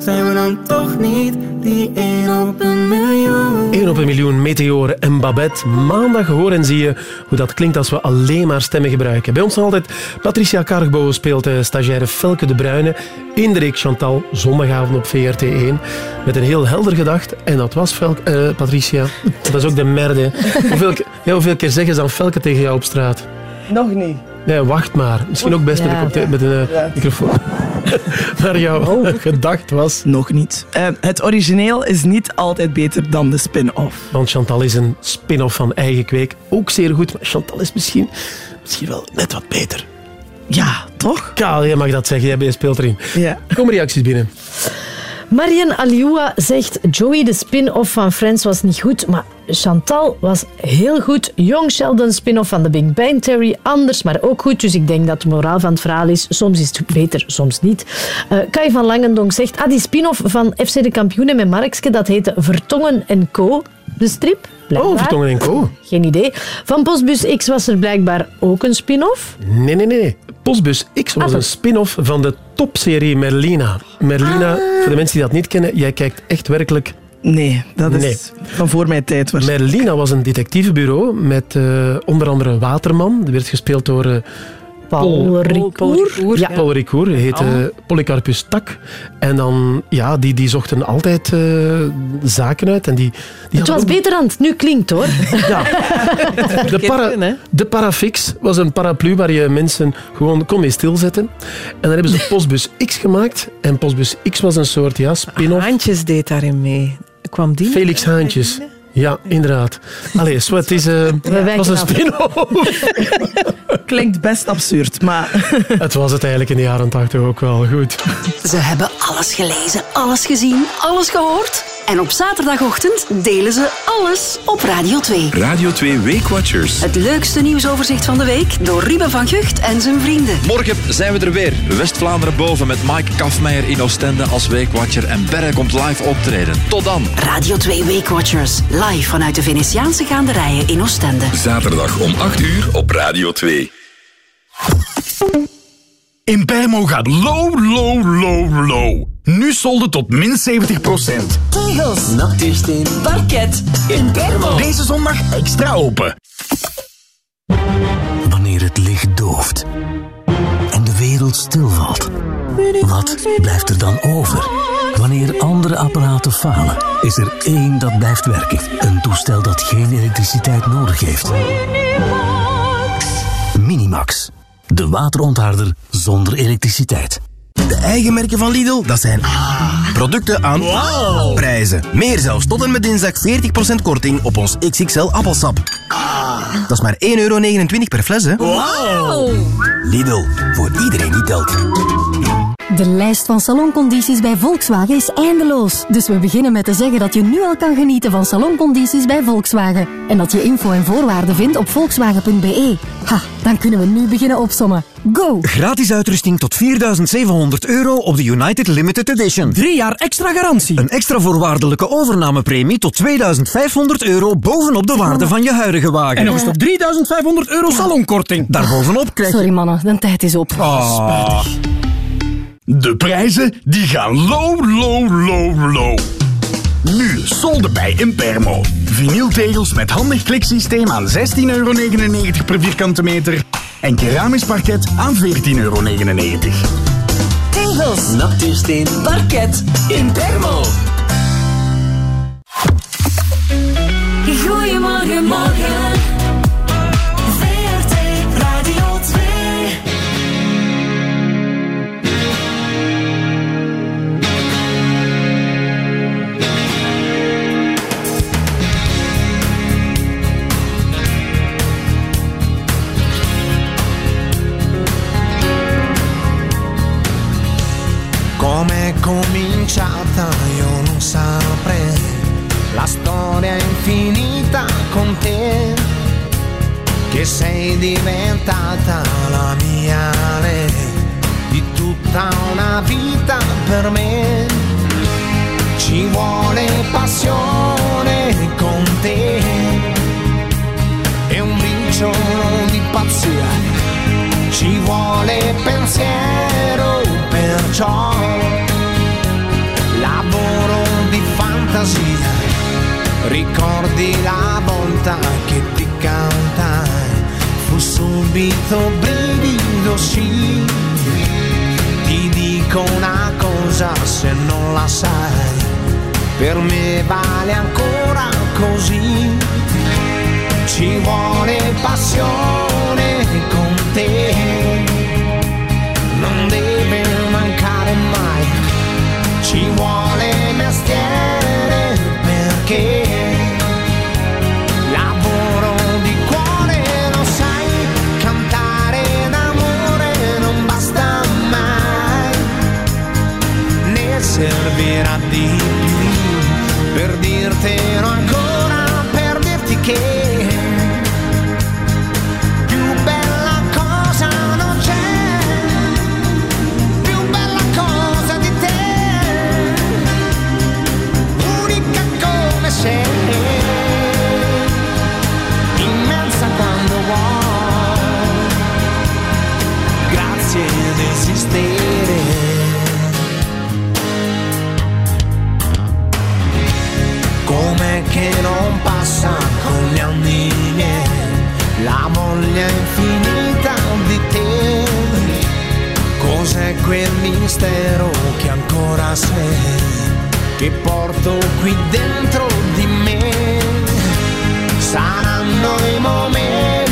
Zijn we dan toch niet die één op een miljoen 1 op een miljoen meteoren en Babette. Maandag hoor en zie je hoe dat klinkt als we alleen maar stemmen gebruiken. Bij ons nog altijd Patricia Cargbo speelt de stagiaire Felke de Bruyne. Indrik Chantal, zondagavond op VRT1. Met een heel helder gedacht. En dat was Felke, eh, Patricia. Dat is ook de merde. Hoeveel, ke- ja, hoeveel keer zeggen ze dan Felke tegen jou op straat? Nog niet. Nee, wacht maar. Misschien ook best met Ja. een, compte- met een eh, Ja. microfoon. Naar jouw gedacht was. Nog niet. Eh, het origineel is niet altijd beter dan de spin-off. Want Chantal is een spin-off van Eigen Kweek. Ook zeer goed, maar Chantal is misschien, misschien wel net wat beter. Ja, toch? Kaal, jij mag dat zeggen, jij speelt erin. Ja. Er komen reacties binnen. Marian Alioua zegt Joey, de spin-off van Friends was niet goed, maar Chantal was heel goed. Young Sheldon, spin-off van The Big Bang Theory, anders, maar ook goed. Dus ik denk dat de moraal van het verhaal is, soms is het beter, soms niet. Eh Kai van Langendonk zegt, ah, die spin-off van FC de Kampioenen met Markske, dat heette Vertongen en Co. De strip. blijkbaar. Oh, Vertongen en Co. Geen idee. Van Postbus X was er blijkbaar ook een spin-off. Nee, nee, nee. Postbus X was Ah, een spin-off van de topserie Merlina. Merlina, Ah. voor de mensen die dat niet kennen, jij kijkt echt werkelijk... Nee, dat is Nee. van voor mijn tijd. waarschijnlijk. Merlina was een detectivebureau met eh, onder andere Waterman. Die werd gespeeld door... eh, Paul Ricoeur. Ja, Paul Ricoeur. Heette Polycarpus Tak. En dan, ja, die, die zochten altijd eh, zaken uit. En die, die Het was ook- beter dan het nu klinkt, hoor. De, para, de Parafix was een paraplu waar je mensen gewoon kon mee stilzetten. En dan hebben ze Postbus X gemaakt. En Postbus X was een soort ja, spin-off. Haantjes deed daarin mee. Kwam die? Felix Haantjes. Ja, inderdaad. Allee, het is, eh, was een spin-off. Klinkt best absurd, maar... Het was het eigenlijk in de jaren 80 ook wel goed. Ze hebben alles gelezen, alles gezien, alles gehoord. En op zaterdagochtend delen ze alles op Radio 2. Radio 2 Weekwatchers. Het leukste nieuwsoverzicht van de week door Ruben van Gucht en zijn vrienden. Morgen zijn we er weer. West-Vlaanderen boven met Mike Kafmeijer in Oostende als weekwatcher en Berre komt live optreden. Tot dan. Radio 2 Weekwatchers, live vanuit de Venetiaanse gaanderijen in Oostende. Zaterdag om 8 uur op Radio 2. In Bijmo gaat low, low, low, low. Nu solden tot min 70%. Tegels, natuursteen, parket. In Bermo. Deze zondag extra open. Wanneer het licht dooft en de wereld stilvalt, wat blijft er dan over? Wanneer andere apparaten falen, is er één dat blijft werken. Een toestel dat geen elektriciteit nodig heeft. Minimax. De waterontharder zonder elektriciteit. De eigen merken van Lidl, dat zijn producten aan prijzen. Meer zelfs, tot en met dinsdag 40% korting op ons XXL appelsap. Dat is maar 1,29 euro per fles, hè? Lidl, voor iedereen die telt. De lijst van saloncondities bij Volkswagen is eindeloos. Dus we beginnen met te zeggen dat je nu al kan genieten van saloncondities bij Volkswagen. En dat je info en voorwaarden vindt op volkswagen.be. Ha, dan kunnen we nu beginnen opsommen. Go! Gratis uitrusting tot 4700 euro op de United Limited Edition. Drie jaar extra garantie. Een extra voorwaardelijke overnamepremie tot 2500 euro bovenop de waarde van je huidige wagen. En nog eens tot 3500 euro salonkorting. Daarbovenop krijg je... Sorry mannen, de tijd is op. Ah. De prijzen die gaan low, low, low, low. Nu solden bij Impermo. Vinyltegels met handig kliksysteem aan 16,99 euro per vierkante meter. En keramisch parket aan 14,99 euro. Tegels, natuursteen, parket, Impermo. Goedemorgen, morgen. Cominciata io non saprei, la storia è infinita con te, che sei diventata la mia re, di tutta una vita per me. Ci vuole passione con te e un briciolo di pazzia, ci vuole pensiero perciò fantasia. Ricordi la volta che ti cantai fu subito brivido sì. Ti dico una cosa se non la sai per me vale ancora così. Ci vuole passione con te servirà di più. Per dirtelo ancora che non passa con gli anni miei la voglia infinita di te? Cos'è quel mistero che ancora sei, che porto qui dentro di me? Saranno i momenti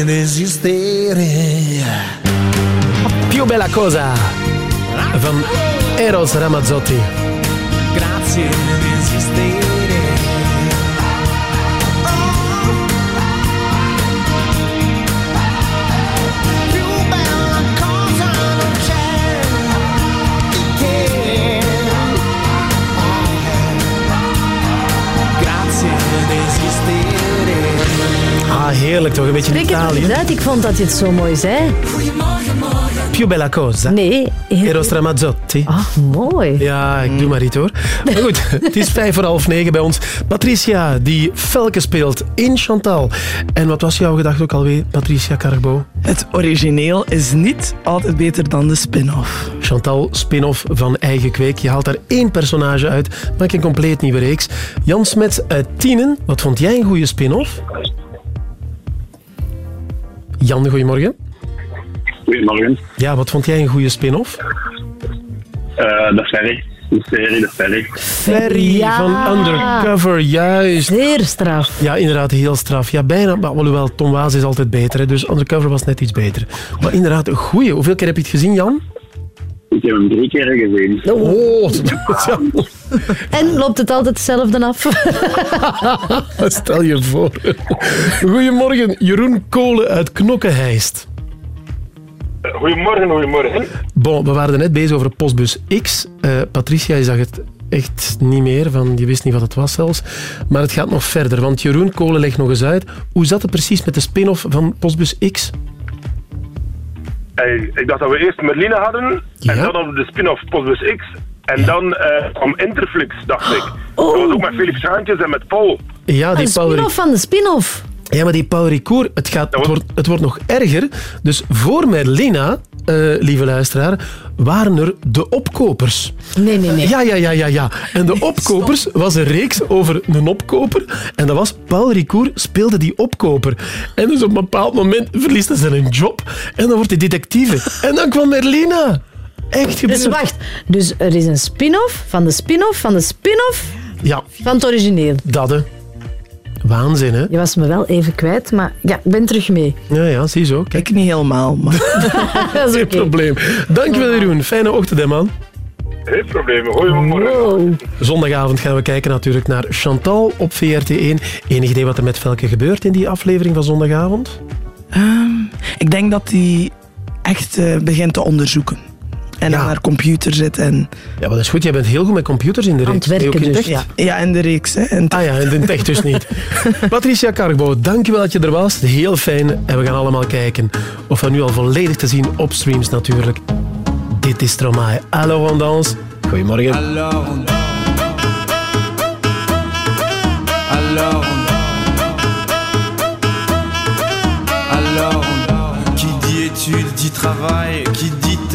ad esistere. Più bella cosa van Eros Ramazzotti. Grazie ad esistere. Heerlijk toch, een beetje nog Italië. ik vond dat je het zo mooi zei. Più bella cosa. Nee. Eros Ramazzotti. Ah, mooi. Ja, ik doe maar niet hoor. Maar goed, het is vijf voor half negen bij ons. Patricia, die Felke speelt in Chantal. En wat was jouw gedachte ook alweer, Patricia Carbo? Het origineel is niet altijd beter dan de spin-off. Chantal, spin-off van Eigen Kweek. Je haalt daar één personage uit, maak een compleet nieuwe reeks. Jan Smets uit Tienen, wat vond jij een goede spin-off? Jan, goedemorgen. Goedemorgen. Ja, wat vond jij een goede spin-off? Eh de Ferry. De serie De Ferry. Ferry Ja. van Undercover, juist. Zeer straf. Ja, inderdaad, heel straf. Ja, bijna, maar alhoewel, Tom Waas is altijd beter, hè, dus Undercover was net iets beter. Maar inderdaad, een goeie. Hoeveel keer heb je het gezien, Jan? Ik heb hem drie keer gezien. Oh, ja. En loopt het altijd hetzelfde af? Stel je voor. Goedemorgen, Jeroen Kolen uit Knokkenheist. Goedemorgen, goedemorgen. Bon, we waren net bezig over Postbus X. Eh, Patricia, je zag het echt niet meer, van, je wist niet wat het was zelfs. Maar het gaat nog verder, want Jeroen Kolen legt nog eens uit. Hoe zat het precies met de spin-off van Postbus X? Hey, ik dacht dat we eerst Merlina hadden, en dan op de spin-off Postbus X. En dan eh kwam Interflix, dacht ik. Dat was ook met Philips Haantjes en met Paul. Ja, die een Paul spin-off van de spin-off. Ja, maar die Paul Ricoeur, het, gaat, het, wordt, het wordt nog erger. Dus voor Merlina, eh, lieve luisteraar, waren er de opkopers. Nee, nee, nee. Ja, ja, ja, ja, ja. En de opkopers was een reeks over een opkoper. En dat was Paul Ricoeur speelde die opkoper. En dus op een bepaald moment verliest hij zijn job. En dan wordt hij detectieve. En dan kwam Merlina. Echt gebeurd. Dus wacht, dus er is een spin-off van de spin-off van de spin-off Ja, van het origineel. dat hè. Waanzin, hè? Je was me wel even kwijt, maar ja, ik ben terug mee. Ja, ja, zie zo. Kijk. Ik niet helemaal, maar... Dat is Geen probleem. Dankjewel, Jeroen. Fijne ochtend, hè, man. Geen probleem, goedemorgen. Zondagavond gaan we kijken natuurlijk naar Chantal op VRT1. Enig idee wat er met Velke gebeurt in die aflevering van zondagavond? Ehm, ik denk dat hij echt eh, begint te onderzoeken. En aan haar computer zit en... Ja, maar dat is goed. Jij bent heel goed met computers in de reeks. Aan het werken Nee, dus, ja. Ja, in de reeks. Hè. Het Ah ja, in het echt dus niet. Patricia Carbo, dankjewel dat je er was. Heel fijn. En we gaan allemaal kijken of we nu al volledig te zien op streams natuurlijk. Dit is Stromae. Alors on danse. Goedemorgen. Alors on Alors on Alors on Qui dit études dit travail Qui dit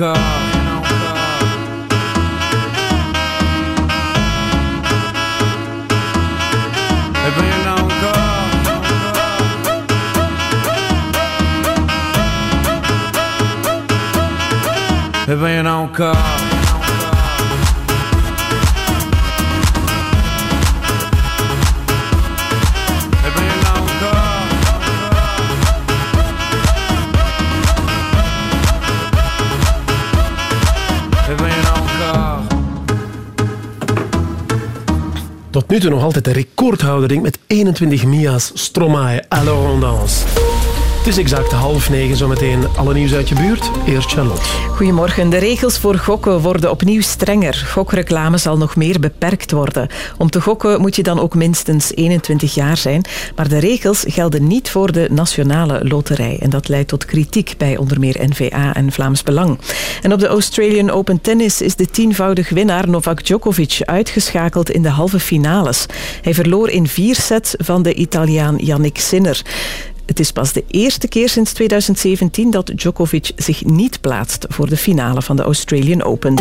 Ben nu toe nog altijd de recordhouder met 21 Mia's Stromae à la Rondance. Het is exact half negen, zometeen alle nieuws uit je buurt. Eerst Charlotte. Goedemorgen. De regels voor gokken worden opnieuw strenger. Gokreclame zal nog meer beperkt worden. Om te gokken moet je dan ook minstens 21 jaar zijn. Maar de regels gelden niet voor de nationale loterij. En dat leidt tot kritiek bij onder meer NVA en Vlaams Belang. En op de Australian Open Tennis is de tienvoudig winnaar Novak Djokovic uitgeschakeld in de halve finales. Hij verloor in vier sets van de Italiaan Yannick Sinner. Het is pas de eerste keer sinds 2017 dat Djokovic zich niet plaatst voor de finale van de Australian Open.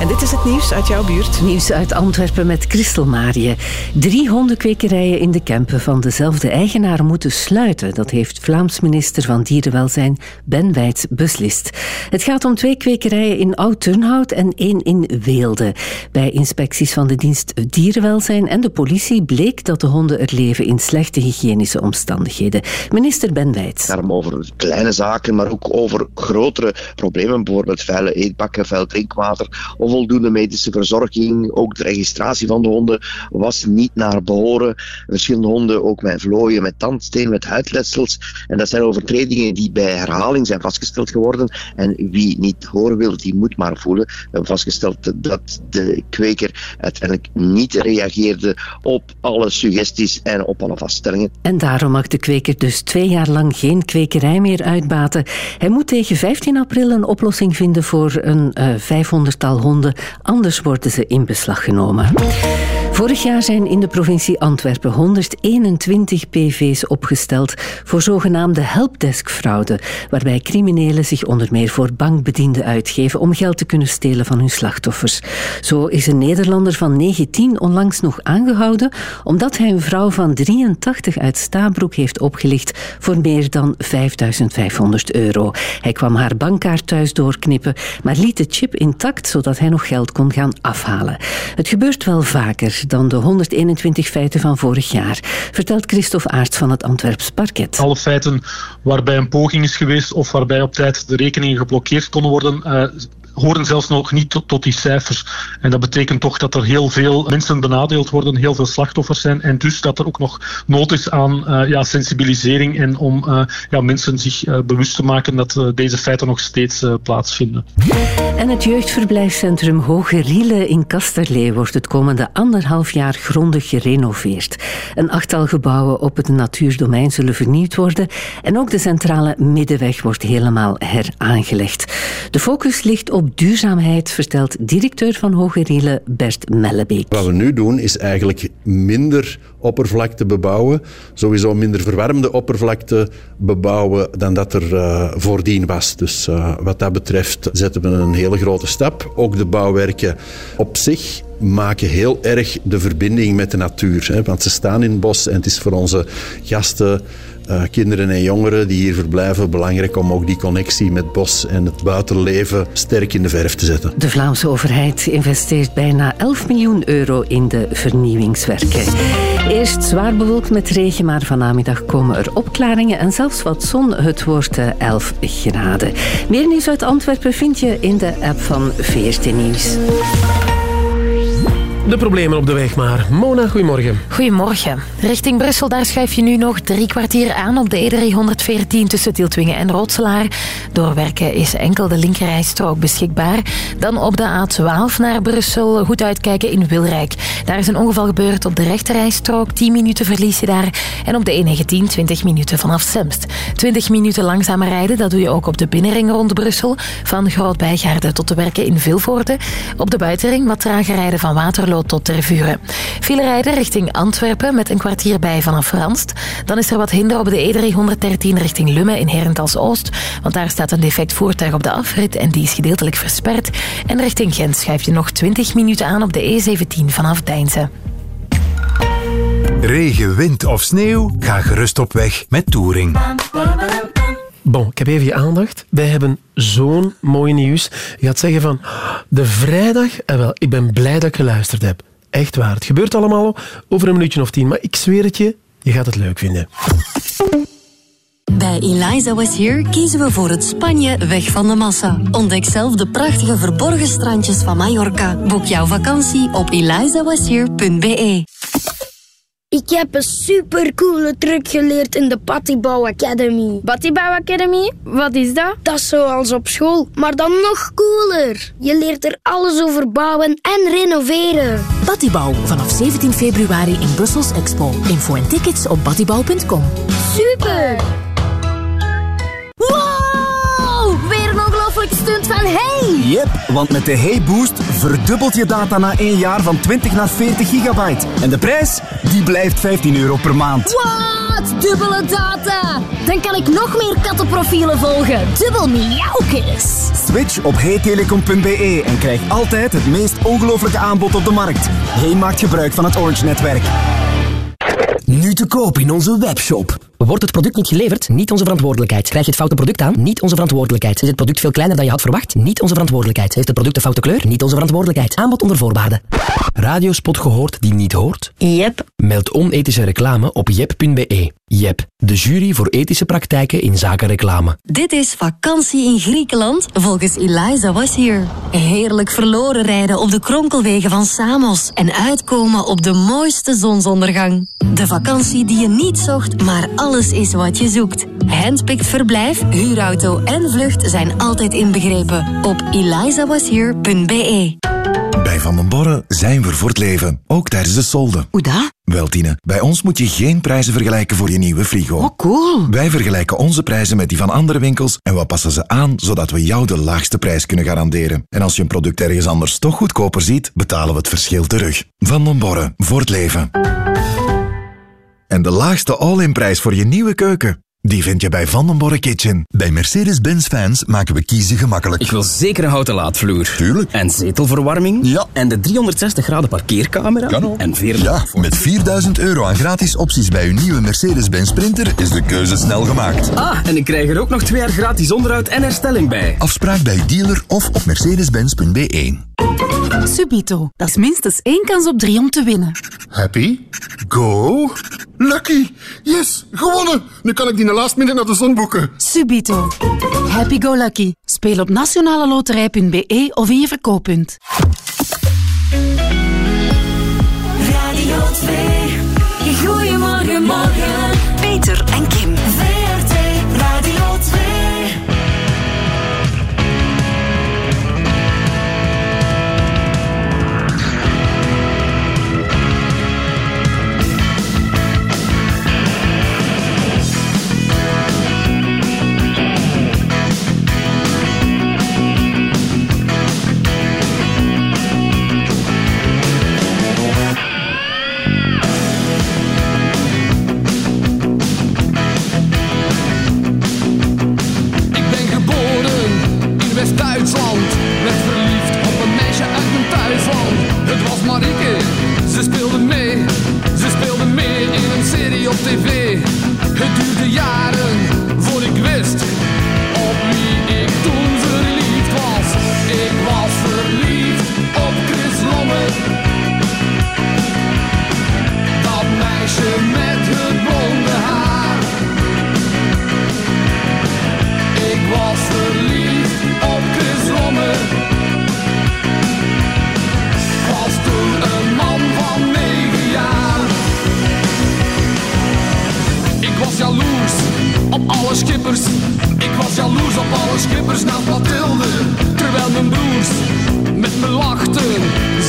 En dit is het nieuws uit jouw buurt. Nieuws uit Antwerpen met Christelmarie. Drie hondenkwekerijen in de Kempen van dezelfde eigenaar moeten sluiten. Dat heeft Vlaams minister van Dierenwelzijn Ben Wijts beslist. Het gaat om twee kwekerijen in Oud-Turnhout en één in Weelde. Bij inspecties van de dienst Dierenwelzijn en de politie bleek dat de honden er leven in slechte hygiënische omstandigheden. Minister Ben daarom over kleine zaken, maar ook over grotere problemen, bijvoorbeeld vuile eetbakken, vuil drinkwater, onvoldoende medische verzorging. Ook de registratie van de honden was niet naar behoren. Verschillende honden ook met vlooien, met tandsteen, met huidletsels. En dat zijn overtredingen die bij herhaling zijn vastgesteld geworden. En wie niet horen wil, die moet maar voelen. We hebben vastgesteld dat de kweker uiteindelijk niet reageerde op alle suggesties en op alle vaststellingen. En daarom mag de kweker dus twee jaar lang geen kwekerij meer uitbaten. Hij moet tegen 15 april een oplossing vinden voor een eh, 500-tal honden, anders worden ze in beslag genomen. Vorig jaar zijn in de provincie Antwerpen 121 PV's opgesteld voor zogenaamde helpdesk-fraude, waarbij criminelen zich onder meer voor bankbedienden uitgeven om geld te kunnen stelen van hun slachtoffers. Zo is een Nederlander van 19 onlangs nog aangehouden omdat hij een vrouw van 83 uit Stabroek heeft opgelicht voor meer dan 5500 euro. Hij kwam haar bankkaart thuis doorknippen, maar liet de chip intact zodat hij nog geld kon gaan afhalen. Het gebeurt wel vaker dan de 121 feiten van vorig jaar, vertelt Christophe Aerts van het Antwerps Parket. Alle feiten waarbij een poging is geweest of waarbij op tijd de rekeningen geblokkeerd konden worden, eh, horen zelfs nog niet tot, die cijfers. En dat betekent toch dat er heel veel mensen benadeeld worden, heel veel slachtoffers zijn en dus dat er ook nog nood is aan eh, ja, sensibilisering en om eh, ja, mensen zich eh, bewust te maken dat deze feiten nog steeds plaatsvinden. En het jeugdverblijfscentrum Hoge Riele in Kasterlee wordt het komende anderhalf jaar grondig gerenoveerd. Een achttal gebouwen op het natuurdomein zullen vernieuwd worden en ook de centrale middenweg wordt helemaal heraangelegd. De focus ligt op duurzaamheid, vertelt directeur van Hoge Riele Bert Mellebeek. Wat we nu doen is eigenlijk minder oppervlakte bebouwen, sowieso minder verwarmde oppervlakte bebouwen dan dat er eh, voordien was. Dus eh, wat dat betreft zetten we een hele grote stap. Ook de bouwwerken op zich maken heel erg de verbinding met de natuur. Hè, want ze staan in het bos en het is voor onze gasten, eh, kinderen en jongeren die hier verblijven, belangrijk om ook die connectie met bos en het buitenleven sterk in de verf te zetten. De Vlaamse overheid investeert bijna 11 miljoen euro in de vernieuwingswerken. Eerst zwaar bewolkt met regen, maar vanmiddag komen er opklaringen en zelfs wat zon. Het wordt eh, 11 graden. Meer nieuws uit Antwerpen vind je in de app van VRT Nieuws. De problemen op de weg maar. Mona, goedemorgen. Goedemorgen. Richting Brussel, daar schuif je nu nog drie kwartier aan op de E314 tussen Tieltwingen en Rootselaar. Doorwerken is enkel de linkerrijstrook beschikbaar. Dan op de A12 naar Brussel, goed uitkijken in Wilrijk. Daar is een ongeval gebeurd op de rechterrijstrook, 10 minuten verlies je daar. En op de E19 20 minuten vanaf Semst. 20 minuten langzamer rijden, dat doe je ook op de binnenring rond Brussel. Van Groot-Bijgaarde tot de werken in Vilvoorde. Op de buitenring wat trager rijden van Waterloo Hengelo tot Tervuren. File rijden richting Antwerpen met een kwartier bij vanaf Ranst. Dan is er wat hinder op de E313 richting Lummen in Herentals-Oost, want daar staat een defect voertuig op de afrit en die is gedeeltelijk versperd. En richting Gent schuift je nog 20 minuten aan op de E17 vanaf Deinze. Regen, wind of sneeuw, ga gerust op weg met Touring. Bon, ik heb even je aandacht. Wij hebben zo'n mooi nieuws. Je gaat zeggen van, de vrijdag... En wel, ik ben blij dat ik geluisterd heb. Echt waar. Het gebeurt allemaal over een minuutje of tien. Maar ik zweer het je, je gaat het leuk vinden. Bij Eliza Was Here kiezen we voor het Spanje weg van de massa. Ontdek zelf de prachtige verborgen strandjes van Mallorca. Boek jouw vakantie op elizawashere.be. Ik heb een supercoole truc geleerd in de Pattibouw Academy. Pattibouw Academy? Wat is dat? Dat is zoals op school, maar dan nog cooler. Je leert er alles over bouwen en renoveren. Battibouw, vanaf 17 februari in Brussels Expo. Info en tickets op battibouw.com. Super! Wow! Ongelooflijk stunt van Hey! Yep, want met de Hey Boost verdubbelt je data na één jaar van 20 naar 40 gigabyte. En de prijs, die blijft 15 euro per maand. Wat? Dubbele data! Dan kan ik nog meer kattenprofielen volgen. Dubbel miauwkes. Switch op heytelecom.be en krijg altijd het meest ongelooflijke aanbod op de markt. Hey maakt gebruik van het Orange-netwerk. Nu te koop in onze webshop. Wordt het product niet geleverd? Niet onze verantwoordelijkheid. Krijg je het foute product aan? Niet onze verantwoordelijkheid. Is het product veel kleiner dan je had verwacht? Niet onze verantwoordelijkheid. Heeft het product een foute kleur? Niet onze verantwoordelijkheid. Aanbod onder voorwaarden. Radiospot gehoord die niet hoort? Yep. Meld onethische reclame op jep.be. Jep, de jury voor ethische praktijken in zaken reclame. Dit is vakantie in Griekenland volgens Eliza Was Here. Heerlijk verloren rijden op de kronkelwegen van Samos en uitkomen op de mooiste zonsondergang. De vakantie die je niet zocht, maar alles is wat je zoekt. Handpicked verblijf, huurauto en vlucht zijn altijd inbegrepen op elizawashere.be. Bij Van den Borre zijn we voor het leven, ook tijdens de solden. Hoe dat? Wel, Tine, bij ons moet je geen prijzen vergelijken voor je nieuwe frigo. Oh, cool. Wij vergelijken onze prijzen met die van andere winkels en we passen ze aan zodat we jou de laagste prijs kunnen garanderen. En als je een product ergens anders toch goedkoper ziet, betalen we het verschil terug. Van den Borre, voor het leven. En de laagste all-in prijs voor je nieuwe keuken, die vind je bij Van den Borre Kitchen. Bij Mercedes-Benz fans maken we kiezen gemakkelijk. Ik wil zeker een houten laadvloer. Tuurlijk. En zetelverwarming. Ja. En de 360 graden parkeercamera. Kan ook. En veer Ja, met 4000 euro aan gratis opties bij uw nieuwe Mercedes-Benz Sprinter is de keuze snel gemaakt. Ah, en ik krijg er ook nog twee jaar gratis onderhoud en herstelling bij. Afspraak bij dealer of op mercedes-benz.be. Subito. Dat is minstens één kans op drie om te winnen. Happy? Go? Lucky? Yes, gewonnen! Nu kan ik die last minute naar de zon boeken. Subito. Happy go lucky. Speel op nationaleloterij.be of in je verkooppunt. Radio 2. Goedemorgen, morgen. Peter en Kim. Alle schippers. Ik was jaloers op alle schippers naast Mathilde. Terwijl mijn broers met me lachten,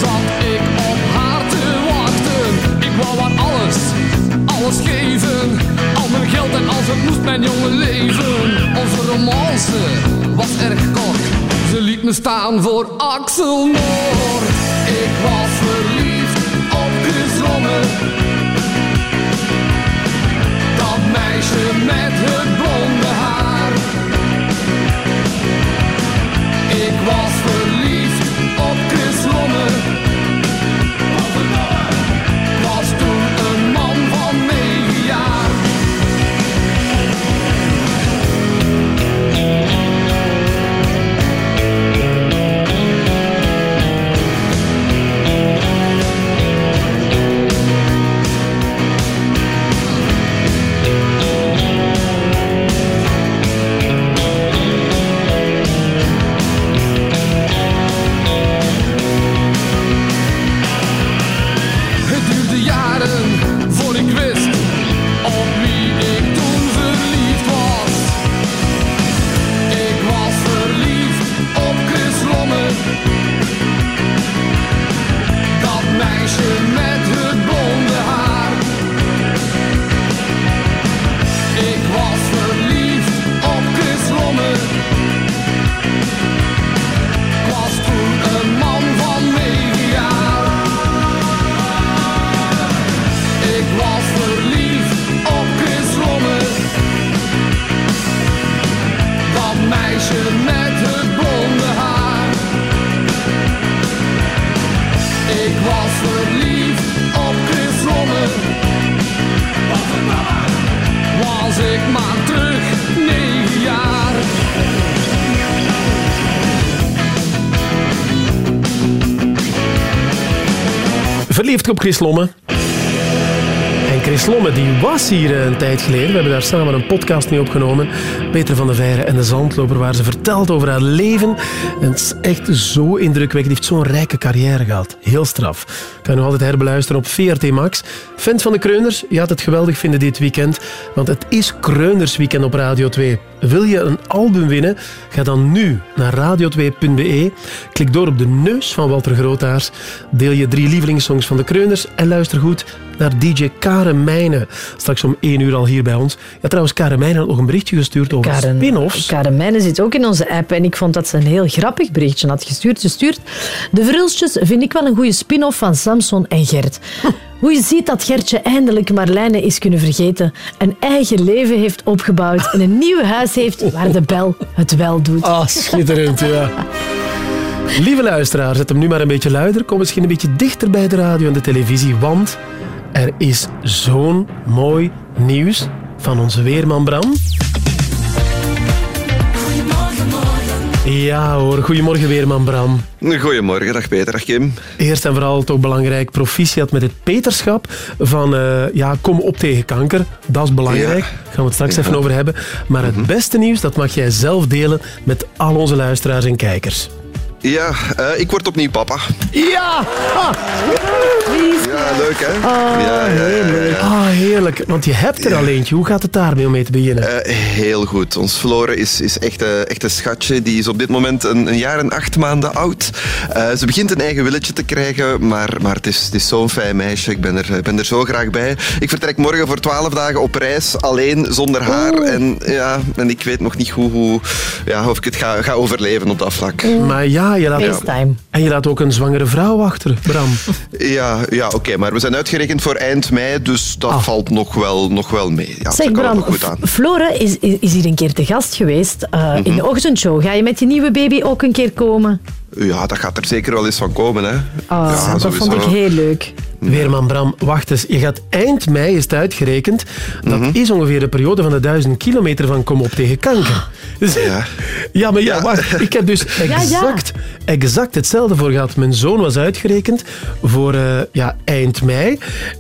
zat ik op haar te wachten. Ik wou haar alles, alles geven. Al mijn geld en als het moest mijn jonge leven. Onze romance was erg kort. Ze liet me staan voor Axel Noord. Ik was verliefd met het blonde haar. Ik was Op Chris Lomme. En Chris Lomme die was hier eh, een tijd geleden. We hebben daar samen een podcast mee opgenomen. Peter van der Veijren en de Zandloper, waar ze vertelt over haar leven. En het is echt zo indrukwekkend. Die heeft zo'n rijke carrière gehad. Heel straf. Kan je nog altijd herbeluisteren op VRT Max. Fans van de Kreuners, je gaat het geweldig vinden dit weekend. Want het is Kreunersweekend op Radio 2. Wil je een album winnen? Ga dan nu naar radio2.be. Klik door op de neus van Walter Grootaars. Deel je drie lievelingssongs van de Kreuners. En luister goed naar DJ Karen Mijnen. Straks om één uur al hier bij ons. Ja, trouwens, Karen Mijnen had nog een berichtje gestuurd over Karen, spin-offs. Karen Mijnen zit ook in onze app en ik vond dat ze een heel grappig berichtje had gestuurd. Ze stuurt, de Vrulsjes vind ik wel een goede spin-off van Samson en Gert. Hoe je ziet dat Gertje eindelijk Marlijne is kunnen vergeten, een eigen leven heeft opgebouwd en een nieuw huis heeft waar de bel het wel doet. Ah, schitterend, ja. Lieve luisteraar, zet hem nu maar een beetje luider. Kom misschien een beetje dichter bij de radio en de televisie, want er is zo'n mooi nieuws van onze weerman Bram. Ja hoor, goedemorgen weerman Bram. Goedemorgen, dag Peter, dag Kim. Eerst en vooral toch belangrijk, proficiat met het peterschap van eh, ja, kom op tegen kanker. Dat is belangrijk, daar gaan we het straks even over hebben. Maar het beste nieuws, dat mag jij zelf delen met al onze luisteraars en kijkers. Ja, eh, ik word opnieuw papa. Ja! Ja, leuk hè? Ah, ja, ja, ja, ja. Ah, heerlijk. Want je hebt er al eentje. Hoe gaat het daarmee om mee te beginnen? Eh, heel goed. Ons Flore is, is echt, een, echt een schatje. Die is op dit moment een, een jaar en acht maanden oud. Eh, ze begint een eigen willetje te krijgen, maar, maar het is, het is zo'n fijn meisje. Ik ben er, ben er zo graag bij. Ik vertrek morgen voor twaalf dagen op reis, alleen, zonder haar. En, ja, en ik weet nog niet hoe, hoe, ja, of ik het ga, ga overleven op dat vlak. Maar ja, je laat, FaceTime. en je laat ook een zwangere vrouw achter, Bram. Ja, ja oké, maar we zijn uitgerekend voor eind mei, dus dat valt nog wel, nog wel mee. Ja, Zeg Bram, goed aan. F- Flore is, is is hier een keer te gast geweest eh, in de ochtendshow. Ga je met je nieuwe baby ook een keer komen? Ja, dat gaat er zeker wel eens van komen. Hè. Ah, ja, dat vond ik heel leuk. Weerman Bram, wacht eens. Je gaat eind mei, is het uitgerekend. Dat Mhm. is ongeveer de periode van de duizend kilometer van kom op tegen kanker. Dus- ja. maar ja, wacht. Ik heb dus ja. exact, exact hetzelfde voor gehad. Mijn zoon was uitgerekend voor eh, ja, eind mei.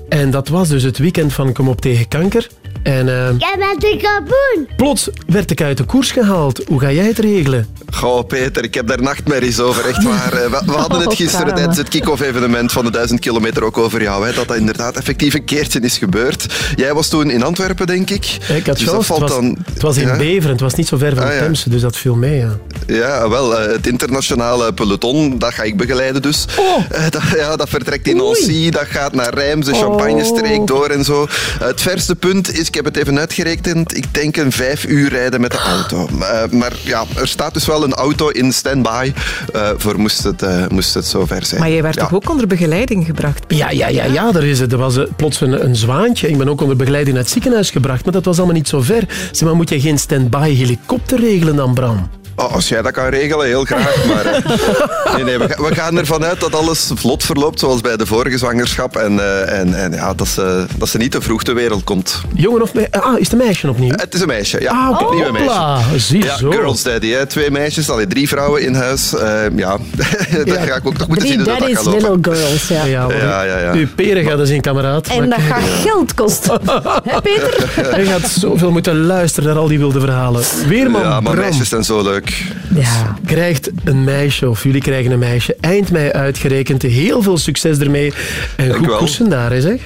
En dat was dus het weekend van kom op tegen kanker. En eh, Jij bent een kapoen. plots werd ik uit de koers gehaald. Hoe ga jij het regelen? Goh, Peter, ik heb daar nachtmerries over, echt waar. We, we hadden het Oh, gisteren tijdens het kick-off-evenement van de 1000 kilometer ook over jou. Hè, dat dat inderdaad effectief een keertje is gebeurd. Jij was toen in Antwerpen, denk ik. Ik had dus dat valt het, was, dan... het was in Ja? Beveren, het was niet zo ver van Ah, ja. Temse, dus dat viel mee. Ja. Ja, wel, eh, het internationale peloton, dat ga ik begeleiden dus. Eh, dat, ja, dat vertrekt in Nancy, dat gaat naar Reims, de Champagne-streek door en zo. Het verste punt is, ik heb het even uitgerekend, ik denk een vijf uur rijden met de auto. Eh, maar ja, er staat dus wel een auto in standby eh, voor moest het, eh, moest het zover zijn. Maar jij werd Ja. toch ook onder begeleiding gebracht? Ja, ja, ja, ja er, is, er was plots een, een zwaantje. Ik ben ook onder begeleiding naar het ziekenhuis gebracht, maar dat was allemaal niet zo ver. Zeg, maar moet je geen stand-by helikopter regelen dan, Bram? Oh, als jij dat kan regelen, heel graag. Maar eh, nee, nee, we, ga- we gaan ervan uit dat alles vlot verloopt, zoals bij de vorige zwangerschap. En, eh, en, en ja, dat, ze, dat ze niet te vroeg ter wereld komt. Jongen of meisje? Ah, is het een meisje opnieuw? Het is een meisje, ja. Ah, oké. opnieuw een meisje. zie ja, zo. girls daddy, hè. twee meisjes, allee, drie vrouwen in huis. Eh, ja, dat ga ik ook nog moeten zien hoe dat, dat daddies, gaat lopen. little girls. Ja. Ja, Ja, ja, ja. Uw peren gaat eens in, kameraad. En Maar dat gaat geld kosten. Hè, Peter? Je gaat zoveel moeten luisteren naar al die wilde verhalen. Weerman Ja, maar Bram meisjes zijn zo leuk. Ja. krijgt een meisje, of jullie krijgen een meisje, eind mei uitgerekend. Heel veel succes ermee. En Dank goed wel. koersen daar, hè, zeg.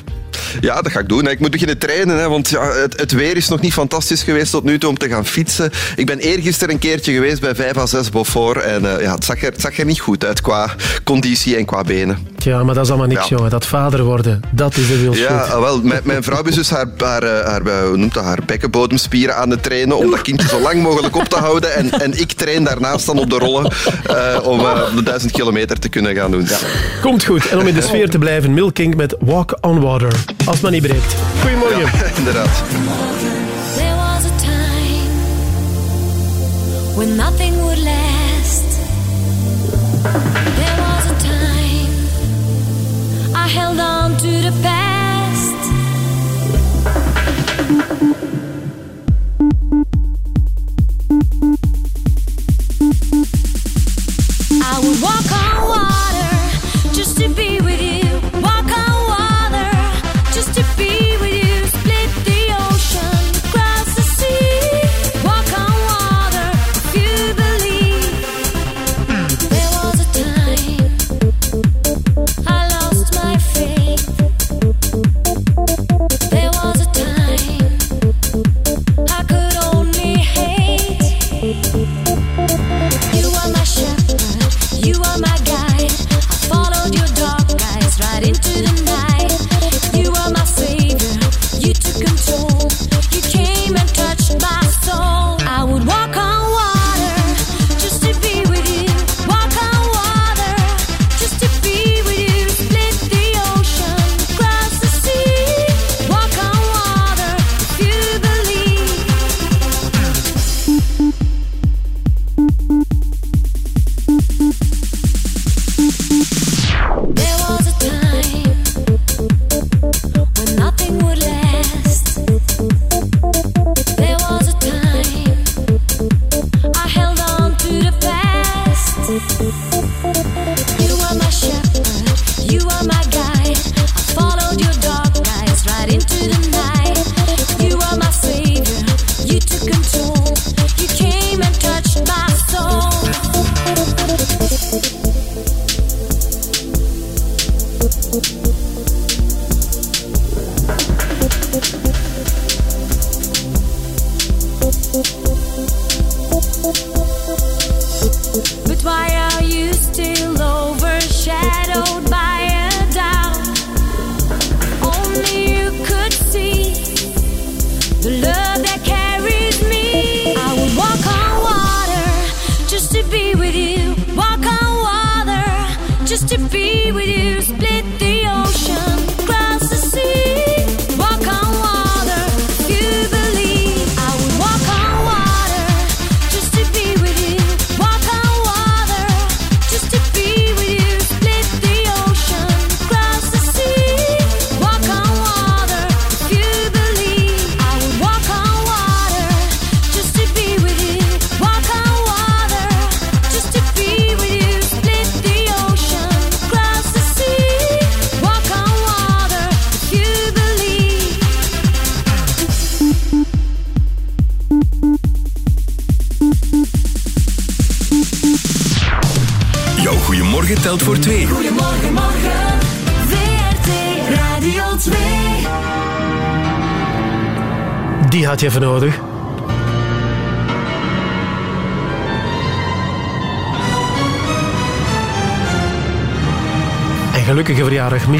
Ja, dat ga ik doen. Ik moet beginnen trainen, hè, want ja, het, het weer is nog niet fantastisch geweest tot nu toe om te gaan fietsen. Ik ben eergisteren een keertje geweest bij 5 à 6 Beaufort en eh, ja, het, zag er, het zag er niet goed uit qua conditie en qua benen. Ja, maar dat is allemaal niks, Ja. jongen. Dat vader worden, dat is de wilsgoed. Ja, ah, wel, mijn, mijn vrouw is dus haar, haar, eh, haar, eh, hoe noemt dat, haar bekkenbodemspieren aan het trainen om dat kindje zo lang mogelijk op te houden. En, en ik train daarnaast dan op de rollen om de duizend kilometer te kunnen gaan doen. Ja. Komt goed. En om in de sfeer te blijven, Milking met Walk on Water. Als het maar niet breekt. Goedemorgen. Ja, inderdaad. There was a time when nothing would last. There was a time I held on to the past. I would walk on water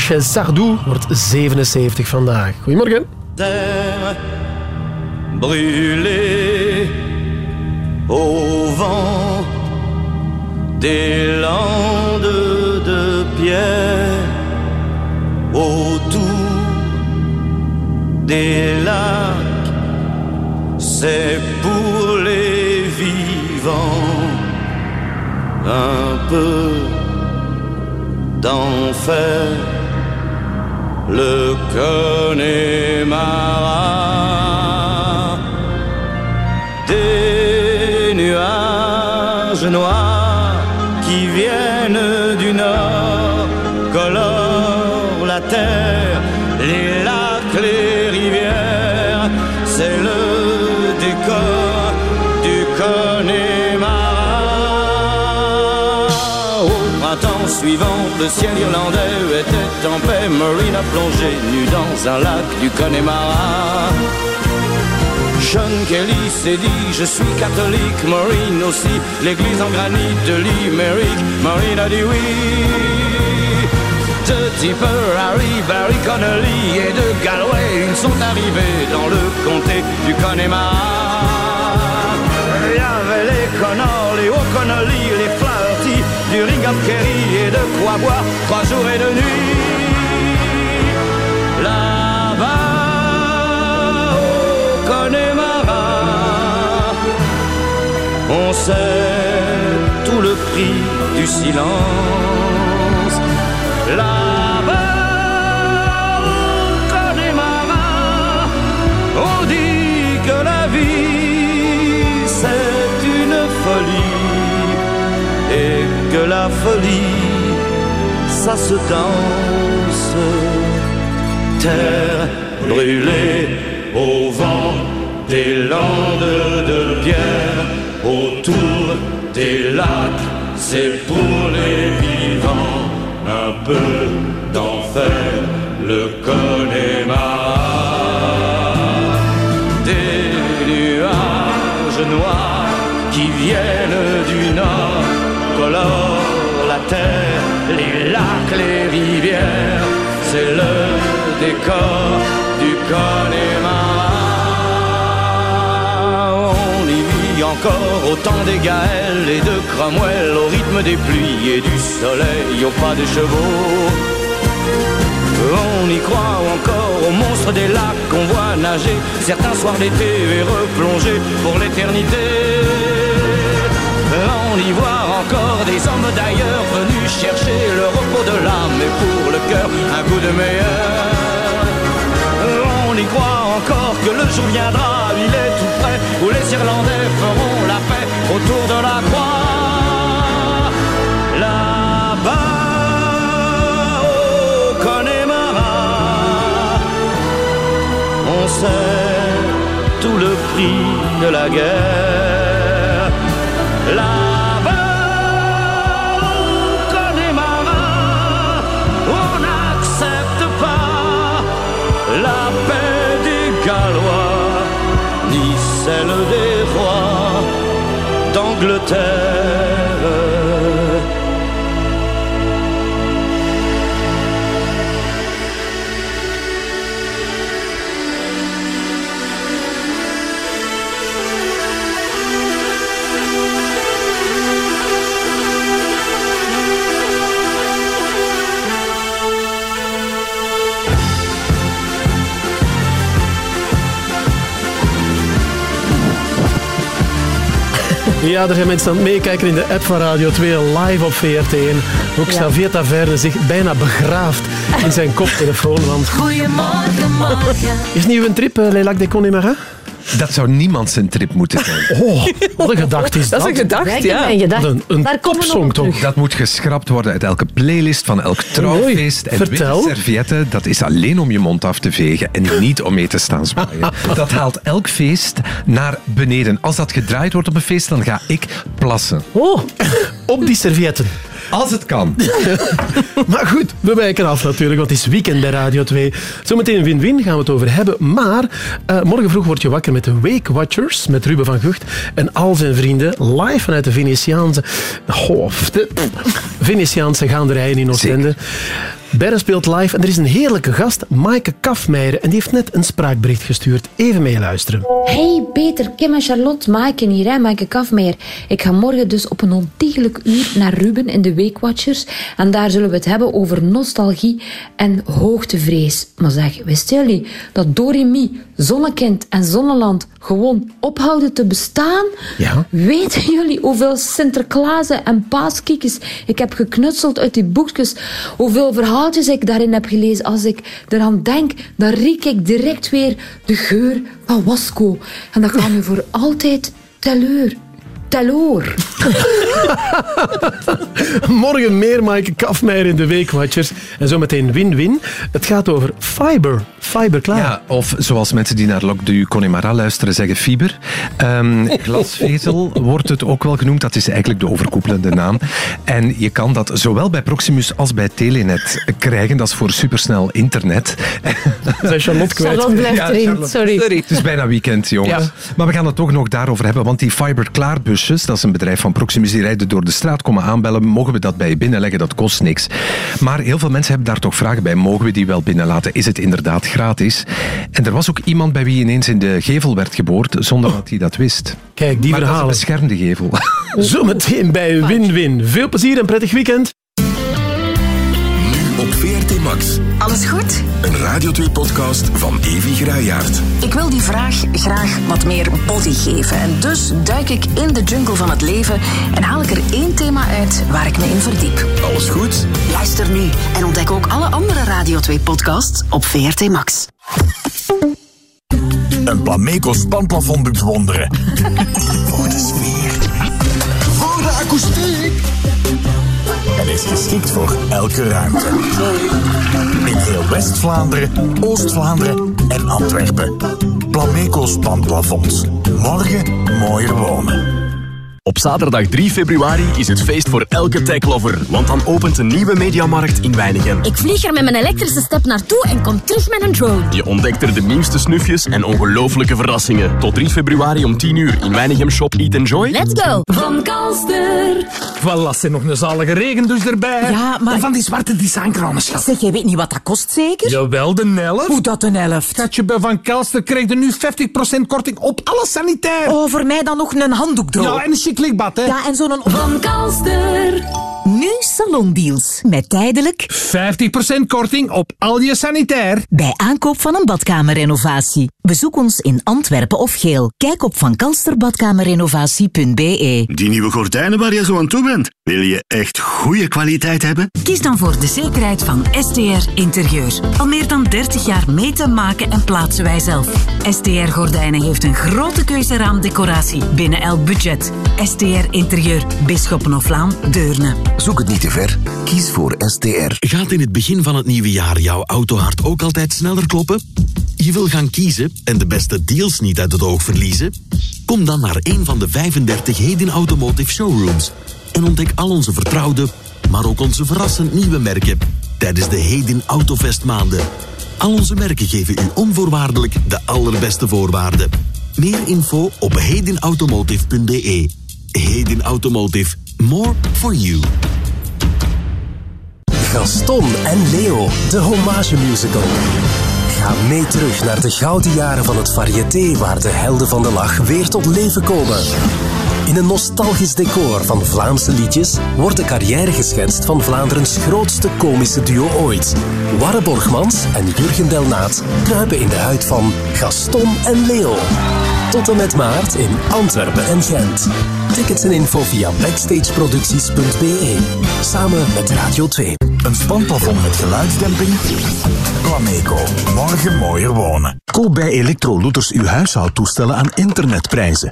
Michel Sardou wordt 77 vandaag. Goedemorgen. terre brûlée au vent des landes de pierre autour des lacs c'est pour les vivants un peu d'enfer le Connemara des nuages noirs qui viennent du nord colorent la terre, les lacs, les rivières, c'est le décor du Connemara. Au printemps suivant, le ciel irlandais en paix. Marine a plongé nu dans un lac du Connemara. Sean Kelly s'est dit je suis catholique, Maureen aussi, l'église en granit de Limerick, Maureen a dit oui. De Tipper, Harry, Barry Connolly et de Galway, ils sont arrivés dans le comté du Connemara. Il y avait les Connors, les O'Connolly, les du Kerry et de quoi boire trois jours et deux nuits. Là-bas, au Connemara, on sait tout le prix du silence. La folie ça se danse. Terre brûlée au vent des landes de pierre autour des lacs, c'est pour les vivants un peu d'enfer, le Connemara. Des nuages noirs qui viennent les lacs, les rivières, c'est le décor du Connemara. On y vit encore au temps des Gaëls et de Cromwell, au rythme des pluies et du soleil, au pas des chevaux. On y croit encore aux monstres des lacs qu'on voit nager certains soirs d'été et replonger pour l'éternité. On y voit encore des hommes d'ailleurs venus chercher le repos de l'âme et pour le cœur un goût de meilleur. On y croit encore que le jour viendra, il est tout près, où les Irlandais feront la paix autour de la croix. Là-bas, au Connemara, on sait tout le prix de la guerre. the. Ja, er zijn mensen aan het meekijken in de app van Radio 2 live op VRT1. Ook Xavier Taverne zich bijna begraaft in zijn koptelefoon. Want Goedemorgen, morgen. is niet uw trip, uh, Lelac de Connemara? Dat zou niemand zijn trip moeten zijn. Oh, wat een gedachte is dat. Dat is een gedachte, ja. een, Daar topsong toch? Dat moet geschrapt worden uit elke playlist van elk trouwfeest. En vertel. witte servietten, dat is alleen om je mond af te vegen en niet om mee te staan zwaaien. Dat haalt elk feest naar beneden. Als dat gedraaid wordt op een feest, dan ga ik plassen. Oh, op die servietten. Als het kan. Maar goed, we wijken af natuurlijk, want het is weekend bij Radio 2. Zometeen win-win gaan we het over hebben. Maar eh, morgen vroeg word je wakker met de Wake Watchers, met Ruben van Gucht en al zijn vrienden, live vanuit de Venetiaanse... De Venetiaanse gaanderijen in Oostende. Berre speelt live en er is een heerlijke gast, Maaike Kafmeijer, en die heeft net een spraakbericht gestuurd. Even meeluisteren. Hey Peter, Kim en Charlotte, Maaike hier, hè, Maaike Kafmeijer. Ik ga morgen dus op een ontiegelijk uur naar Ruben in de Weekwatchers. En daar zullen we het hebben over nostalgie en hoogtevrees. Maar zeg, wisten jullie dat Doremi, Zonnekind en Zonneland gewoon ophouden te bestaan? Ja. Weten jullie hoeveel Sinterklaasen en paaskiekjes ik heb geknutseld uit die boekjes? Hoeveel verhaaltjes ik daarin heb gelezen? Als ik eraan denk, dan riek ik direct weer de geur van Wasco. En dat gaat me voor altijd teleur. Taloor. Morgen meer Maaike Kafmeijer in de Weekwatchers. En zometeen win-win. Het gaat over fiber. Fiber, klaar. Ja, of zoals mensen die naar Loc du Connemara luisteren zeggen fiber. Ehm, glasvezel wordt het ook wel genoemd. Dat is eigenlijk de overkoepelende naam. En je kan dat zowel bij Proximus als bij Telenet krijgen. Dat is voor supersnel internet. Zijn Charlotte kwijt. Charlotte blijft Ja, erin, Charlotte. sorry. Het is bijna weekend, jongens. Ja. Maar we gaan het toch nog daarover hebben, want die Fiber Klaarbusjes, dat is een bedrijf van Proximus, die rijden door de straat, komen aanbellen. Mogen we dat bij je binnenleggen? Dat kost niks. Maar heel veel mensen hebben daar toch vragen bij. Mogen we die wel binnenlaten? Is het inderdaad gratis? En er was ook iemand bij wie ineens in de gevel werd geboord, zonder dat hij dat wist. Kijk, die maar verhalen. een beschermde gevel. Zometeen bij Win-Win. Veel plezier en prettig weekend. Max. Alles goed? Een Radio 2-podcast van Evi Gruijaert. Ik wil die vraag graag wat meer body geven. En dus duik ik in de jungle van het leven en haal ik er één thema uit waar ik me in verdiep. Alles goed? Luister nu en ontdek ook alle andere Radio 2-podcasts op VRT Max. Een Plameco spanplafond doet wonderen. Voor de sfeer. Voor de akoestiek. En is geschikt voor elke ruimte. In heel West-Vlaanderen, Oost-Vlaanderen en Antwerpen. Plameco spanplafonds. Morgen mooier wonen. Op zaterdag 3 februari is het feest voor elke techlover, want dan opent een nieuwe mediamarkt in Weinigem. Ik vlieg er met mijn elektrische step naartoe en kom terug met een drone. Je ontdekt er de nieuwste snufjes en ongelofelijke verrassingen. Tot 3 februari om 10 uur in Weinigem Shop Eat Enjoy. Let's go! Van Kalster. Voilà, er nog een zalige regendouche erbij. Ja, maar- En van die zwarte designkranen, schat. Zeg, jij weet niet wat dat kost, zeker? Jawel, de helft. Hoe dat een helft? Schatje, bij Van Kelster krijg je nu 50% korting op alles sanitair. Oh, voor mij dan nog een handdoek droog. Ja, en een chic likbad, hè. Ja, en zo'n... Van Kalster. Nu salondeals. Met tijdelijk 50% korting op al je sanitair. bij aankoop van een badkamerrenovatie. Bezoek ons in Antwerpen of Geel. Kijk op vankalsterbadkamerrenovatie.be. Die nieuwe gordijnen waar je zo aan toe bent, wil je echt goede kwaliteit hebben? Kies dan voor de zekerheid van STR Interieur. Al meer dan 30 jaar meten, maken en plaatsen wij zelf. STR Gordijnen heeft een grote keuze raamdecoratie binnen elk budget. STR Interieur, Bisschoppenhoflaan, Deurne. Zoek het niet te ver. Kies voor STR. Gaat in het begin van het nieuwe jaar jouw autohart ook altijd sneller kloppen? Je wil gaan kiezen en de beste deals niet uit het oog verliezen? Kom dan naar een van de 35 Hedin Automotive Showrooms en ontdek al onze vertrouwde, maar ook onze verrassend nieuwe merken tijdens de Hedin Autofest maanden. Al onze merken geven u onvoorwaardelijk de allerbeste voorwaarden. Meer info op hedinautomotive.be. Hedin Automotive. More for you. Gaston en Leo, de hommage musical. Ga mee terug naar de gouden jaren van het variété waar de helden van de lach weer tot leven komen. In een nostalgisch decor van Vlaamse liedjes wordt de carrière geschetst van Vlaanderens grootste komische duo ooit. Warre Borgmans en Jurgen Delnaat kruipen in de huid van Gaston en Leo. Tot en met maart in Antwerpen en Gent. Tickets en info via backstageproducties.be. Samen met Radio 2. Een spanplafond met geluidsdemping? Plameco. Morgen mooier wonen. Koop bij Electro Looters uw huishoudtoestellen aan internetprijzen.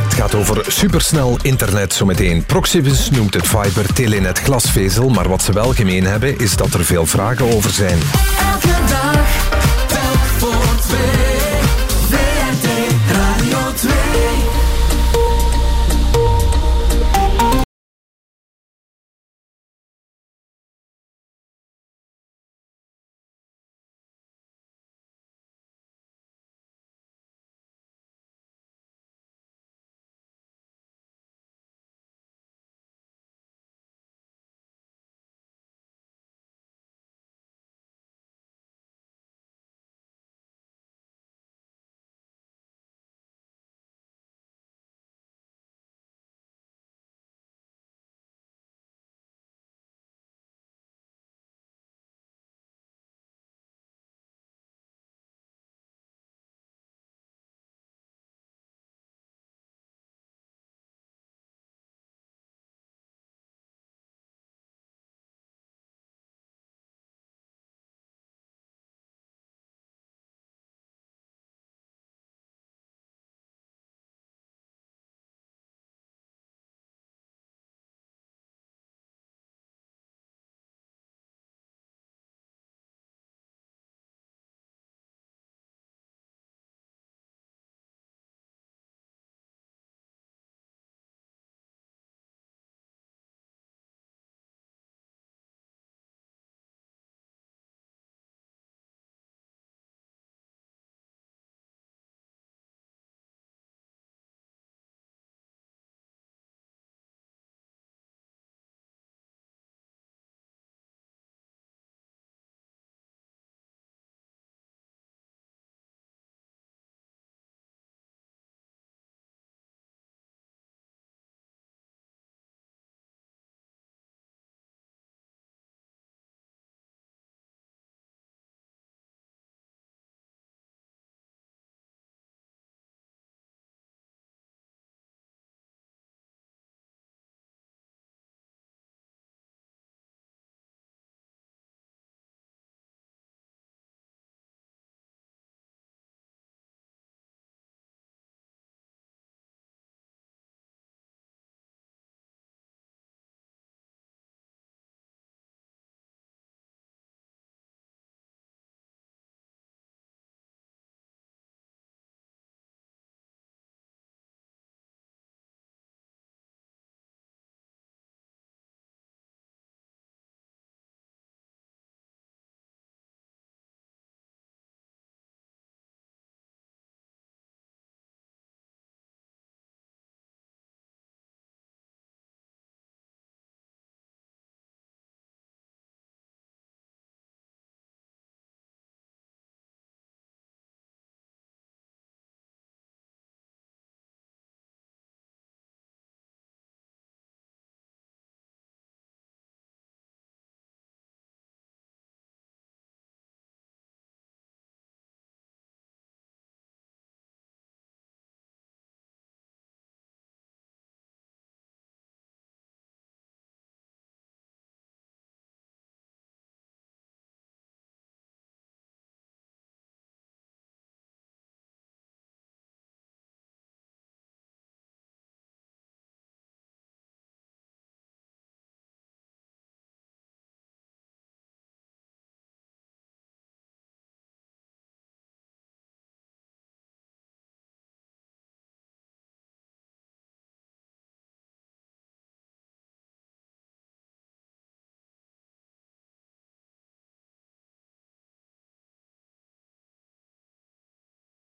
Gaat over supersnel internet zometeen. Proximus noemt het fiber, telenet, glasvezel. Maar wat ze wel gemeen hebben, is dat er veel vragen over zijn. Elke dag, voor twee.